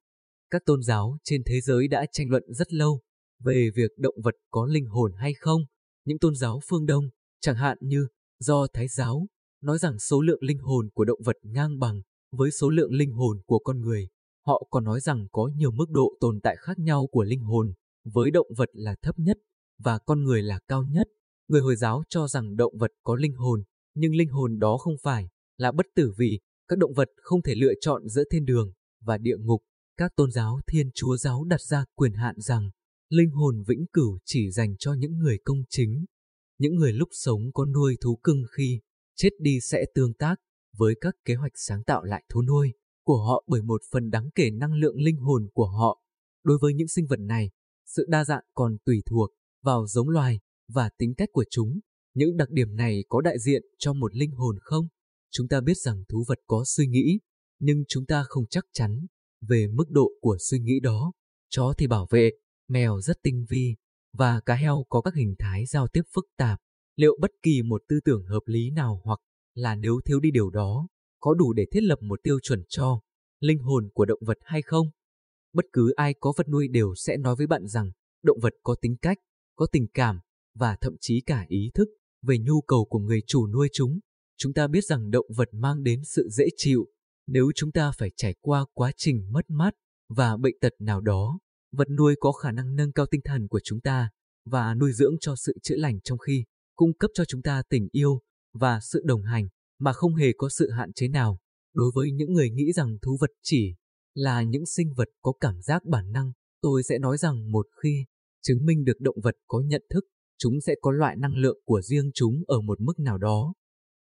Các tôn giáo trên thế giới đã tranh luận rất lâu về việc động vật có linh hồn hay không. Những tôn giáo phương Đông, chẳng hạn như do Thái giáo, nói rằng số lượng linh hồn của động vật ngang bằng với số lượng linh hồn của con người. Họ còn nói rằng có nhiều mức độ tồn tại khác nhau của linh hồn, với động vật là thấp nhất và con người là cao nhất. Người Hồi giáo cho rằng động vật có linh hồn, nhưng linh hồn đó không phải là bất tử vì các động vật không thể lựa chọn giữa thiên đường và địa ngục. Các tôn giáo thiên chúa giáo đặt ra quyền hạn rằng linh hồn vĩnh cửu chỉ dành cho những người công chính. Những người lúc sống có nuôi thú cưng khi chết đi sẽ tương tác với các kế hoạch sáng tạo lại thú nuôi của họ bởi một phần đáng kể năng lượng linh hồn của họ. Đối với những sinh vật này, sự đa dạng còn tùy thuộc vào giống loài và tính cách của chúng. Những đặc điểm này có đại diện cho một linh hồn không? Chúng ta biết rằng thú vật có suy nghĩ, nhưng chúng ta không chắc chắn về mức độ của suy nghĩ đó. Chó thì bảo vệ, mèo rất tinh vi, và cá heo có các hình thái giao tiếp phức tạp. Liệu bất kỳ một tư tưởng hợp lý nào hoặc là nếu thiếu đi điều đó, có đủ để thiết lập một tiêu chuẩn cho linh hồn của động vật hay không? Bất cứ ai có vật nuôi đều sẽ nói với bạn rằng động vật có tính cách, có tình cảm và thậm chí cả ý thức về nhu cầu của người chủ nuôi chúng. Chúng ta biết rằng động vật mang đến sự dễ chịu nếu chúng ta phải trải qua quá trình mất mát và bệnh tật nào đó. Vật nuôi có khả năng nâng cao tinh thần của chúng ta và nuôi dưỡng cho sự chữa lành trong khi cung cấp cho chúng ta tình yêu và sự đồng hành mà không hề có sự hạn chế nào. Đối với những người nghĩ rằng thú vật chỉ là những sinh vật có cảm giác bản năng, tôi sẽ nói rằng một khi chứng minh được động vật có nhận thức, chúng sẽ có loại năng lượng của riêng chúng ở một mức nào đó.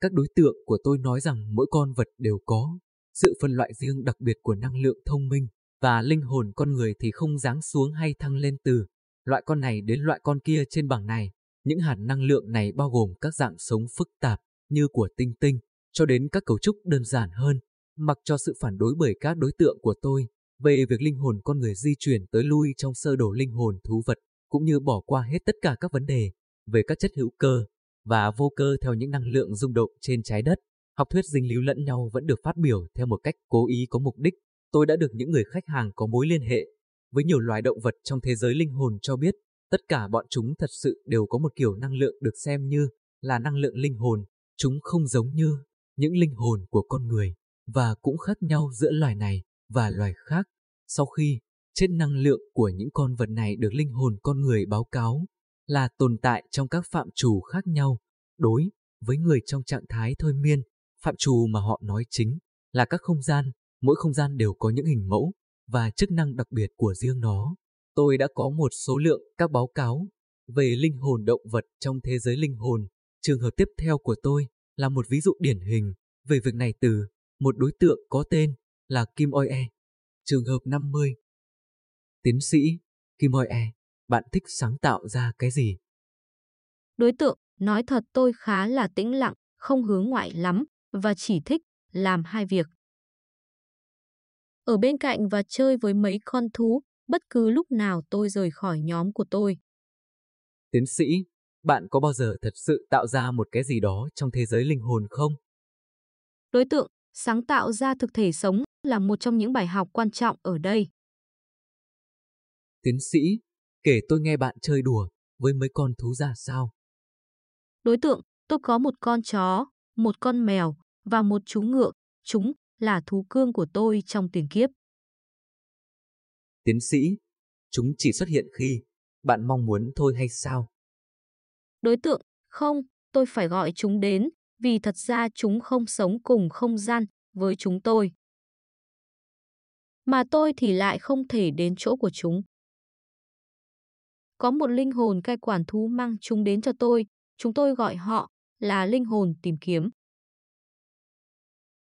Các đối tượng của tôi nói rằng mỗi con vật đều có sự phân loại riêng đặc biệt của năng lượng thông minh và linh hồn con người thì không giáng xuống hay thăng lên từ loại con này đến loại con kia trên bảng này. Những hạt năng lượng này bao gồm các dạng sống phức tạp như của tinh tinh, cho đến các cấu trúc đơn giản hơn, mặc cho sự phản đối bởi các đối tượng của tôi về việc linh hồn con người di chuyển tới lui trong sơ đồ linh hồn thú vật, cũng như bỏ qua hết tất cả các vấn đề về các chất hữu cơ và vô cơ theo những năng lượng rung động trên trái đất. Học thuyết dinh líu lẫn nhau vẫn được phát biểu theo một cách cố ý có mục đích. Tôi đã được những người khách hàng có mối liên hệ với nhiều loài động vật trong thế giới linh hồn cho biết Tất cả bọn chúng thật sự đều có một kiểu năng lượng được xem như là năng lượng linh hồn. Chúng không giống như những linh hồn của con người và cũng khác nhau giữa loài này và loài khác. Sau khi chết năng lượng của những con vật này được linh hồn con người báo cáo là tồn tại trong các phạm trù khác nhau. Đối với người trong trạng thái thôi miên, phạm trù mà họ nói chính là các không gian, mỗi không gian đều có những hình mẫu và chức năng đặc biệt của riêng nó. Tôi đã có một số lượng các báo cáo về linh hồn động vật trong thế giới linh hồn. Trường hợp tiếp theo của tôi là một ví dụ điển hình về việc này từ một đối tượng có tên là Kim Oi e. Trường hợp 50 Tiến sĩ Kim Oi e, bạn thích sáng tạo ra cái gì? Đối tượng, nói thật tôi khá là tĩnh lặng, không hướng ngoại lắm và chỉ thích làm hai việc. Ở bên cạnh và chơi với mấy con thú, bất cứ lúc nào tôi rời khỏi nhóm của tôi. Tiến sĩ, bạn có bao giờ thật sự tạo ra một cái gì đó trong thế giới linh hồn không? Đối tượng, sáng tạo ra thực thể sống là một trong những bài học quan trọng ở đây. Tiến sĩ, kể tôi nghe bạn chơi đùa với mấy con thú ra sao? Đối tượng, tôi có một con chó, một con mèo và một chú ngựa. Chúng là thú cương của tôi trong tiền kiếp. Tiến sĩ, chúng chỉ xuất hiện khi bạn mong muốn thôi hay sao? Đối tượng, không, tôi phải gọi chúng đến, vì thật ra chúng không sống cùng không gian với chúng tôi. Mà tôi thì lại không thể đến chỗ của chúng. Có một linh hồn cai quản thú mang chúng đến cho tôi, chúng tôi gọi họ là linh hồn tìm kiếm.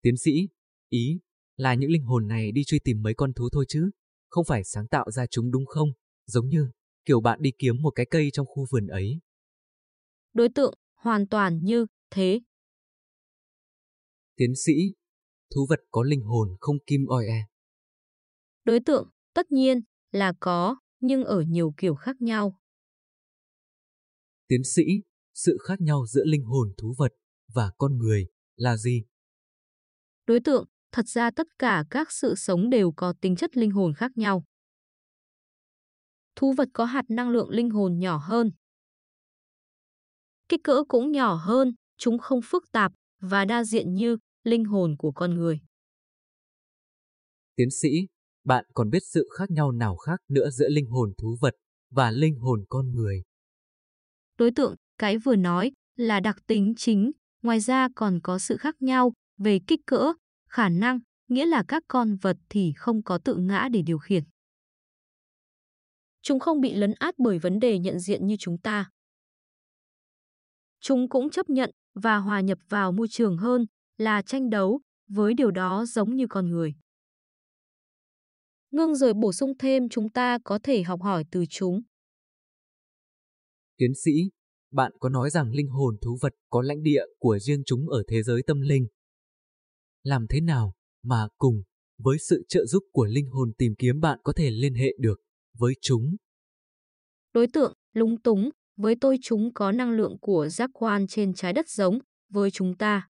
Tiến sĩ, ý là những linh hồn này đi truy tìm mấy con thú thôi chứ, không phải sáng tạo ra chúng đúng không? Giống như kiểu bạn đi kiếm một cái cây trong khu vườn ấy. Đối tượng hoàn toàn như thế. Tiến sĩ, thú vật có linh hồn không kim oi e. Đối tượng, tất nhiên là có, nhưng ở nhiều kiểu khác nhau. Tiến sĩ, sự khác nhau giữa linh hồn thú vật và con người là gì? Đối tượng, thật ra tất cả các sự sống đều có tính chất linh hồn khác nhau. Thú vật có hạt năng lượng linh hồn nhỏ hơn. Kích cỡ cũng nhỏ hơn, chúng không phức tạp và đa diện như linh hồn của con người. Tiến sĩ, bạn còn biết sự khác nhau nào khác nữa giữa linh hồn thú vật và linh hồn con người? Đối tượng, cái vừa nói là đặc tính chính, ngoài ra còn có sự khác nhau về kích cỡ, khả năng, nghĩa là các con vật thì không có tự ngã để điều khiển. Chúng không bị lấn át bởi vấn đề nhận diện như chúng ta. Chúng cũng chấp nhận và hòa nhập vào môi trường hơn là tranh đấu với điều đó giống như con người. Ngưng rồi bổ sung thêm chúng ta có thể học hỏi từ chúng. Tiến sĩ, bạn có nói rằng linh hồn thú vật có lãnh địa của riêng chúng ở thế giới tâm linh. Làm thế nào mà cùng với sự trợ giúp của linh hồn tìm kiếm bạn có thể liên hệ được với chúng? Đối tượng, lúng túng, với tôi chúng có năng lượng của giác quan trên trái đất giống với chúng ta.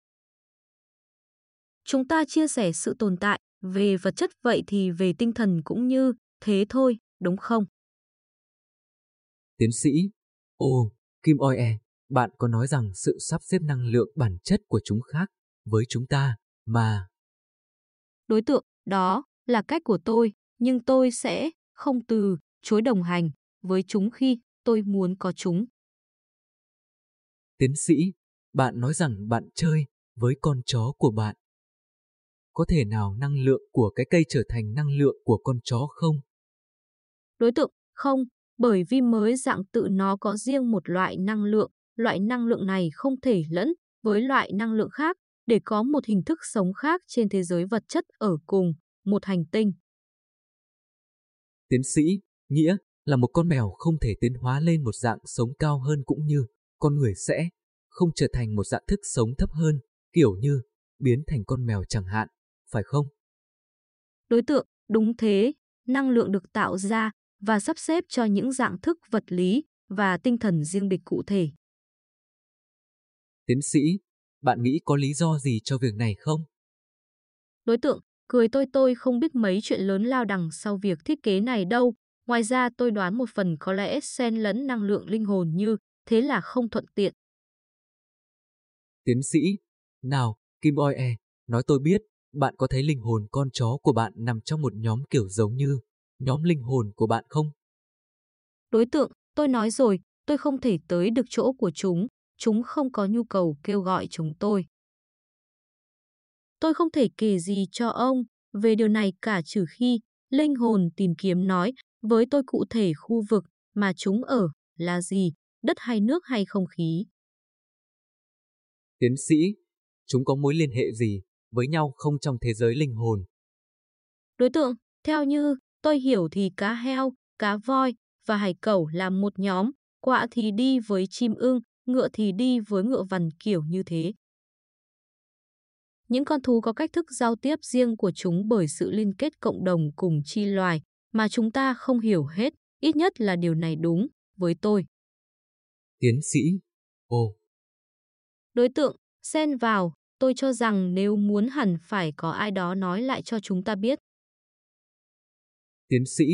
Chúng ta chia sẻ sự tồn tại, về vật chất vậy thì về tinh thần cũng như thế thôi, đúng không? Tiến sĩ, ồ, Kim Oi E, bạn có nói rằng sự sắp xếp năng lượng bản chất của chúng khác với chúng ta, mà... Đối tượng, đó là cách của tôi, nhưng tôi sẽ không từ chối đồng hành với chúng khi tôi muốn có chúng. Tiến sĩ, bạn nói rằng bạn chơi với con chó của bạn. Có thể nào năng lượng của cái cây trở thành năng lượng của con chó không? Đối tượng, không, bởi vì mới dạng tự nó có riêng một loại năng lượng, loại năng lượng này không thể lẫn với loại năng lượng khác để có một hình thức sống khác trên thế giới vật chất ở cùng một hành tinh. Tiến sĩ, nghĩa là một con mèo không thể tiến hóa lên một dạng sống cao hơn cũng như con người sẽ không trở thành một dạng thức sống thấp hơn, kiểu như biến thành con mèo chẳng hạn, phải không? Đối tượng, đúng thế, năng lượng được tạo ra và sắp xếp cho những dạng thức vật lý và tinh thần riêng biệt cụ thể. Tiến sĩ, bạn nghĩ có lý do gì cho việc này không? Đối tượng, cười tôi tôi không biết mấy chuyện lớn lao đằng sau việc thiết kế này đâu, Ngoài ra tôi đoán một phần có lẽ xen lẫn năng lượng linh hồn như thế là không thuận tiện. Tiến sĩ, nào, Kim Oi E, nói tôi biết, bạn có thấy linh hồn con chó của bạn nằm trong một nhóm kiểu giống như nhóm linh hồn của bạn không? Đối tượng, tôi nói rồi, tôi không thể tới được chỗ của chúng, chúng không có nhu cầu kêu gọi chúng tôi. Tôi không thể kể gì cho ông về điều này cả trừ khi linh hồn tìm kiếm nói với tôi cụ thể khu vực mà chúng ở là gì, đất hay nước hay không khí. Tiến sĩ, chúng có mối liên hệ gì với nhau không trong thế giới linh hồn? Đối tượng, theo như tôi hiểu thì cá heo, cá voi và hải cẩu là một nhóm, quạ thì đi với chim ưng, ngựa thì đi với ngựa vằn kiểu như thế. Những con thú có cách thức giao tiếp riêng của chúng bởi sự liên kết cộng đồng cùng chi loài mà chúng ta không hiểu hết, ít nhất là điều này đúng với tôi. Tiến sĩ, ồ. Đối tượng, xen vào, tôi cho rằng nếu muốn hẳn phải có ai đó nói lại cho chúng ta biết. Tiến sĩ,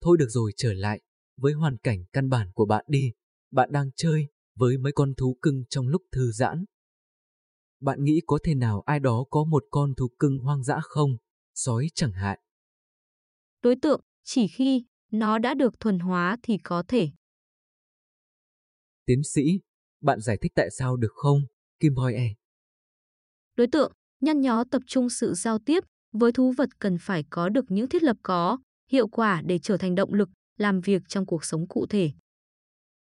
thôi được rồi trở lại, với hoàn cảnh căn bản của bạn đi. Bạn đang chơi với mấy con thú cưng trong lúc thư giãn. Bạn nghĩ có thể nào ai đó có một con thú cưng hoang dã không? Sói chẳng hạn. Đối tượng, chỉ khi nó đã được thuần hóa thì có thể. Tiến sĩ, bạn giải thích tại sao được không, Kim Boy E? Đối tượng, nhăn nhó tập trung sự giao tiếp với thú vật cần phải có được những thiết lập có, hiệu quả để trở thành động lực, làm việc trong cuộc sống cụ thể.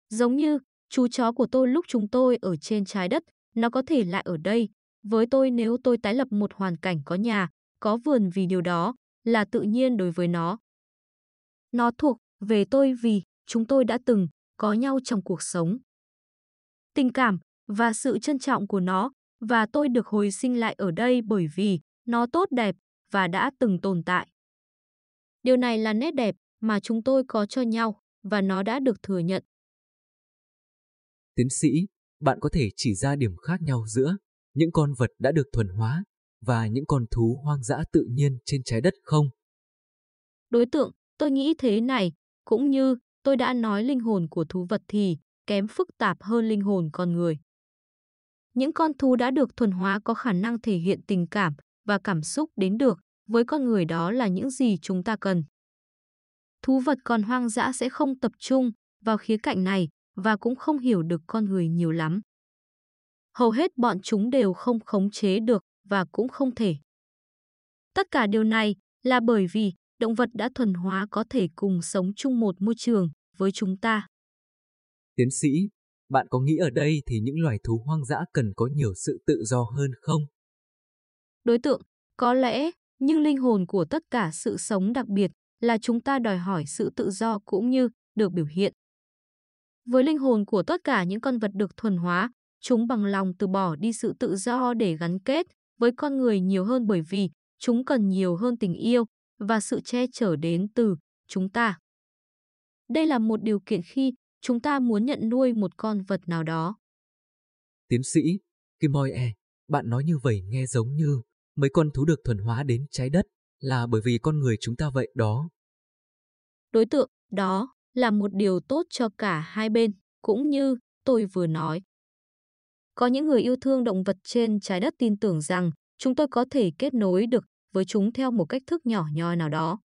Giống như chú chó của tôi lúc chúng tôi ở trên trái đất, nó có thể lại ở đây. Với tôi nếu tôi tái lập một hoàn cảnh có nhà, có vườn vì điều đó là tự nhiên đối với nó. Nó thuộc về tôi vì chúng tôi đã từng có nhau trong cuộc sống. Tình cảm và sự trân trọng của nó và tôi được hồi sinh lại ở đây bởi vì nó tốt đẹp và đã từng tồn tại. Điều này là nét đẹp mà chúng tôi có cho nhau và nó đã được thừa nhận. Tiến sĩ, bạn có thể chỉ ra điểm khác nhau giữa những con vật đã được thuần hóa và những con thú hoang dã tự nhiên trên trái đất không? Đối tượng, tôi nghĩ thế này, cũng như tôi đã nói linh hồn của thú vật thì kém phức tạp hơn linh hồn con người. Những con thú đã được thuần hóa có khả năng thể hiện tình cảm và cảm xúc đến được với con người đó là những gì chúng ta cần. Thú vật còn hoang dã sẽ không tập trung vào khía cạnh này và cũng không hiểu được con người nhiều lắm. Hầu hết bọn chúng đều không khống chế được và cũng không thể. Tất cả điều này là bởi vì động vật đã thuần hóa có thể cùng sống chung một môi trường với chúng ta. Tiến sĩ, bạn có nghĩ ở đây thì những loài thú hoang dã cần có nhiều sự tự do hơn không? Đối tượng, có lẽ, nhưng linh hồn của tất cả sự sống đặc biệt là chúng ta đòi hỏi sự tự do cũng như được biểu hiện. Với linh hồn của tất cả những con vật được thuần hóa, chúng bằng lòng từ bỏ đi sự tự do để gắn kết với con người nhiều hơn bởi vì chúng cần nhiều hơn tình yêu và sự che chở đến từ chúng ta. Đây là một điều kiện khi chúng ta muốn nhận nuôi một con vật nào đó. Tiến sĩ, Kim E, bạn nói như vậy nghe giống như mấy con thú được thuần hóa đến trái đất là bởi vì con người chúng ta vậy đó. Đối tượng đó là một điều tốt cho cả hai bên, cũng như tôi vừa nói. Có những người yêu thương động vật trên trái đất tin tưởng rằng chúng tôi có thể kết nối được với chúng theo một cách thức nhỏ nhoi nào đó.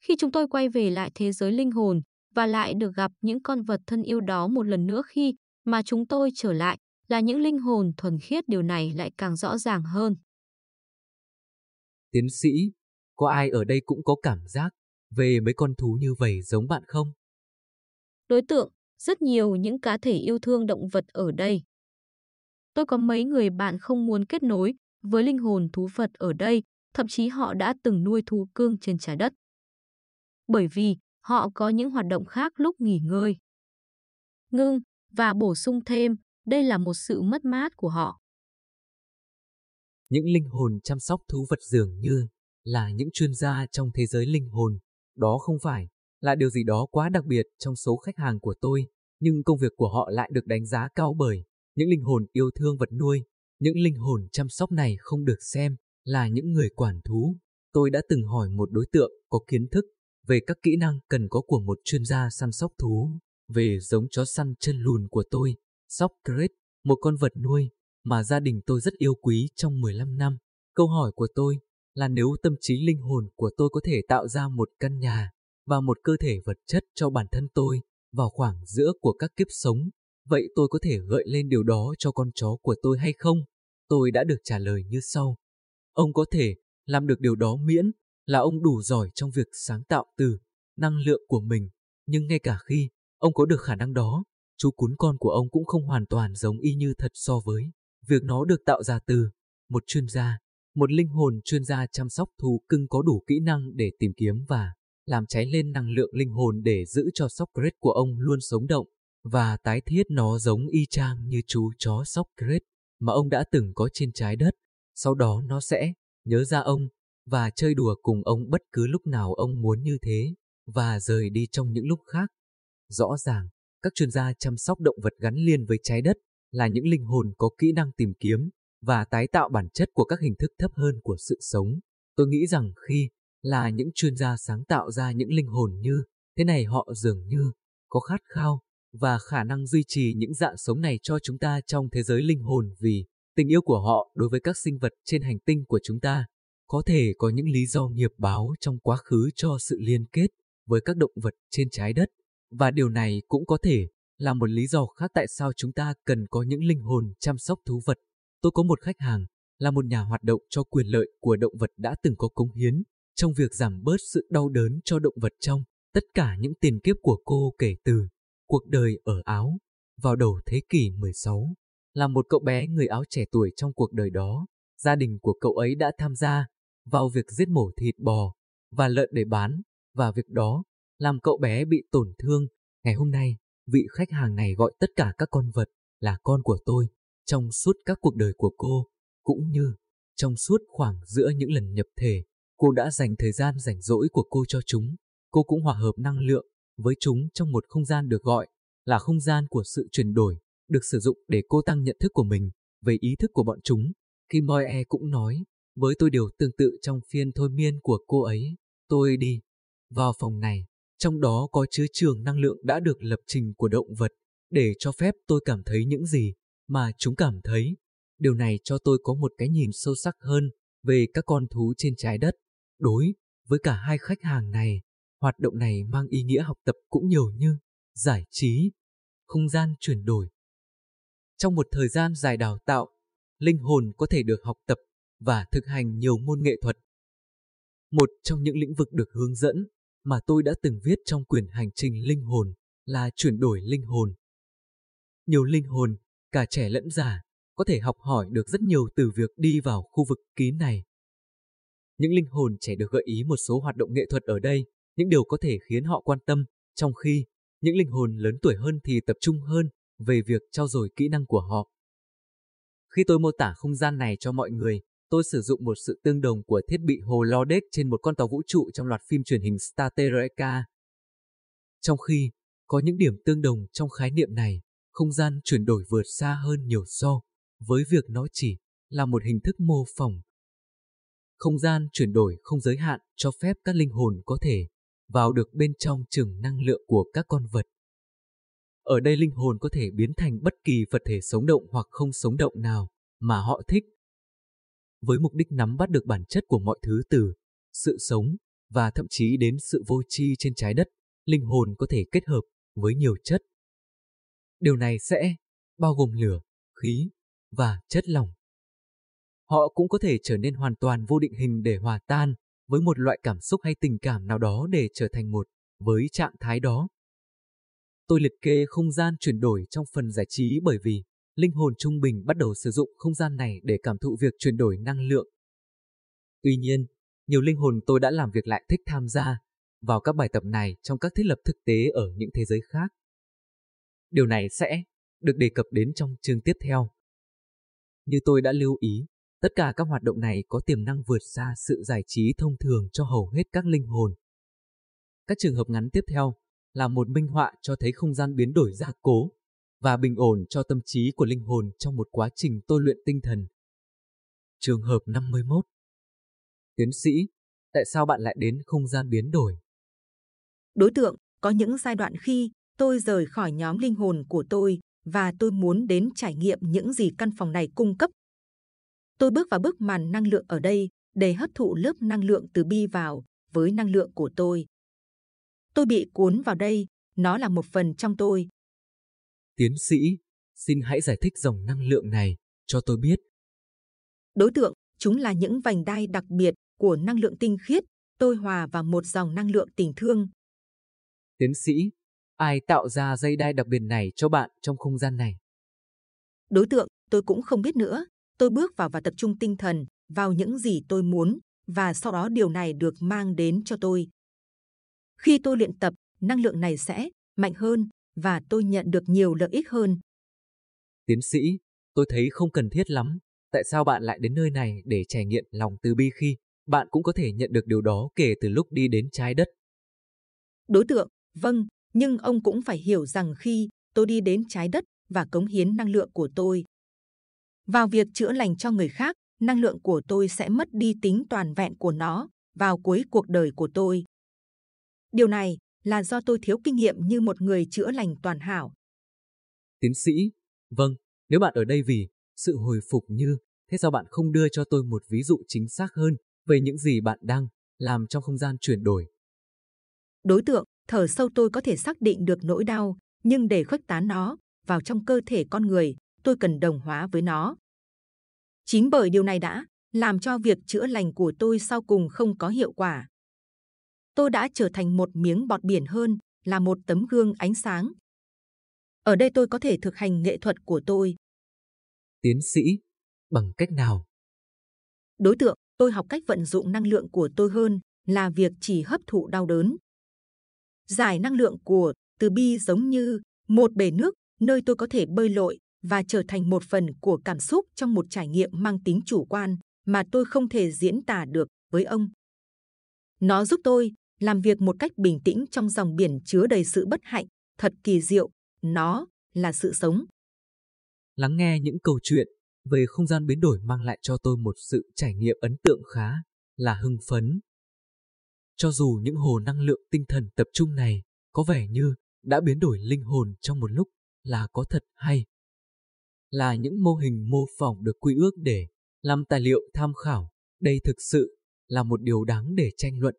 Khi chúng tôi quay về lại thế giới linh hồn và lại được gặp những con vật thân yêu đó một lần nữa khi mà chúng tôi trở lại là những linh hồn thuần khiết điều này lại càng rõ ràng hơn. Tiến sĩ, có ai ở đây cũng có cảm giác về mấy con thú như vậy giống bạn không? Đối tượng, rất nhiều những cá thể yêu thương động vật ở đây. Tôi có mấy người bạn không muốn kết nối với linh hồn thú vật ở đây, thậm chí họ đã từng nuôi thú cưng trên trái đất. Bởi vì họ có những hoạt động khác lúc nghỉ ngơi. Ngưng và bổ sung thêm, đây là một sự mất mát của họ. Những linh hồn chăm sóc thú vật dường như là những chuyên gia trong thế giới linh hồn. Đó không phải là điều gì đó quá đặc biệt trong số khách hàng của tôi, nhưng công việc của họ lại được đánh giá cao bởi những linh hồn yêu thương vật nuôi. Những linh hồn chăm sóc này không được xem là những người quản thú. Tôi đã từng hỏi một đối tượng có kiến thức về các kỹ năng cần có của một chuyên gia săn sóc thú, về giống chó săn chân lùn của tôi, Socrates, một con vật nuôi mà gia đình tôi rất yêu quý trong 15 năm. Câu hỏi của tôi là nếu tâm trí linh hồn của tôi có thể tạo ra một căn nhà và một cơ thể vật chất cho bản thân tôi vào khoảng giữa của các kiếp sống, vậy tôi có thể gợi lên điều đó cho con chó của tôi hay không? Tôi đã được trả lời như sau. Ông có thể làm được điều đó miễn là ông đủ giỏi trong việc sáng tạo từ năng lượng của mình, nhưng ngay cả khi ông có được khả năng đó, chú cún con của ông cũng không hoàn toàn giống y như thật so với việc nó được tạo ra từ một chuyên gia, một linh hồn chuyên gia chăm sóc thú cưng có đủ kỹ năng để tìm kiếm và làm cháy lên năng lượng linh hồn để giữ cho Socrates của ông luôn sống động và tái thiết nó giống y chang như chú chó Socrates mà ông đã từng có trên trái đất. Sau đó nó sẽ nhớ ra ông và chơi đùa cùng ông bất cứ lúc nào ông muốn như thế và rời đi trong những lúc khác. Rõ ràng, các chuyên gia chăm sóc động vật gắn liền với trái đất là những linh hồn có kỹ năng tìm kiếm và tái tạo bản chất của các hình thức thấp hơn của sự sống. Tôi nghĩ rằng khi là những chuyên gia sáng tạo ra những linh hồn như thế này, họ dường như có khát khao và khả năng duy trì những dạng sống này cho chúng ta trong thế giới linh hồn vì tình yêu của họ đối với các sinh vật trên hành tinh của chúng ta có thể có những lý do nghiệp báo trong quá khứ cho sự liên kết với các động vật trên trái đất và điều này cũng có thể là một lý do khác tại sao chúng ta cần có những linh hồn chăm sóc thú vật. Tôi có một khách hàng là một nhà hoạt động cho quyền lợi của động vật đã từng có cống hiến trong việc giảm bớt sự đau đớn cho động vật trong tất cả những tiền kiếp của cô kể từ cuộc đời ở Áo vào đầu thế kỷ 16. Là một cậu bé người Áo trẻ tuổi trong cuộc đời đó, gia đình của cậu ấy đã tham gia vào việc giết mổ thịt bò và lợn để bán và việc đó làm cậu bé bị tổn thương. Ngày hôm nay, vị khách hàng này gọi tất cả các con vật là con của tôi trong suốt các cuộc đời của cô, cũng như trong suốt khoảng giữa những lần nhập thể, cô đã dành thời gian rảnh rỗi của cô cho chúng. Cô cũng hòa hợp năng lượng với chúng trong một không gian được gọi là không gian của sự chuyển đổi, được sử dụng để cô tăng nhận thức của mình về ý thức của bọn chúng. Kim Boy cũng nói với tôi điều tương tự trong phiên thôi miên của cô ấy. Tôi đi vào phòng này trong đó có chứa trường năng lượng đã được lập trình của động vật, để cho phép tôi cảm thấy những gì mà chúng cảm thấy. Điều này cho tôi có một cái nhìn sâu sắc hơn về các con thú trên trái đất. Đối với cả hai khách hàng này, hoạt động này mang ý nghĩa học tập cũng nhiều như giải trí, không gian chuyển đổi. Trong một thời gian dài đào tạo, linh hồn có thể được học tập và thực hành nhiều môn nghệ thuật. Một trong những lĩnh vực được hướng dẫn mà tôi đã từng viết trong quyển hành trình linh hồn là chuyển đổi linh hồn. Nhiều linh hồn, cả trẻ lẫn già, có thể học hỏi được rất nhiều từ việc đi vào khu vực kín này. Những linh hồn trẻ được gợi ý một số hoạt động nghệ thuật ở đây, những điều có thể khiến họ quan tâm, trong khi những linh hồn lớn tuổi hơn thì tập trung hơn về việc trao dồi kỹ năng của họ. Khi tôi mô tả không gian này cho mọi người, tôi sử dụng một sự tương đồng của thiết bị holodeck trên một con tàu vũ trụ trong loạt phim truyền hình Star Trek. Trong khi, có những điểm tương đồng trong khái niệm này, không gian chuyển đổi vượt xa hơn nhiều so với việc nó chỉ là một hình thức mô phỏng. Không gian chuyển đổi không giới hạn cho phép các linh hồn có thể vào được bên trong trường năng lượng của các con vật. Ở đây linh hồn có thể biến thành bất kỳ vật thể sống động hoặc không sống động nào mà họ thích với mục đích nắm bắt được bản chất của mọi thứ từ sự sống và thậm chí đến sự vô tri trên trái đất, linh hồn có thể kết hợp với nhiều chất. Điều này sẽ bao gồm lửa, khí và chất lỏng. Họ cũng có thể trở nên hoàn toàn vô định hình để hòa tan với một loại cảm xúc hay tình cảm nào đó để trở thành một với trạng thái đó. Tôi liệt kê không gian chuyển đổi trong phần giải trí bởi vì linh hồn trung bình bắt đầu sử dụng không gian này để cảm thụ việc chuyển đổi năng lượng. Tuy nhiên, nhiều linh hồn tôi đã làm việc lại thích tham gia vào các bài tập này trong các thiết lập thực tế ở những thế giới khác. Điều này sẽ được đề cập đến trong chương tiếp theo. Như tôi đã lưu ý, tất cả các hoạt động này có tiềm năng vượt xa sự giải trí thông thường cho hầu hết các linh hồn. Các trường hợp ngắn tiếp theo là một minh họa cho thấy không gian biến đổi gia cố và bình ổn cho tâm trí của linh hồn trong một quá trình tôi luyện tinh thần. Trường hợp 51 Tiến sĩ, tại sao bạn lại đến không gian biến đổi? Đối tượng có những giai đoạn khi tôi rời khỏi nhóm linh hồn của tôi và tôi muốn đến trải nghiệm những gì căn phòng này cung cấp. Tôi bước vào bức màn năng lượng ở đây để hấp thụ lớp năng lượng từ bi vào với năng lượng của tôi. Tôi bị cuốn vào đây, nó là một phần trong tôi. Tiến sĩ, xin hãy giải thích dòng năng lượng này cho tôi biết. Đối tượng, chúng là những vành đai đặc biệt của năng lượng tinh khiết, tôi hòa vào một dòng năng lượng tình thương. Tiến sĩ, ai tạo ra dây đai đặc biệt này cho bạn trong không gian này? Đối tượng, tôi cũng không biết nữa. Tôi bước vào và tập trung tinh thần vào những gì tôi muốn và sau đó điều này được mang đến cho tôi. Khi tôi luyện tập, năng lượng này sẽ mạnh hơn và tôi nhận được nhiều lợi ích hơn. Tiến sĩ, tôi thấy không cần thiết lắm. Tại sao bạn lại đến nơi này để trải nghiệm lòng từ bi khi bạn cũng có thể nhận được điều đó kể từ lúc đi đến trái đất? Đối tượng, vâng, nhưng ông cũng phải hiểu rằng khi tôi đi đến trái đất và cống hiến năng lượng của tôi vào việc chữa lành cho người khác, năng lượng của tôi sẽ mất đi tính toàn vẹn của nó vào cuối cuộc đời của tôi. Điều này là do tôi thiếu kinh nghiệm như một người chữa lành toàn hảo. Tiến sĩ, vâng, nếu bạn ở đây vì sự hồi phục như, thế sao bạn không đưa cho tôi một ví dụ chính xác hơn về những gì bạn đang làm trong không gian chuyển đổi? Đối tượng, thở sâu tôi có thể xác định được nỗi đau, nhưng để khuếch tán nó vào trong cơ thể con người, tôi cần đồng hóa với nó. Chính bởi điều này đã làm cho việc chữa lành của tôi sau cùng không có hiệu quả. Tôi đã trở thành một miếng bọt biển hơn, là một tấm gương ánh sáng. Ở đây tôi có thể thực hành nghệ thuật của tôi. Tiến sĩ, bằng cách nào? Đối tượng, tôi học cách vận dụng năng lượng của tôi hơn là việc chỉ hấp thụ đau đớn. Giải năng lượng của từ bi giống như một bể nước nơi tôi có thể bơi lội và trở thành một phần của cảm xúc trong một trải nghiệm mang tính chủ quan mà tôi không thể diễn tả được với ông. Nó giúp tôi làm việc một cách bình tĩnh trong dòng biển chứa đầy sự bất hạnh, thật kỳ diệu, nó là sự sống. Lắng nghe những câu chuyện về không gian biến đổi mang lại cho tôi một sự trải nghiệm ấn tượng khá là hưng phấn. Cho dù những hồ năng lượng tinh thần tập trung này có vẻ như đã biến đổi linh hồn trong một lúc là có thật hay là những mô hình mô phỏng được quy ước để làm tài liệu tham khảo. Đây thực sự là một điều đáng để tranh luận.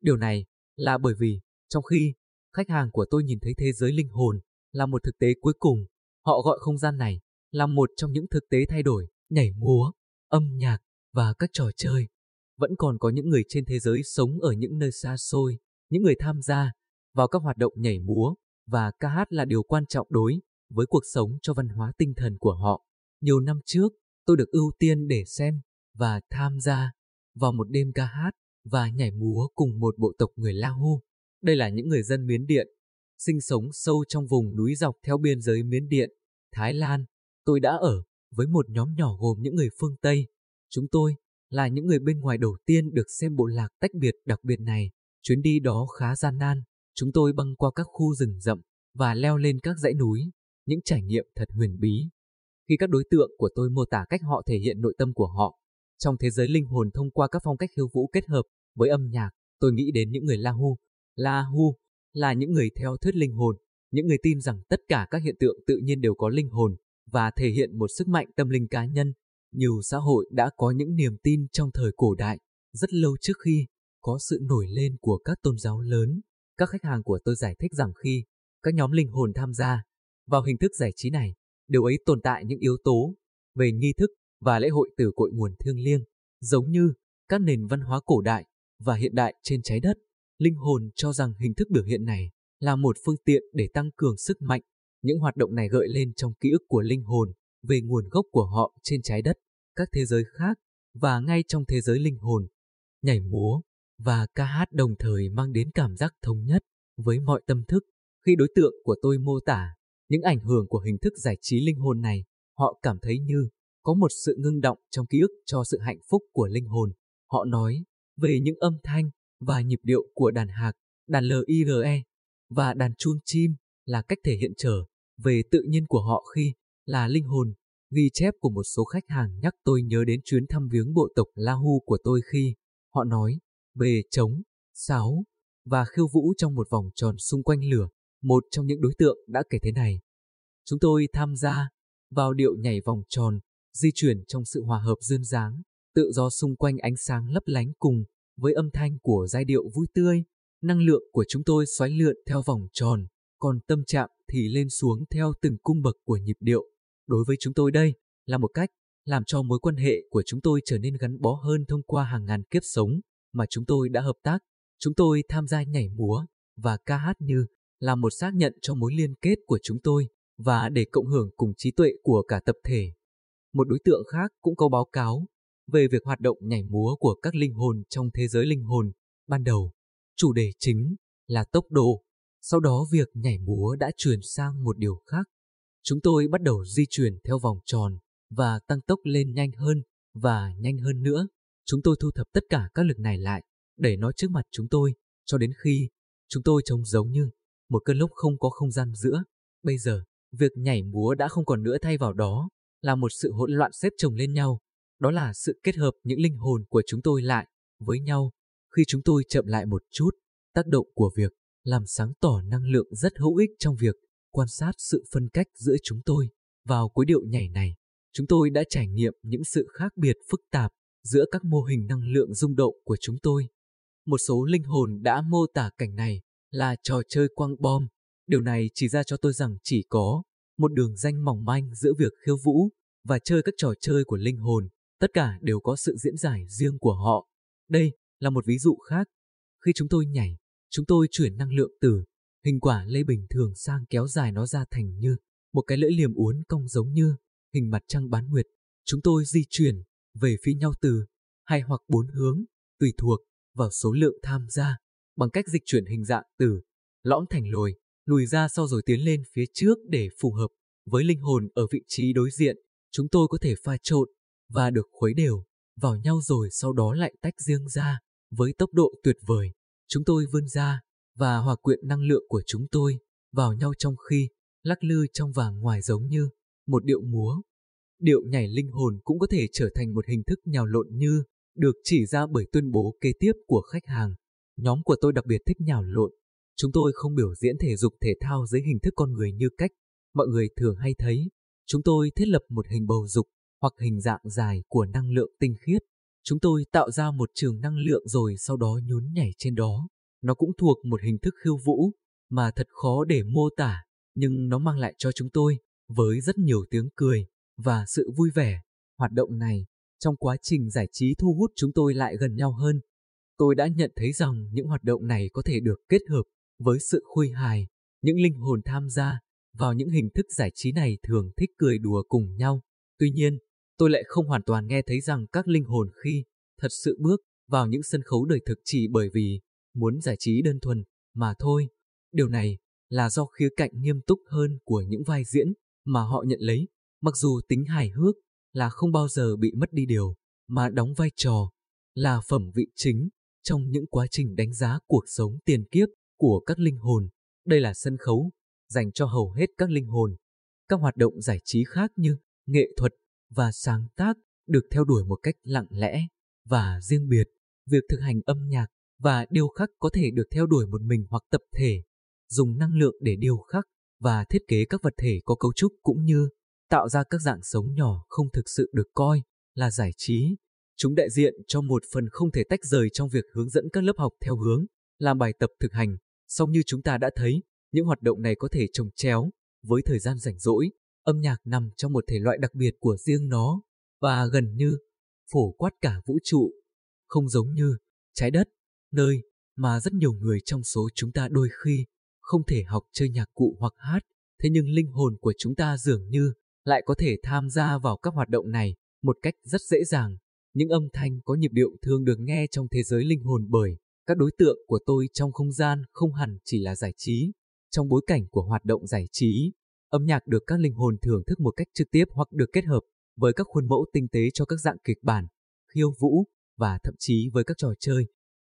Điều này là bởi vì trong khi khách hàng của tôi nhìn thấy thế giới linh hồn là một thực tế cuối cùng, họ gọi không gian này là một trong những thực tế thay đổi, nhảy múa, âm nhạc và các trò chơi. Vẫn còn có những người trên thế giới sống ở những nơi xa xôi, những người tham gia vào các hoạt động nhảy múa và ca hát là điều quan trọng đối với cuộc sống cho văn hóa tinh thần của họ. Nhiều năm trước, tôi được ưu tiên để xem và tham gia vào một đêm ca hát và nhảy múa cùng một bộ tộc người La Hu. Đây là những người dân Miến Điện, sinh sống sâu trong vùng núi dọc theo biên giới Miến Điện, Thái Lan. Tôi đã ở với một nhóm nhỏ gồm những người phương Tây. Chúng tôi là những người bên ngoài đầu tiên được xem bộ lạc tách biệt đặc biệt này. Chuyến đi đó khá gian nan. Chúng tôi băng qua các khu rừng rậm và leo lên các dãy núi những trải nghiệm thật huyền bí. Khi các đối tượng của tôi mô tả cách họ thể hiện nội tâm của họ, trong thế giới linh hồn thông qua các phong cách khiêu vũ kết hợp với âm nhạc, tôi nghĩ đến những người La Hu. La Hu là những người theo thuyết linh hồn, những người tin rằng tất cả các hiện tượng tự nhiên đều có linh hồn và thể hiện một sức mạnh tâm linh cá nhân. Nhiều xã hội đã có những niềm tin trong thời cổ đại, rất lâu trước khi có sự nổi lên của các tôn giáo lớn. Các khách hàng của tôi giải thích rằng khi các nhóm linh hồn tham gia, vào hình thức giải trí này, điều ấy tồn tại những yếu tố về nghi thức và lễ hội từ cội nguồn thiêng liêng, giống như các nền văn hóa cổ đại và hiện đại trên trái đất. Linh hồn cho rằng hình thức biểu hiện này là một phương tiện để tăng cường sức mạnh. Những hoạt động này gợi lên trong ký ức của linh hồn về nguồn gốc của họ trên trái đất, các thế giới khác và ngay trong thế giới linh hồn. Nhảy múa và ca hát đồng thời mang đến cảm giác thống nhất với mọi tâm thức. Khi đối tượng của tôi mô tả những ảnh hưởng của hình thức giải trí linh hồn này, họ cảm thấy như có một sự ngưng động trong ký ức cho sự hạnh phúc của linh hồn. Họ nói về những âm thanh và nhịp điệu của đàn hạc, đàn LIRE và đàn chuông chim là cách thể hiện trở về tự nhiên của họ khi là linh hồn. Ghi chép của một số khách hàng nhắc tôi nhớ đến chuyến thăm viếng bộ tộc lahu của tôi khi họ nói về trống, sáo và khiêu vũ trong một vòng tròn xung quanh lửa. Một trong những đối tượng đã kể thế này. Chúng tôi tham gia vào điệu nhảy vòng tròn, di chuyển trong sự hòa hợp duyên dáng, tự do xung quanh ánh sáng lấp lánh cùng với âm thanh của giai điệu vui tươi. Năng lượng của chúng tôi xoáy lượn theo vòng tròn, còn tâm trạng thì lên xuống theo từng cung bậc của nhịp điệu. Đối với chúng tôi đây là một cách làm cho mối quan hệ của chúng tôi trở nên gắn bó hơn thông qua hàng ngàn kiếp sống mà chúng tôi đã hợp tác. Chúng tôi tham gia nhảy múa và ca hát như là một xác nhận cho mối liên kết của chúng tôi và để cộng hưởng cùng trí tuệ của cả tập thể. Một đối tượng khác cũng có báo cáo về việc hoạt động nhảy múa của các linh hồn trong thế giới linh hồn. Ban đầu, chủ đề chính là tốc độ, sau đó việc nhảy múa đã chuyển sang một điều khác. Chúng tôi bắt đầu di chuyển theo vòng tròn và tăng tốc lên nhanh hơn và nhanh hơn nữa. Chúng tôi thu thập tất cả các lực này lại, để nó trước mặt chúng tôi, cho đến khi chúng tôi trông giống như một cơn lốc không có không gian giữa. Bây giờ, việc nhảy múa đã không còn nữa thay vào đó, là một sự hỗn loạn xếp chồng lên nhau. Đó là sự kết hợp những linh hồn của chúng tôi lại với nhau. Khi chúng tôi chậm lại một chút, tác động của việc làm sáng tỏ năng lượng rất hữu ích trong việc quan sát sự phân cách giữa chúng tôi. Vào cuối điệu nhảy này, chúng tôi đã trải nghiệm những sự khác biệt phức tạp giữa các mô hình năng lượng rung động của chúng tôi. Một số linh hồn đã mô tả cảnh này là trò chơi quăng bom. Điều này chỉ ra cho tôi rằng chỉ có một đường danh mỏng manh giữa việc khiêu vũ và chơi các trò chơi của linh hồn. Tất cả đều có sự diễn giải riêng của họ. Đây là một ví dụ khác. Khi chúng tôi nhảy, chúng tôi chuyển năng lượng từ hình quả lây bình thường sang kéo dài nó ra thành như một cái lưỡi liềm uốn cong giống như hình mặt trăng bán nguyệt. Chúng tôi di chuyển về phía nhau từ hai hoặc bốn hướng, tùy thuộc vào số lượng tham gia, bằng cách dịch chuyển hình dạng từ lõm thành lồi, lùi ra sau rồi tiến lên phía trước để phù hợp với linh hồn ở vị trí đối diện. Chúng tôi có thể pha trộn và được khuấy đều vào nhau rồi sau đó lại tách riêng ra với tốc độ tuyệt vời. Chúng tôi vươn ra và hòa quyện năng lượng của chúng tôi vào nhau trong khi lắc lư trong và ngoài giống như một điệu múa. Điệu nhảy linh hồn cũng có thể trở thành một hình thức nhào lộn như được chỉ ra bởi tuyên bố kế tiếp của khách hàng. Nhóm của tôi đặc biệt thích nhào lộn. Chúng tôi không biểu diễn thể dục thể thao dưới hình thức con người như cách mọi người thường hay thấy. Chúng tôi thiết lập một hình bầu dục hoặc hình dạng dài của năng lượng tinh khiết. Chúng tôi tạo ra một trường năng lượng rồi sau đó nhún nhảy trên đó. Nó cũng thuộc một hình thức khiêu vũ mà thật khó để mô tả, nhưng nó mang lại cho chúng tôi với rất nhiều tiếng cười và sự vui vẻ. Hoạt động này trong quá trình giải trí thu hút chúng tôi lại gần nhau hơn. Tôi đã nhận thấy rằng những hoạt động này có thể được kết hợp với sự khôi hài. Những linh hồn tham gia vào những hình thức giải trí này thường thích cười đùa cùng nhau. Tuy nhiên, tôi lại không hoàn toàn nghe thấy rằng các linh hồn khi thật sự bước vào những sân khấu đời thực chỉ bởi vì muốn giải trí đơn thuần mà thôi. Điều này là do khía cạnh nghiêm túc hơn của những vai diễn mà họ nhận lấy, mặc dù tính hài hước là không bao giờ bị mất đi điều, mà đóng vai trò là phẩm vị chính trong những quá trình đánh giá cuộc sống tiền kiếp của các linh hồn. Đây là sân khấu dành cho hầu hết các linh hồn. Các hoạt động giải trí khác như nghệ thuật và sáng tác được theo đuổi một cách lặng lẽ và riêng biệt. Việc thực hành âm nhạc và điêu khắc có thể được theo đuổi một mình hoặc tập thể, dùng năng lượng để điêu khắc và thiết kế các vật thể có cấu trúc cũng như tạo ra các dạng sống nhỏ không thực sự được coi là giải trí. Chúng đại diện cho một phần không thể tách rời trong việc hướng dẫn các lớp học theo hướng làm bài tập thực hành. Song như chúng ta đã thấy, những hoạt động này có thể trồng chéo với thời gian rảnh rỗi. Âm nhạc nằm trong một thể loại đặc biệt của riêng nó và gần như phổ quát cả vũ trụ, không giống như trái đất, nơi mà rất nhiều người trong số chúng ta đôi khi không thể học chơi nhạc cụ hoặc hát, thế nhưng linh hồn của chúng ta dường như lại có thể tham gia vào các hoạt động này một cách rất dễ dàng. Những âm thanh có nhịp điệu thường được nghe trong thế giới linh hồn bởi các đối tượng của tôi trong không gian không hẳn chỉ là giải trí. Trong bối cảnh của hoạt động giải trí, âm nhạc được các linh hồn thưởng thức một cách trực tiếp hoặc được kết hợp với các khuôn mẫu tinh tế cho các dạng kịch bản, khiêu vũ và thậm chí với các trò chơi.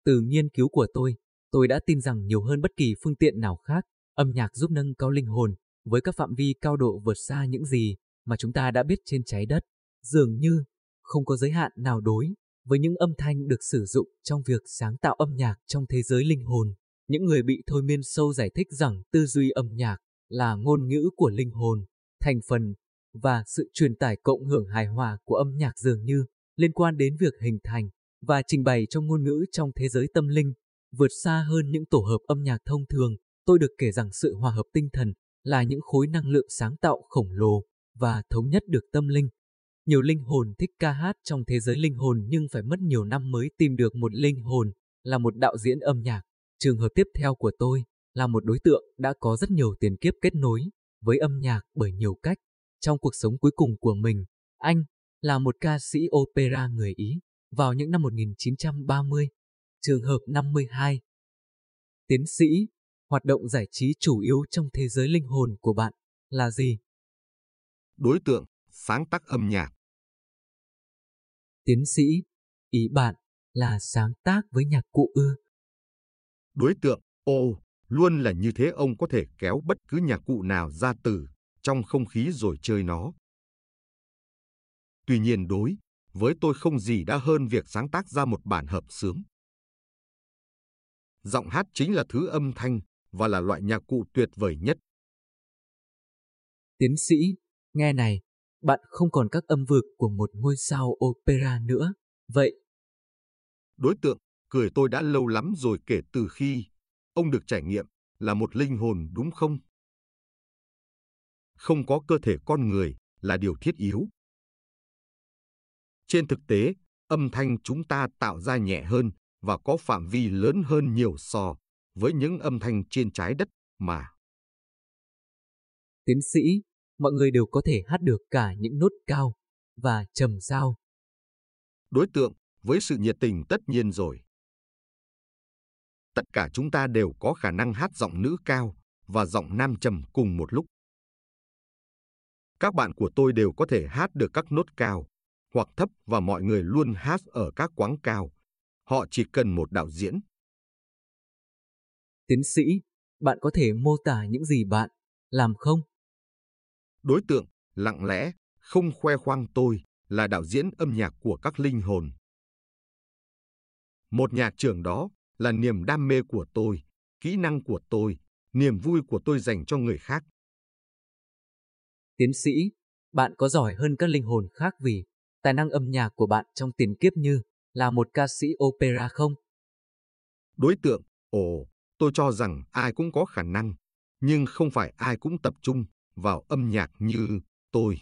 Từ nghiên cứu của tôi, tôi đã tin rằng nhiều hơn bất kỳ phương tiện nào khác, âm nhạc giúp nâng cao linh hồn với các phạm vi cao độ vượt xa những gì mà chúng ta đã biết trên trái đất. Dường như không có giới hạn nào đối với những âm thanh được sử dụng trong việc sáng tạo âm nhạc trong thế giới linh hồn. những người bị thôi miên sâu giải thích rằng tư duy âm nhạc là ngôn ngữ của linh hồn, thành phần và sự truyền tải cộng hưởng hài hòa của âm nhạc dường như liên quan đến việc hình thành và trình bày trong ngôn ngữ trong thế giới tâm linh, vượt xa hơn những tổ hợp âm nhạc thông thường. Tôi được kể rằng sự hòa hợp tinh thần là những khối năng lượng sáng tạo khổng lồ và thống nhất được tâm linh. Nhiều linh hồn thích ca hát trong thế giới linh hồn nhưng phải mất nhiều năm mới tìm được một linh hồn là một đạo diễn âm nhạc. Trường hợp tiếp theo của tôi là một đối tượng đã có rất nhiều tiền kiếp kết nối với âm nhạc bởi nhiều cách. Trong cuộc sống cuối cùng của mình, anh là một ca sĩ opera người Ý vào những năm 1930. Trường hợp 52 Tiến sĩ, hoạt động giải trí chủ yếu trong thế giới linh hồn của bạn là gì? Đối tượng, sáng tác âm nhạc. Tiến sĩ, ý bạn là sáng tác với nhạc cụ ư? Đối tượng, ô, luôn là như thế ông có thể kéo bất cứ nhạc cụ nào ra từ trong không khí rồi chơi nó. Tuy nhiên đối với tôi không gì đã hơn việc sáng tác ra một bản hợp sướng. Giọng hát chính là thứ âm thanh và là loại nhạc cụ tuyệt vời nhất. Tiến sĩ, nghe này, bạn không còn các âm vực của một ngôi sao opera nữa, vậy? Đối tượng, cười tôi đã lâu lắm rồi kể từ khi ông được trải nghiệm là một linh hồn đúng không? Không có cơ thể con người là điều thiết yếu. Trên thực tế, âm thanh chúng ta tạo ra nhẹ hơn và có phạm vi lớn hơn nhiều so với những âm thanh trên trái đất mà. Tiến sĩ, mọi người đều có thể hát được cả những nốt cao và trầm sao. Đối tượng, với sự nhiệt tình tất nhiên rồi. Tất cả chúng ta đều có khả năng hát giọng nữ cao và giọng nam trầm cùng một lúc. Các bạn của tôi đều có thể hát được các nốt cao hoặc thấp và mọi người luôn hát ở các quãng cao. Họ chỉ cần một đạo diễn. Tiến sĩ, bạn có thể mô tả những gì bạn làm không? Đối tượng, lặng lẽ, không khoe khoang tôi, là đạo diễn âm nhạc của các linh hồn. Một nhạc trưởng đó là niềm đam mê của tôi, kỹ năng của tôi, niềm vui của tôi dành cho người khác. Tiến sĩ, bạn có giỏi hơn các linh hồn khác vì tài năng âm nhạc của bạn trong tiền kiếp như là một ca sĩ opera không? Đối tượng, ồ, tôi cho rằng ai cũng có khả năng, nhưng không phải ai cũng tập trung vào âm nhạc như tôi.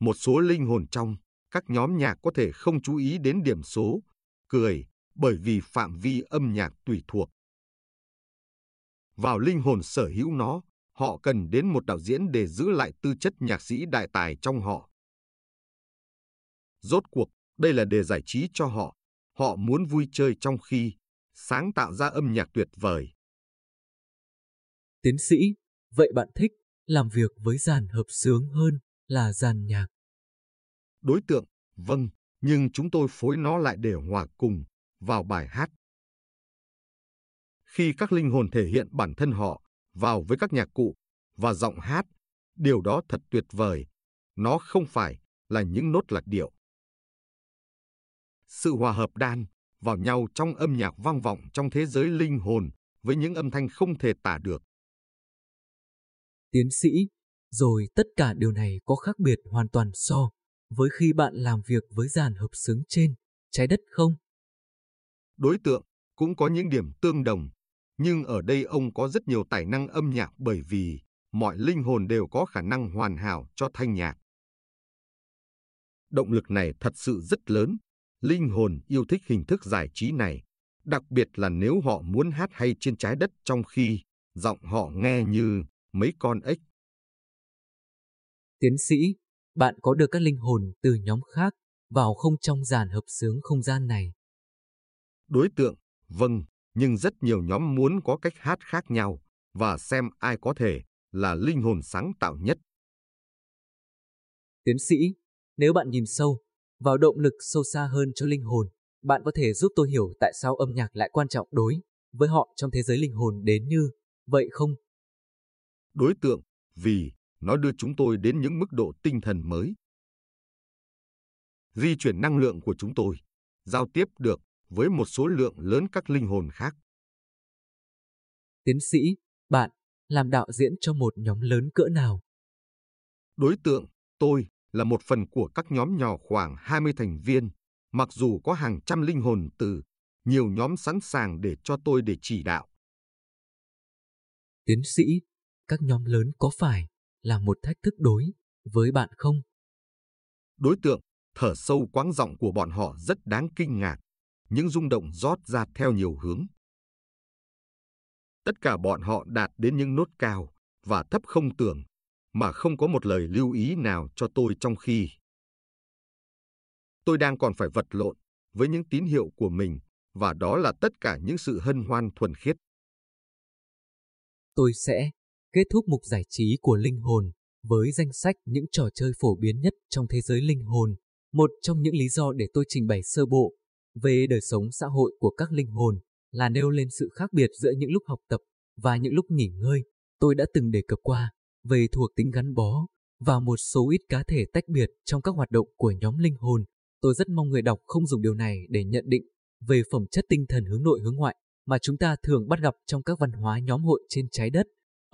Một số linh hồn trong các nhóm nhạc có thể không chú ý đến điểm số, cười, bởi vì phạm vi âm nhạc tùy thuộc. Vào linh hồn sở hữu nó, họ cần đến một đạo diễn để giữ lại tư chất nhạc sĩ đại tài trong họ. Rốt cuộc, đây là đề giải trí cho họ. Họ muốn vui chơi trong khi sáng tạo ra âm nhạc tuyệt vời. Tiến sĩ, vậy bạn thích làm việc với dàn hợp sướng hơn là dàn nhạc? Đối tượng, vâng, nhưng chúng tôi phối nó lại để hòa cùng vào bài hát. Khi các linh hồn thể hiện bản thân họ vào với các nhạc cụ và giọng hát, điều đó thật tuyệt vời. Nó không phải là những nốt lạc điệu. Sự hòa hợp đan vào nhau trong âm nhạc vang vọng trong thế giới linh hồn với những âm thanh không thể tả được. Tiến sĩ, rồi tất cả điều này có khác biệt hoàn toàn so với khi bạn làm việc với dàn hợp xứng trên trái đất không? Đối tượng cũng có những điểm tương đồng, nhưng ở đây ông có rất nhiều tài năng âm nhạc bởi vì mọi linh hồn đều có khả năng hoàn hảo cho thanh nhạc. Động lực này thật sự rất lớn. Linh hồn yêu thích hình thức giải trí này, đặc biệt là nếu họ muốn hát hay trên trái đất trong khi giọng họ nghe như mấy con ếch. Tiến sĩ, bạn có được các linh hồn từ nhóm khác vào không trong dàn hợp sướng không gian này? Đối tượng, vâng, nhưng rất nhiều nhóm muốn có cách hát khác nhau và xem ai có thể là linh hồn sáng tạo nhất. Tiến sĩ, nếu bạn nhìn sâu vào động lực sâu xa hơn cho linh hồn, bạn có thể giúp tôi hiểu tại sao âm nhạc lại quan trọng đối với họ trong thế giới linh hồn đến như vậy không? Đối tượng, vì nó đưa chúng tôi đến những mức độ tinh thần mới. Di chuyển năng lượng của chúng tôi, giao tiếp được với một số lượng lớn các linh hồn khác. Tiến sĩ, bạn làm đạo diễn cho một nhóm lớn cỡ nào? Đối tượng, tôi, là một phần của các nhóm nhỏ khoảng 20 thành viên, mặc dù có hàng trăm linh hồn từ nhiều nhóm sẵn sàng để cho tôi để chỉ đạo. Tiến sĩ, các nhóm lớn có phải là một thách thức đối với bạn không? Đối tượng, thở sâu quáng giọng của bọn họ rất đáng kinh ngạc, những rung động rót ra theo nhiều hướng. Tất cả bọn họ đạt đến những nốt cao và thấp không tưởng, mà không có một lời lưu ý nào cho tôi trong khi tôi đang còn phải vật lộn với những tín hiệu của mình và đó là tất cả những sự hân hoan thuần khiết. Tôi sẽ kết thúc mục giải trí của linh hồn với danh sách những trò chơi phổ biến nhất trong thế giới linh hồn. Một trong những lý do để tôi trình bày sơ bộ về đời sống xã hội của các linh hồn là nêu lên sự khác biệt giữa những lúc học tập và những lúc nghỉ ngơi. Tôi đã từng đề cập qua về thuộc tính gắn bó và một số ít cá thể tách biệt trong các hoạt động của nhóm linh hồn. Tôi rất mong người đọc không dùng điều này để nhận định về phẩm chất tinh thần hướng nội hướng ngoại mà chúng ta thường bắt gặp trong các văn hóa nhóm hội trên trái đất.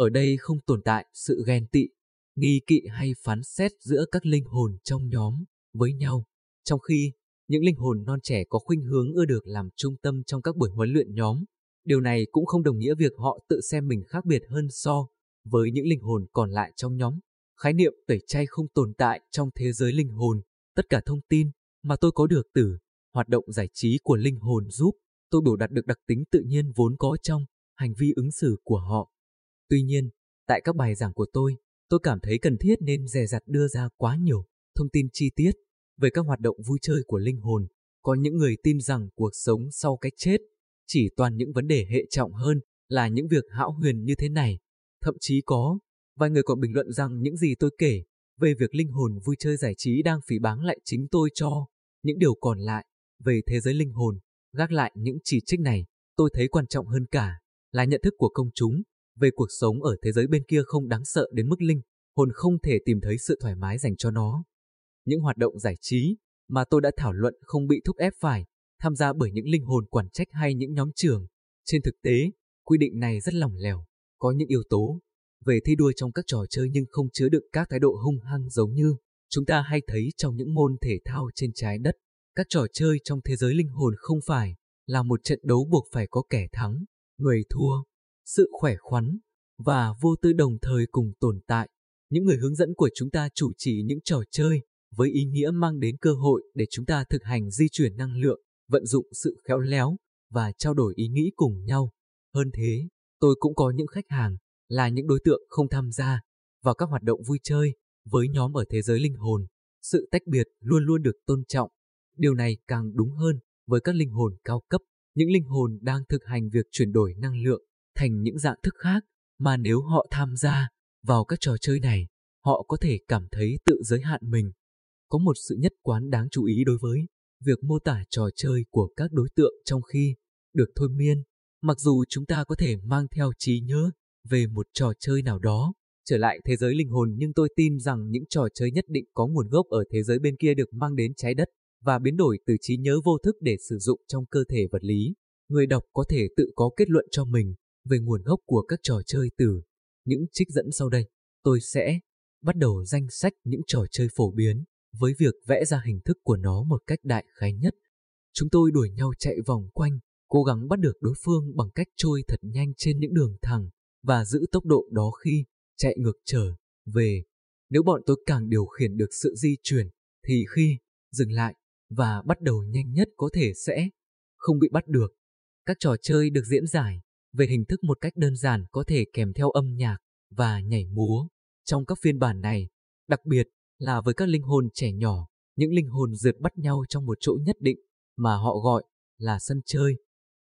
Ở đây không tồn tại sự ghen tị, nghi kỵ hay phán xét giữa các linh hồn trong nhóm với nhau, trong khi những linh hồn non trẻ có khuynh hướng ưa được làm trung tâm trong các buổi huấn luyện nhóm. Điều này cũng không đồng nghĩa việc họ tự xem mình khác biệt hơn so với những linh hồn còn lại trong nhóm. Khái niệm tẩy chay không tồn tại trong thế giới linh hồn. Tất cả thông tin mà tôi có được từ hoạt động giải trí của linh hồn giúp tôi biểu đạt được đặc tính tự nhiên vốn có trong hành vi ứng xử của họ. Tuy nhiên, tại các bài giảng của tôi, tôi cảm thấy cần thiết nên dè dặt đưa ra quá nhiều thông tin chi tiết về các hoạt động vui chơi của linh hồn. Có những người tin rằng cuộc sống sau cái chết chỉ toàn những vấn đề hệ trọng hơn là những việc hão huyền như thế này. Thậm chí có vài người còn bình luận rằng những gì tôi kể về việc linh hồn vui chơi giải trí đang phỉ báng lại chính tôi cho những điều còn lại về thế giới linh hồn. Gác lại những chỉ trích này, tôi thấy quan trọng hơn cả là nhận thức của công chúng về cuộc sống ở thế giới bên kia không đáng sợ đến mức linh hồn không thể tìm thấy sự thoải mái dành cho nó. Những hoạt động giải trí mà tôi đã thảo luận không bị thúc ép phải tham gia bởi những linh hồn quản trách hay những nhóm trường. Trên thực tế, quy định này rất lỏng lẻo, có những yếu tố về thi đua trong các trò chơi nhưng không chứa đựng các thái độ hung hăng giống như chúng ta hay thấy trong những môn thể thao trên trái đất. Các trò chơi trong thế giới linh hồn không phải là một trận đấu buộc phải có kẻ thắng, người thua. Sự khỏe khoắn và vô tư đồng thời cùng tồn tại. Những người hướng dẫn của chúng ta chủ trì những trò chơi với ý nghĩa mang đến cơ hội để chúng ta thực hành di chuyển năng lượng, vận dụng sự khéo léo và trao đổi ý nghĩ cùng nhau. Hơn thế, tôi cũng có những khách hàng là những đối tượng không tham gia vào các hoạt động vui chơi với nhóm ở thế giới linh hồn. Sự tách biệt luôn luôn được tôn trọng. Điều này càng đúng hơn với các linh hồn cao cấp, những linh hồn đang thực hành việc chuyển đổi năng lượng thành những dạng thức khác mà nếu họ tham gia vào các trò chơi này, họ có thể cảm thấy tự giới hạn mình. Có một sự nhất quán đáng chú ý đối với việc mô tả trò chơi của các đối tượng trong khi được thôi miên, mặc dù chúng ta có thể mang theo trí nhớ về một trò chơi nào đó, trở lại thế giới linh hồn nhưng tôi tin rằng những trò chơi nhất định có nguồn gốc ở thế giới bên kia được mang đến trái đất và biến đổi từ trí nhớ vô thức để sử dụng trong cơ thể vật lý. Người đọc có thể tự có kết luận cho mình về nguồn gốc của các trò chơi từ những trích dẫn sau đây. Tôi sẽ bắt đầu danh sách những trò chơi phổ biến với việc vẽ ra hình thức của nó một cách đại khái nhất. Chúng tôi đuổi nhau chạy vòng quanh, cố gắng bắt được đối phương bằng cách trôi thật nhanh trên những đường thẳng và giữ tốc độ đó khi chạy ngược trở về. Nếu bọn tôi càng điều khiển được sự di chuyển, thì khi dừng lại và bắt đầu nhanh nhất có thể sẽ không bị bắt được. Các trò chơi được diễn giải về hình thức một cách đơn giản có thể kèm theo âm nhạc và nhảy múa. Trong các phiên bản này, đặc biệt là với các linh hồn trẻ nhỏ, những linh hồn rượt bắt nhau trong một chỗ nhất định mà họ gọi là sân chơi.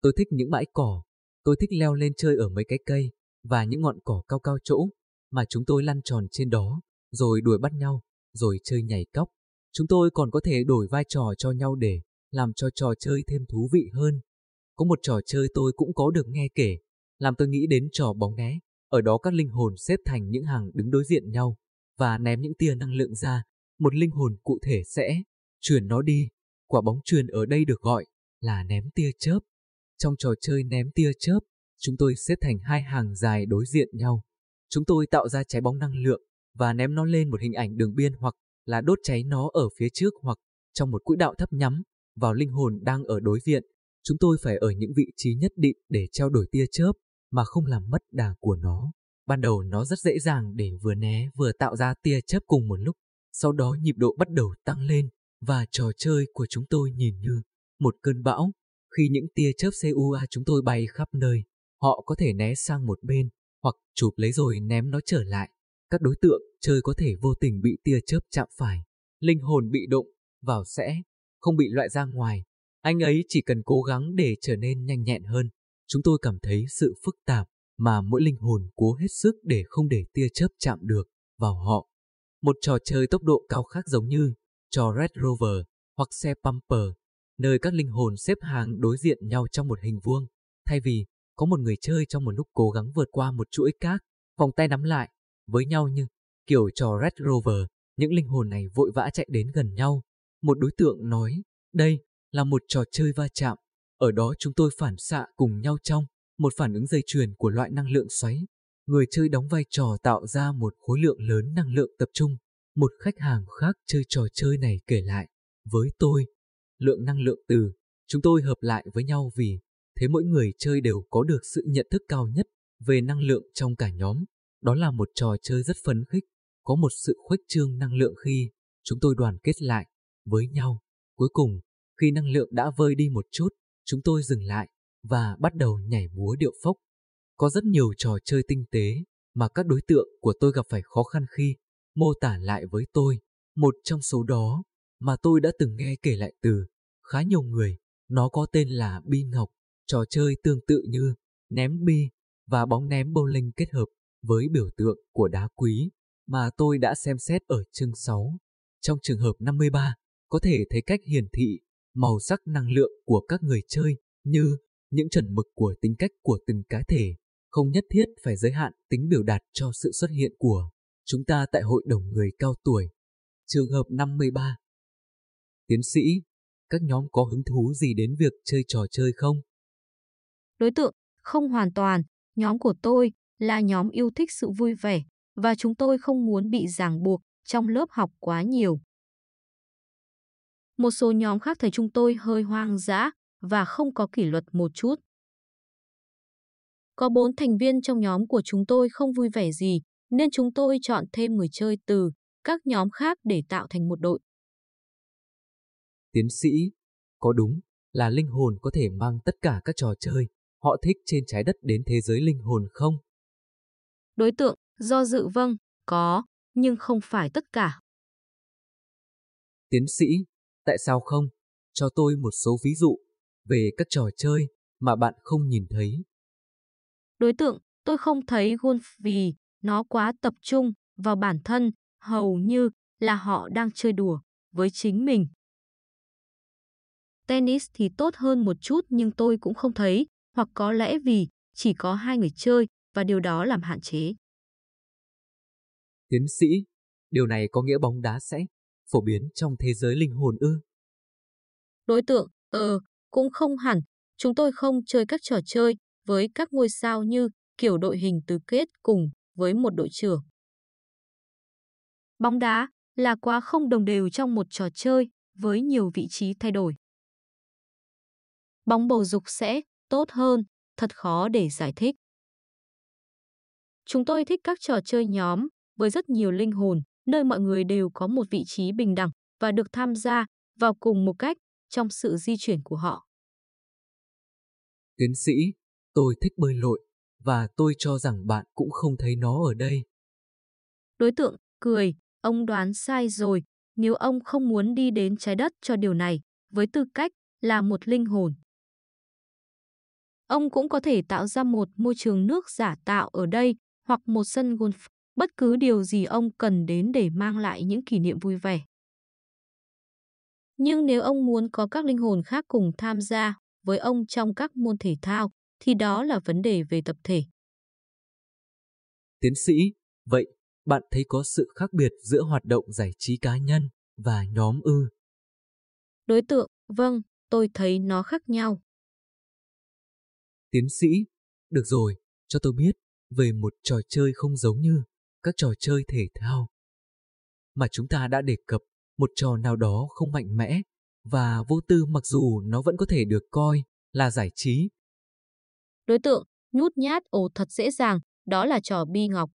Tôi thích những bãi cỏ, tôi thích leo lên chơi ở mấy cái cây và những ngọn cỏ cao cao chỗ mà chúng tôi lăn tròn trên đó, rồi đuổi bắt nhau, rồi chơi nhảy cóc. Chúng tôi còn có thể đổi vai trò cho nhau để làm cho trò chơi thêm thú vị hơn. Có một trò chơi tôi cũng có được nghe kể, làm tôi nghĩ đến trò bóng né. Ở đó các linh hồn xếp thành những hàng đứng đối diện nhau và ném những tia năng lượng ra. Một linh hồn cụ thể sẽ chuyển nó đi. Quả bóng truyền ở đây được gọi là ném tia chớp. Trong trò chơi ném tia chớp, Chúng tôi xếp thành hai hàng dài đối diện nhau. Chúng tôi tạo ra trái bóng năng lượng và ném nó lên một hình ảnh đường biên hoặc là đốt cháy nó ở phía trước hoặc trong một quỹ đạo thấp nhắm vào linh hồn đang ở đối diện. Chúng tôi phải ở những vị trí nhất định để trao đổi tia chớp mà không làm mất đà của nó. Ban đầu nó rất dễ dàng để vừa né vừa tạo ra tia chớp cùng một lúc. Sau đó nhịp độ bắt đầu tăng lên và trò chơi của chúng tôi nhìn như một cơn bão. Khi những tia chớp CUA chúng tôi bay khắp nơi, họ có thể né sang một bên hoặc chụp lấy rồi ném nó trở lại. Các đối tượng chơi có thể vô tình bị tia chớp chạm phải. Linh hồn bị động, vào sẽ, không bị loại ra ngoài. Anh ấy chỉ cần cố gắng để trở nên nhanh nhẹn hơn. Chúng tôi cảm thấy sự phức tạp mà mỗi linh hồn cố hết sức để không để tia chớp chạm được vào họ. Một trò chơi tốc độ cao khác giống như trò Red Rover hoặc xe Pumper, nơi các linh hồn xếp hàng đối diện nhau trong một hình vuông. Thay vì có một người chơi trong một lúc cố gắng vượt qua một chuỗi cát, vòng tay nắm lại với nhau như kiểu trò Red Rover, những linh hồn này vội vã chạy đến gần nhau. Một đối tượng nói, đây là một trò chơi va chạm, ở đó chúng tôi phản xạ cùng nhau trong một phản ứng dây chuyền của loại năng lượng xoáy. Người chơi đóng vai trò tạo ra một khối lượng lớn năng lượng tập trung. Một khách hàng khác chơi trò chơi này kể lại, với tôi, lượng năng lượng từ chúng tôi hợp lại với nhau vì thế mỗi người chơi đều có được sự nhận thức cao nhất về năng lượng trong cả nhóm. Đó là một trò chơi rất phấn khích, có một sự khuếch trương năng lượng khi chúng tôi đoàn kết lại với nhau. Cuối cùng, khi năng lượng đã vơi đi một chút, chúng tôi dừng lại và bắt đầu nhảy múa điệu phốc. Có rất nhiều trò chơi tinh tế mà các đối tượng của tôi gặp phải khó khăn khi mô tả lại với tôi. Một trong số đó mà tôi đã từng nghe kể lại từ khá nhiều người, nó có tên là Bi Ngọc, trò chơi tương tự như ném bi và bóng ném bowling kết hợp với biểu tượng của đá quý mà tôi đã xem xét ở chương 6. Trong trường hợp 53, có thể thấy cách hiển thị màu sắc năng lượng của các người chơi như những chuẩn mực của tính cách của từng cá thể, không nhất thiết phải giới hạn tính biểu đạt cho sự xuất hiện của chúng ta tại hội đồng người cao tuổi. Trường hợp 53 Tiến sĩ, các nhóm có hứng thú gì đến việc chơi trò chơi không? Đối tượng không hoàn toàn, nhóm của tôi là nhóm yêu thích sự vui vẻ và chúng tôi không muốn bị ràng buộc trong lớp học quá nhiều. Một số nhóm khác thấy chúng tôi hơi hoang dã và không có kỷ luật một chút. Có bốn thành viên trong nhóm của chúng tôi không vui vẻ gì, nên chúng tôi chọn thêm người chơi từ các nhóm khác để tạo thành một đội. Tiến sĩ, có đúng là linh hồn có thể mang tất cả các trò chơi họ thích trên trái đất đến thế giới linh hồn không? Đối tượng, do dự vâng, có, nhưng không phải tất cả. Tiến sĩ, tại sao không? Cho tôi một số ví dụ về các trò chơi mà bạn không nhìn thấy. Đối tượng, tôi không thấy golf vì nó quá tập trung vào bản thân, hầu như là họ đang chơi đùa với chính mình. Tennis thì tốt hơn một chút nhưng tôi cũng không thấy, hoặc có lẽ vì chỉ có hai người chơi và điều đó làm hạn chế. Tiến sĩ, điều này có nghĩa bóng đá sẽ phổ biến trong thế giới linh hồn ư? Đối tượng, ờ, cũng không hẳn. Chúng tôi không chơi các trò chơi với các ngôi sao như kiểu đội hình tứ kết cùng với một đội trưởng. Bóng đá là quá không đồng đều trong một trò chơi với nhiều vị trí thay đổi. Bóng bầu dục sẽ tốt hơn, thật khó để giải thích. Chúng tôi thích các trò chơi nhóm với rất nhiều linh hồn, nơi mọi người đều có một vị trí bình đẳng và được tham gia vào cùng một cách trong sự di chuyển của họ. Tiến sĩ, tôi thích bơi lội và tôi cho rằng bạn cũng không thấy nó ở đây. Đối tượng cười, ông đoán sai rồi, nếu ông không muốn đi đến trái đất cho điều này, với tư cách là một linh hồn. Ông cũng có thể tạo ra một môi trường nước giả tạo ở đây hoặc một sân golf, bất cứ điều gì ông cần đến để mang lại những kỷ niệm vui vẻ. Nhưng nếu ông muốn có các linh hồn khác cùng tham gia với ông trong các môn thể thao, thì đó là vấn đề về tập thể. Tiến sĩ, vậy bạn thấy có sự khác biệt giữa hoạt động giải trí cá nhân và nhóm ư? Đối tượng, vâng, tôi thấy nó khác nhau. Tiến sĩ, được rồi, cho tôi biết về một trò chơi không giống như các trò chơi thể thao. Mà chúng ta đã đề cập một trò nào đó không mạnh mẽ và vô tư mặc dù nó vẫn có thể được coi là giải trí. Đối tượng nhút nhát ồ thật dễ dàng, đó là trò bi ngọc.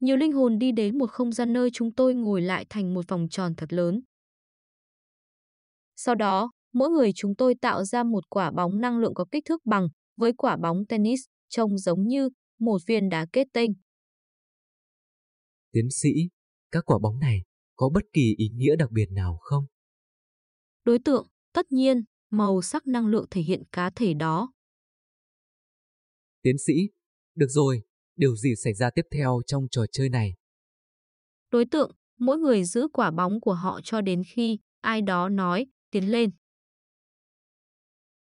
Nhiều linh hồn đi đến một không gian nơi chúng tôi ngồi lại thành một vòng tròn thật lớn. Sau đó, mỗi người chúng tôi tạo ra một quả bóng năng lượng có kích thước bằng với quả bóng tennis, trông giống như một viên đá kết tinh. Tiến sĩ, các quả bóng này có bất kỳ ý nghĩa đặc biệt nào không? Đối tượng, tất nhiên, màu sắc năng lượng thể hiện cá thể đó. Tiến sĩ, được rồi, điều gì xảy ra tiếp theo trong trò chơi này? Đối tượng, mỗi người giữ quả bóng của họ cho đến khi ai đó nói, tiến lên.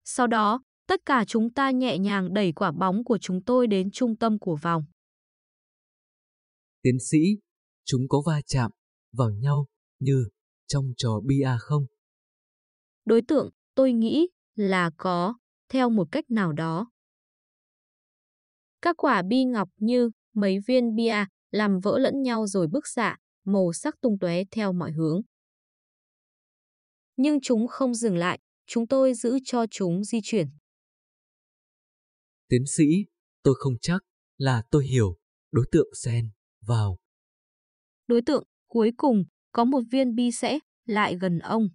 Sau đó, tất cả chúng ta nhẹ nhàng đẩy quả bóng của chúng tôi đến trung tâm của vòng. Tiến sĩ, chúng có va chạm vào nhau như trong trò bia không? Đối tượng, tôi nghĩ là có, theo một cách nào đó. Các quả bi ngọc như mấy viên bia làm vỡ lẫn nhau rồi bức xạ, màu sắc tung tóe theo mọi hướng. Nhưng chúng không dừng lại, chúng tôi giữ cho chúng di chuyển. Tiến sĩ, tôi không chắc là tôi hiểu đối tượng xen vào. Đối tượng cuối cùng có một viên bi sẽ lại gần ông.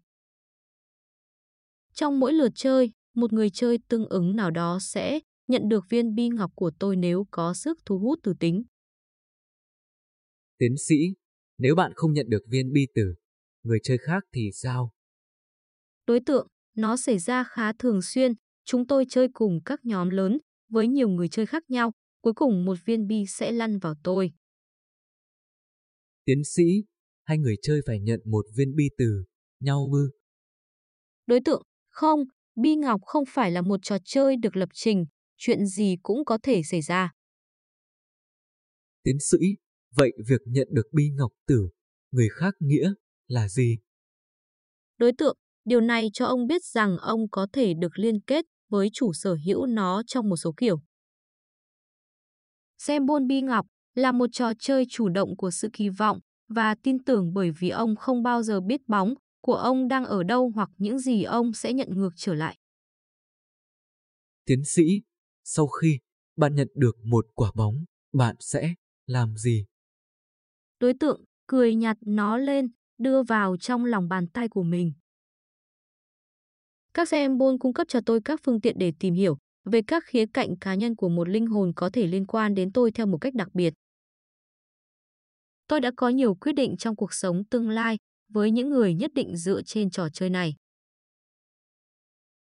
Trong mỗi lượt chơi, một người chơi tương ứng nào đó sẽ nhận được viên bi ngọc của tôi nếu có sức thu hút từ tính. Tiến sĩ, nếu bạn không nhận được viên bi tử, người chơi khác thì sao? Đối tượng, nó xảy ra khá thường xuyên, chúng tôi chơi cùng các nhóm lớn, với nhiều người chơi khác nhau, cuối cùng một viên bi sẽ lăn vào tôi. Tiến sĩ, hai người chơi phải nhận một viên bi từ nhau ư? Đối tượng, không, bi ngọc không phải là một trò chơi được lập trình, chuyện gì cũng có thể xảy ra. Tiến sĩ, vậy việc nhận được bi ngọc tử, người khác nghĩa là gì? Đối tượng, điều này cho ông biết rằng ông có thể được liên kết với chủ sở hữu nó trong một số kiểu. Xem bôn bi ngọc là một trò chơi chủ động của sự kỳ vọng và tin tưởng bởi vì ông không bao giờ biết bóng của ông đang ở đâu hoặc những gì ông sẽ nhận ngược trở lại. Tiến sĩ, sau khi bạn nhận được một quả bóng, bạn sẽ làm gì? Đối tượng cười nhặt nó lên, đưa vào trong lòng bàn tay của mình. Các xe embol cung cấp cho tôi các phương tiện để tìm hiểu về các khía cạnh cá nhân của một linh hồn có thể liên quan đến tôi theo một cách đặc biệt. Tôi đã có nhiều quyết định trong cuộc sống tương lai với những người nhất định dựa trên trò chơi này.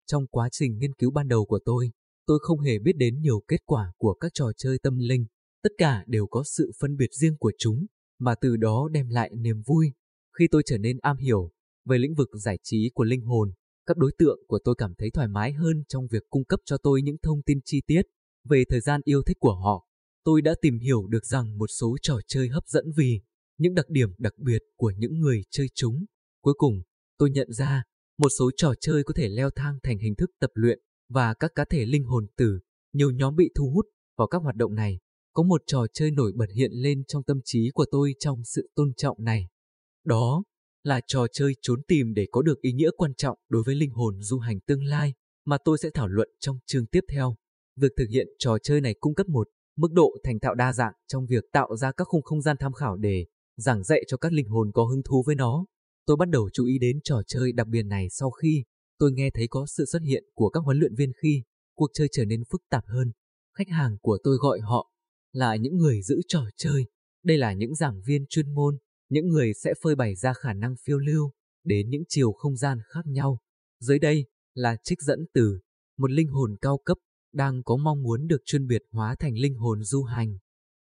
Trong quá trình nghiên cứu ban đầu của tôi, tôi không hề biết đến nhiều kết quả của các trò chơi tâm linh. Tất cả đều có sự phân biệt riêng của chúng, mà từ đó đem lại niềm vui. Khi tôi trở nên am hiểu về lĩnh vực giải trí của linh hồn, các đối tượng của tôi cảm thấy thoải mái hơn trong việc cung cấp cho tôi những thông tin chi tiết về thời gian yêu thích của họ. Tôi đã tìm hiểu được rằng một số trò chơi hấp dẫn vì những đặc điểm đặc biệt của những người chơi chúng. Cuối cùng, tôi nhận ra một số trò chơi có thể leo thang thành hình thức tập luyện và các cá thể linh hồn tử. Nhiều nhóm bị thu hút vào các hoạt động này. Có một trò chơi nổi bật hiện lên trong tâm trí của tôi trong sự tôn trọng này. Đó là trò chơi trốn tìm để có được ý nghĩa quan trọng đối với linh hồn du hành tương lai mà tôi sẽ thảo luận trong chương tiếp theo. Việc thực hiện trò chơi này cung cấp một mức độ thành thạo đa dạng trong việc tạo ra các khung không gian tham khảo để giảng dạy cho các linh hồn có hứng thú với nó. Tôi bắt đầu chú ý đến trò chơi đặc biệt này sau khi tôi nghe thấy có sự xuất hiện của các huấn luyện viên khi cuộc chơi trở nên phức tạp hơn. Khách hàng của tôi gọi họ là những người giữ trò chơi. Đây là những giảng viên chuyên môn những người sẽ phơi bày ra khả năng phiêu lưu đến những chiều không gian khác nhau. Dưới đây là trích dẫn từ một linh hồn cao cấp đang có mong muốn được chuyên biệt hóa thành linh hồn du hành.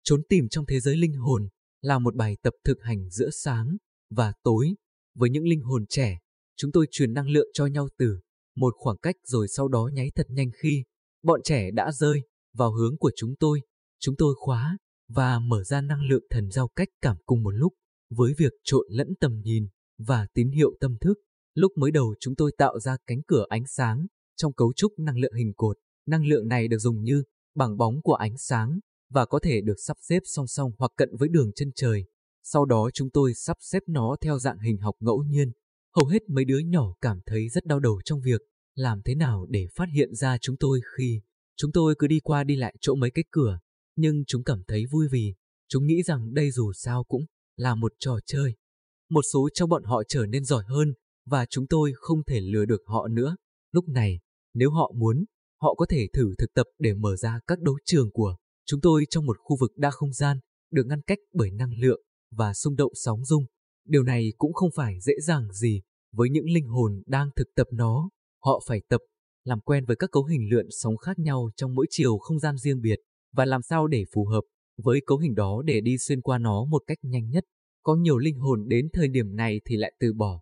Trốn tìm trong thế giới linh hồn là một bài tập thực hành giữa sáng và tối. Với những linh hồn trẻ, chúng tôi truyền năng lượng cho nhau từ một khoảng cách rồi sau đó nháy thật nhanh khi bọn trẻ đã rơi vào hướng của chúng tôi. Chúng tôi khóa và mở ra năng lượng thần giao cách cảm cùng một lúc với việc trộn lẫn tầm nhìn và tín hiệu tâm thức. Lúc mới đầu chúng tôi tạo ra cánh cửa ánh sáng trong cấu trúc năng lượng hình cột Năng lượng này được dùng như bảng bóng của ánh sáng và có thể được sắp xếp song song hoặc cận với đường chân trời. Sau đó chúng tôi sắp xếp nó theo dạng hình học ngẫu nhiên. Hầu hết mấy đứa nhỏ cảm thấy rất đau đầu trong việc làm thế nào để phát hiện ra chúng tôi khi chúng tôi cứ đi qua đi lại chỗ mấy cái cửa, nhưng chúng cảm thấy vui vì chúng nghĩ rằng đây dù sao cũng là một trò chơi. Một số trong bọn họ trở nên giỏi hơn và chúng tôi không thể lừa được họ nữa. Lúc này, nếu họ muốn, họ có thể thử thực tập để mở ra các đấu trường của chúng tôi trong một khu vực đa không gian, được ngăn cách bởi năng lượng và xung động sóng rung. Điều này cũng không phải dễ dàng gì với những linh hồn đang thực tập nó. Họ phải tập, làm quen với các cấu hình lượn sóng khác nhau trong mỗi chiều không gian riêng biệt và làm sao để phù hợp với cấu hình đó để đi xuyên qua nó một cách nhanh nhất. Có nhiều linh hồn đến thời điểm này thì lại từ bỏ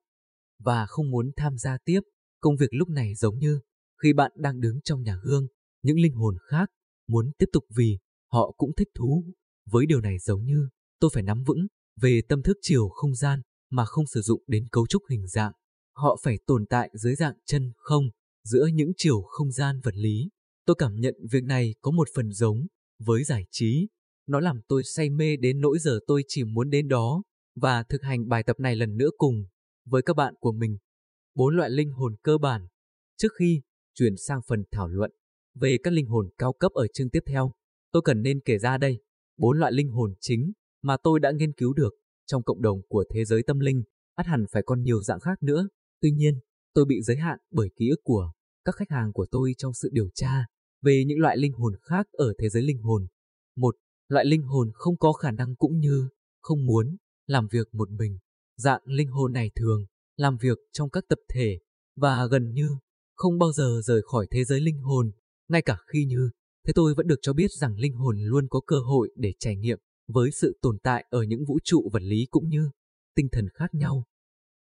và không muốn tham gia tiếp. Công việc lúc này giống như khi bạn đang đứng trong nhà gương, những linh hồn khác muốn tiếp tục vì họ cũng thích thú. Với điều này giống như tôi phải nắm vững về tâm thức chiều không gian mà không sử dụng đến cấu trúc hình dạng. Họ phải tồn tại dưới dạng chân không, giữa những chiều không gian vật lý. Tôi cảm nhận việc này có một phần giống với giải trí. Nó làm tôi say mê đến nỗi giờ tôi chỉ muốn đến đó và thực hành bài tập này lần nữa cùng với các bạn của mình. Bốn loại linh hồn cơ bản. Trước khi chuyển sang phần thảo luận về các linh hồn cao cấp ở chương tiếp theo, tôi cần nên kể ra đây bốn loại linh hồn chính mà tôi đã nghiên cứu được trong cộng đồng của thế giới tâm linh, ắt hẳn phải còn nhiều dạng khác nữa. Tuy nhiên, tôi bị giới hạn bởi ký ức của các khách hàng của tôi trong sự điều tra về những loại linh hồn khác ở thế giới linh hồn. Một, loại linh hồn không có khả năng cũng như không muốn làm việc một mình. Dạng linh hồn này thường làm việc trong các tập thể và gần như không bao giờ rời khỏi thế giới linh hồn, ngay cả khi như thế tôi vẫn được cho biết rằng linh hồn luôn có cơ hội để trải nghiệm với sự tồn tại ở những vũ trụ vật lý cũng như tinh thần khác nhau.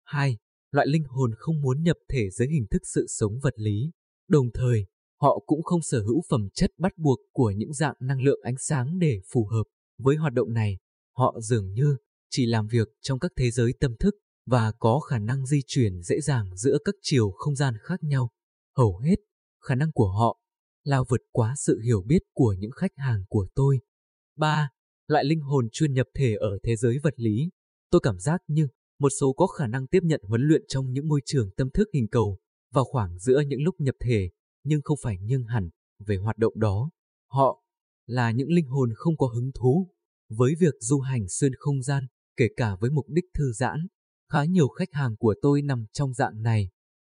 2. Loại linh hồn không muốn nhập thể dưới hình thức sự sống vật lý, đồng thời họ cũng không sở hữu phẩm chất bắt buộc của những dạng năng lượng ánh sáng để phù hợp với hoạt động này. Họ dường như chỉ làm việc trong các thế giới tâm thức và có khả năng di chuyển dễ dàng giữa các chiều không gian khác nhau. Hầu hết, khả năng của họ là vượt quá sự hiểu biết của những khách hàng của tôi. 3. Loại linh hồn chuyên nhập thể ở thế giới vật lý. Tôi cảm giác như một số có khả năng tiếp nhận huấn luyện trong những môi trường tâm thức hình cầu vào khoảng giữa những lúc nhập thể, nhưng không phải nghiêng hẳn về hoạt động đó. Họ là những linh hồn không có hứng thú với việc du hành xuyên không gian, kể cả với mục đích thư giãn. Khá nhiều khách hàng của tôi nằm trong dạng này.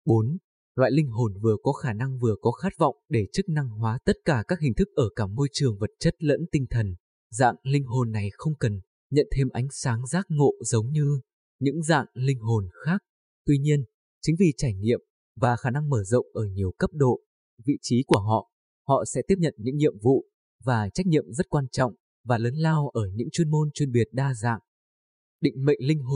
4. Loại linh hồn vừa có khả năng vừa có khát vọng để chức năng hóa tất cả các hình thức ở cả môi trường vật chất lẫn tinh thần. Dạng linh hồn này không cần nhận thêm ánh sáng giác ngộ giống như những dạng linh hồn khác. Tuy nhiên, chính vì trải nghiệm và khả năng mở rộng ở nhiều cấp độ, vị trí của họ, họ sẽ tiếp nhận những nhiệm vụ và trách nhiệm rất quan trọng và lớn lao ở những chuyên môn chuyên biệt đa dạng. Định mệnh linh hồn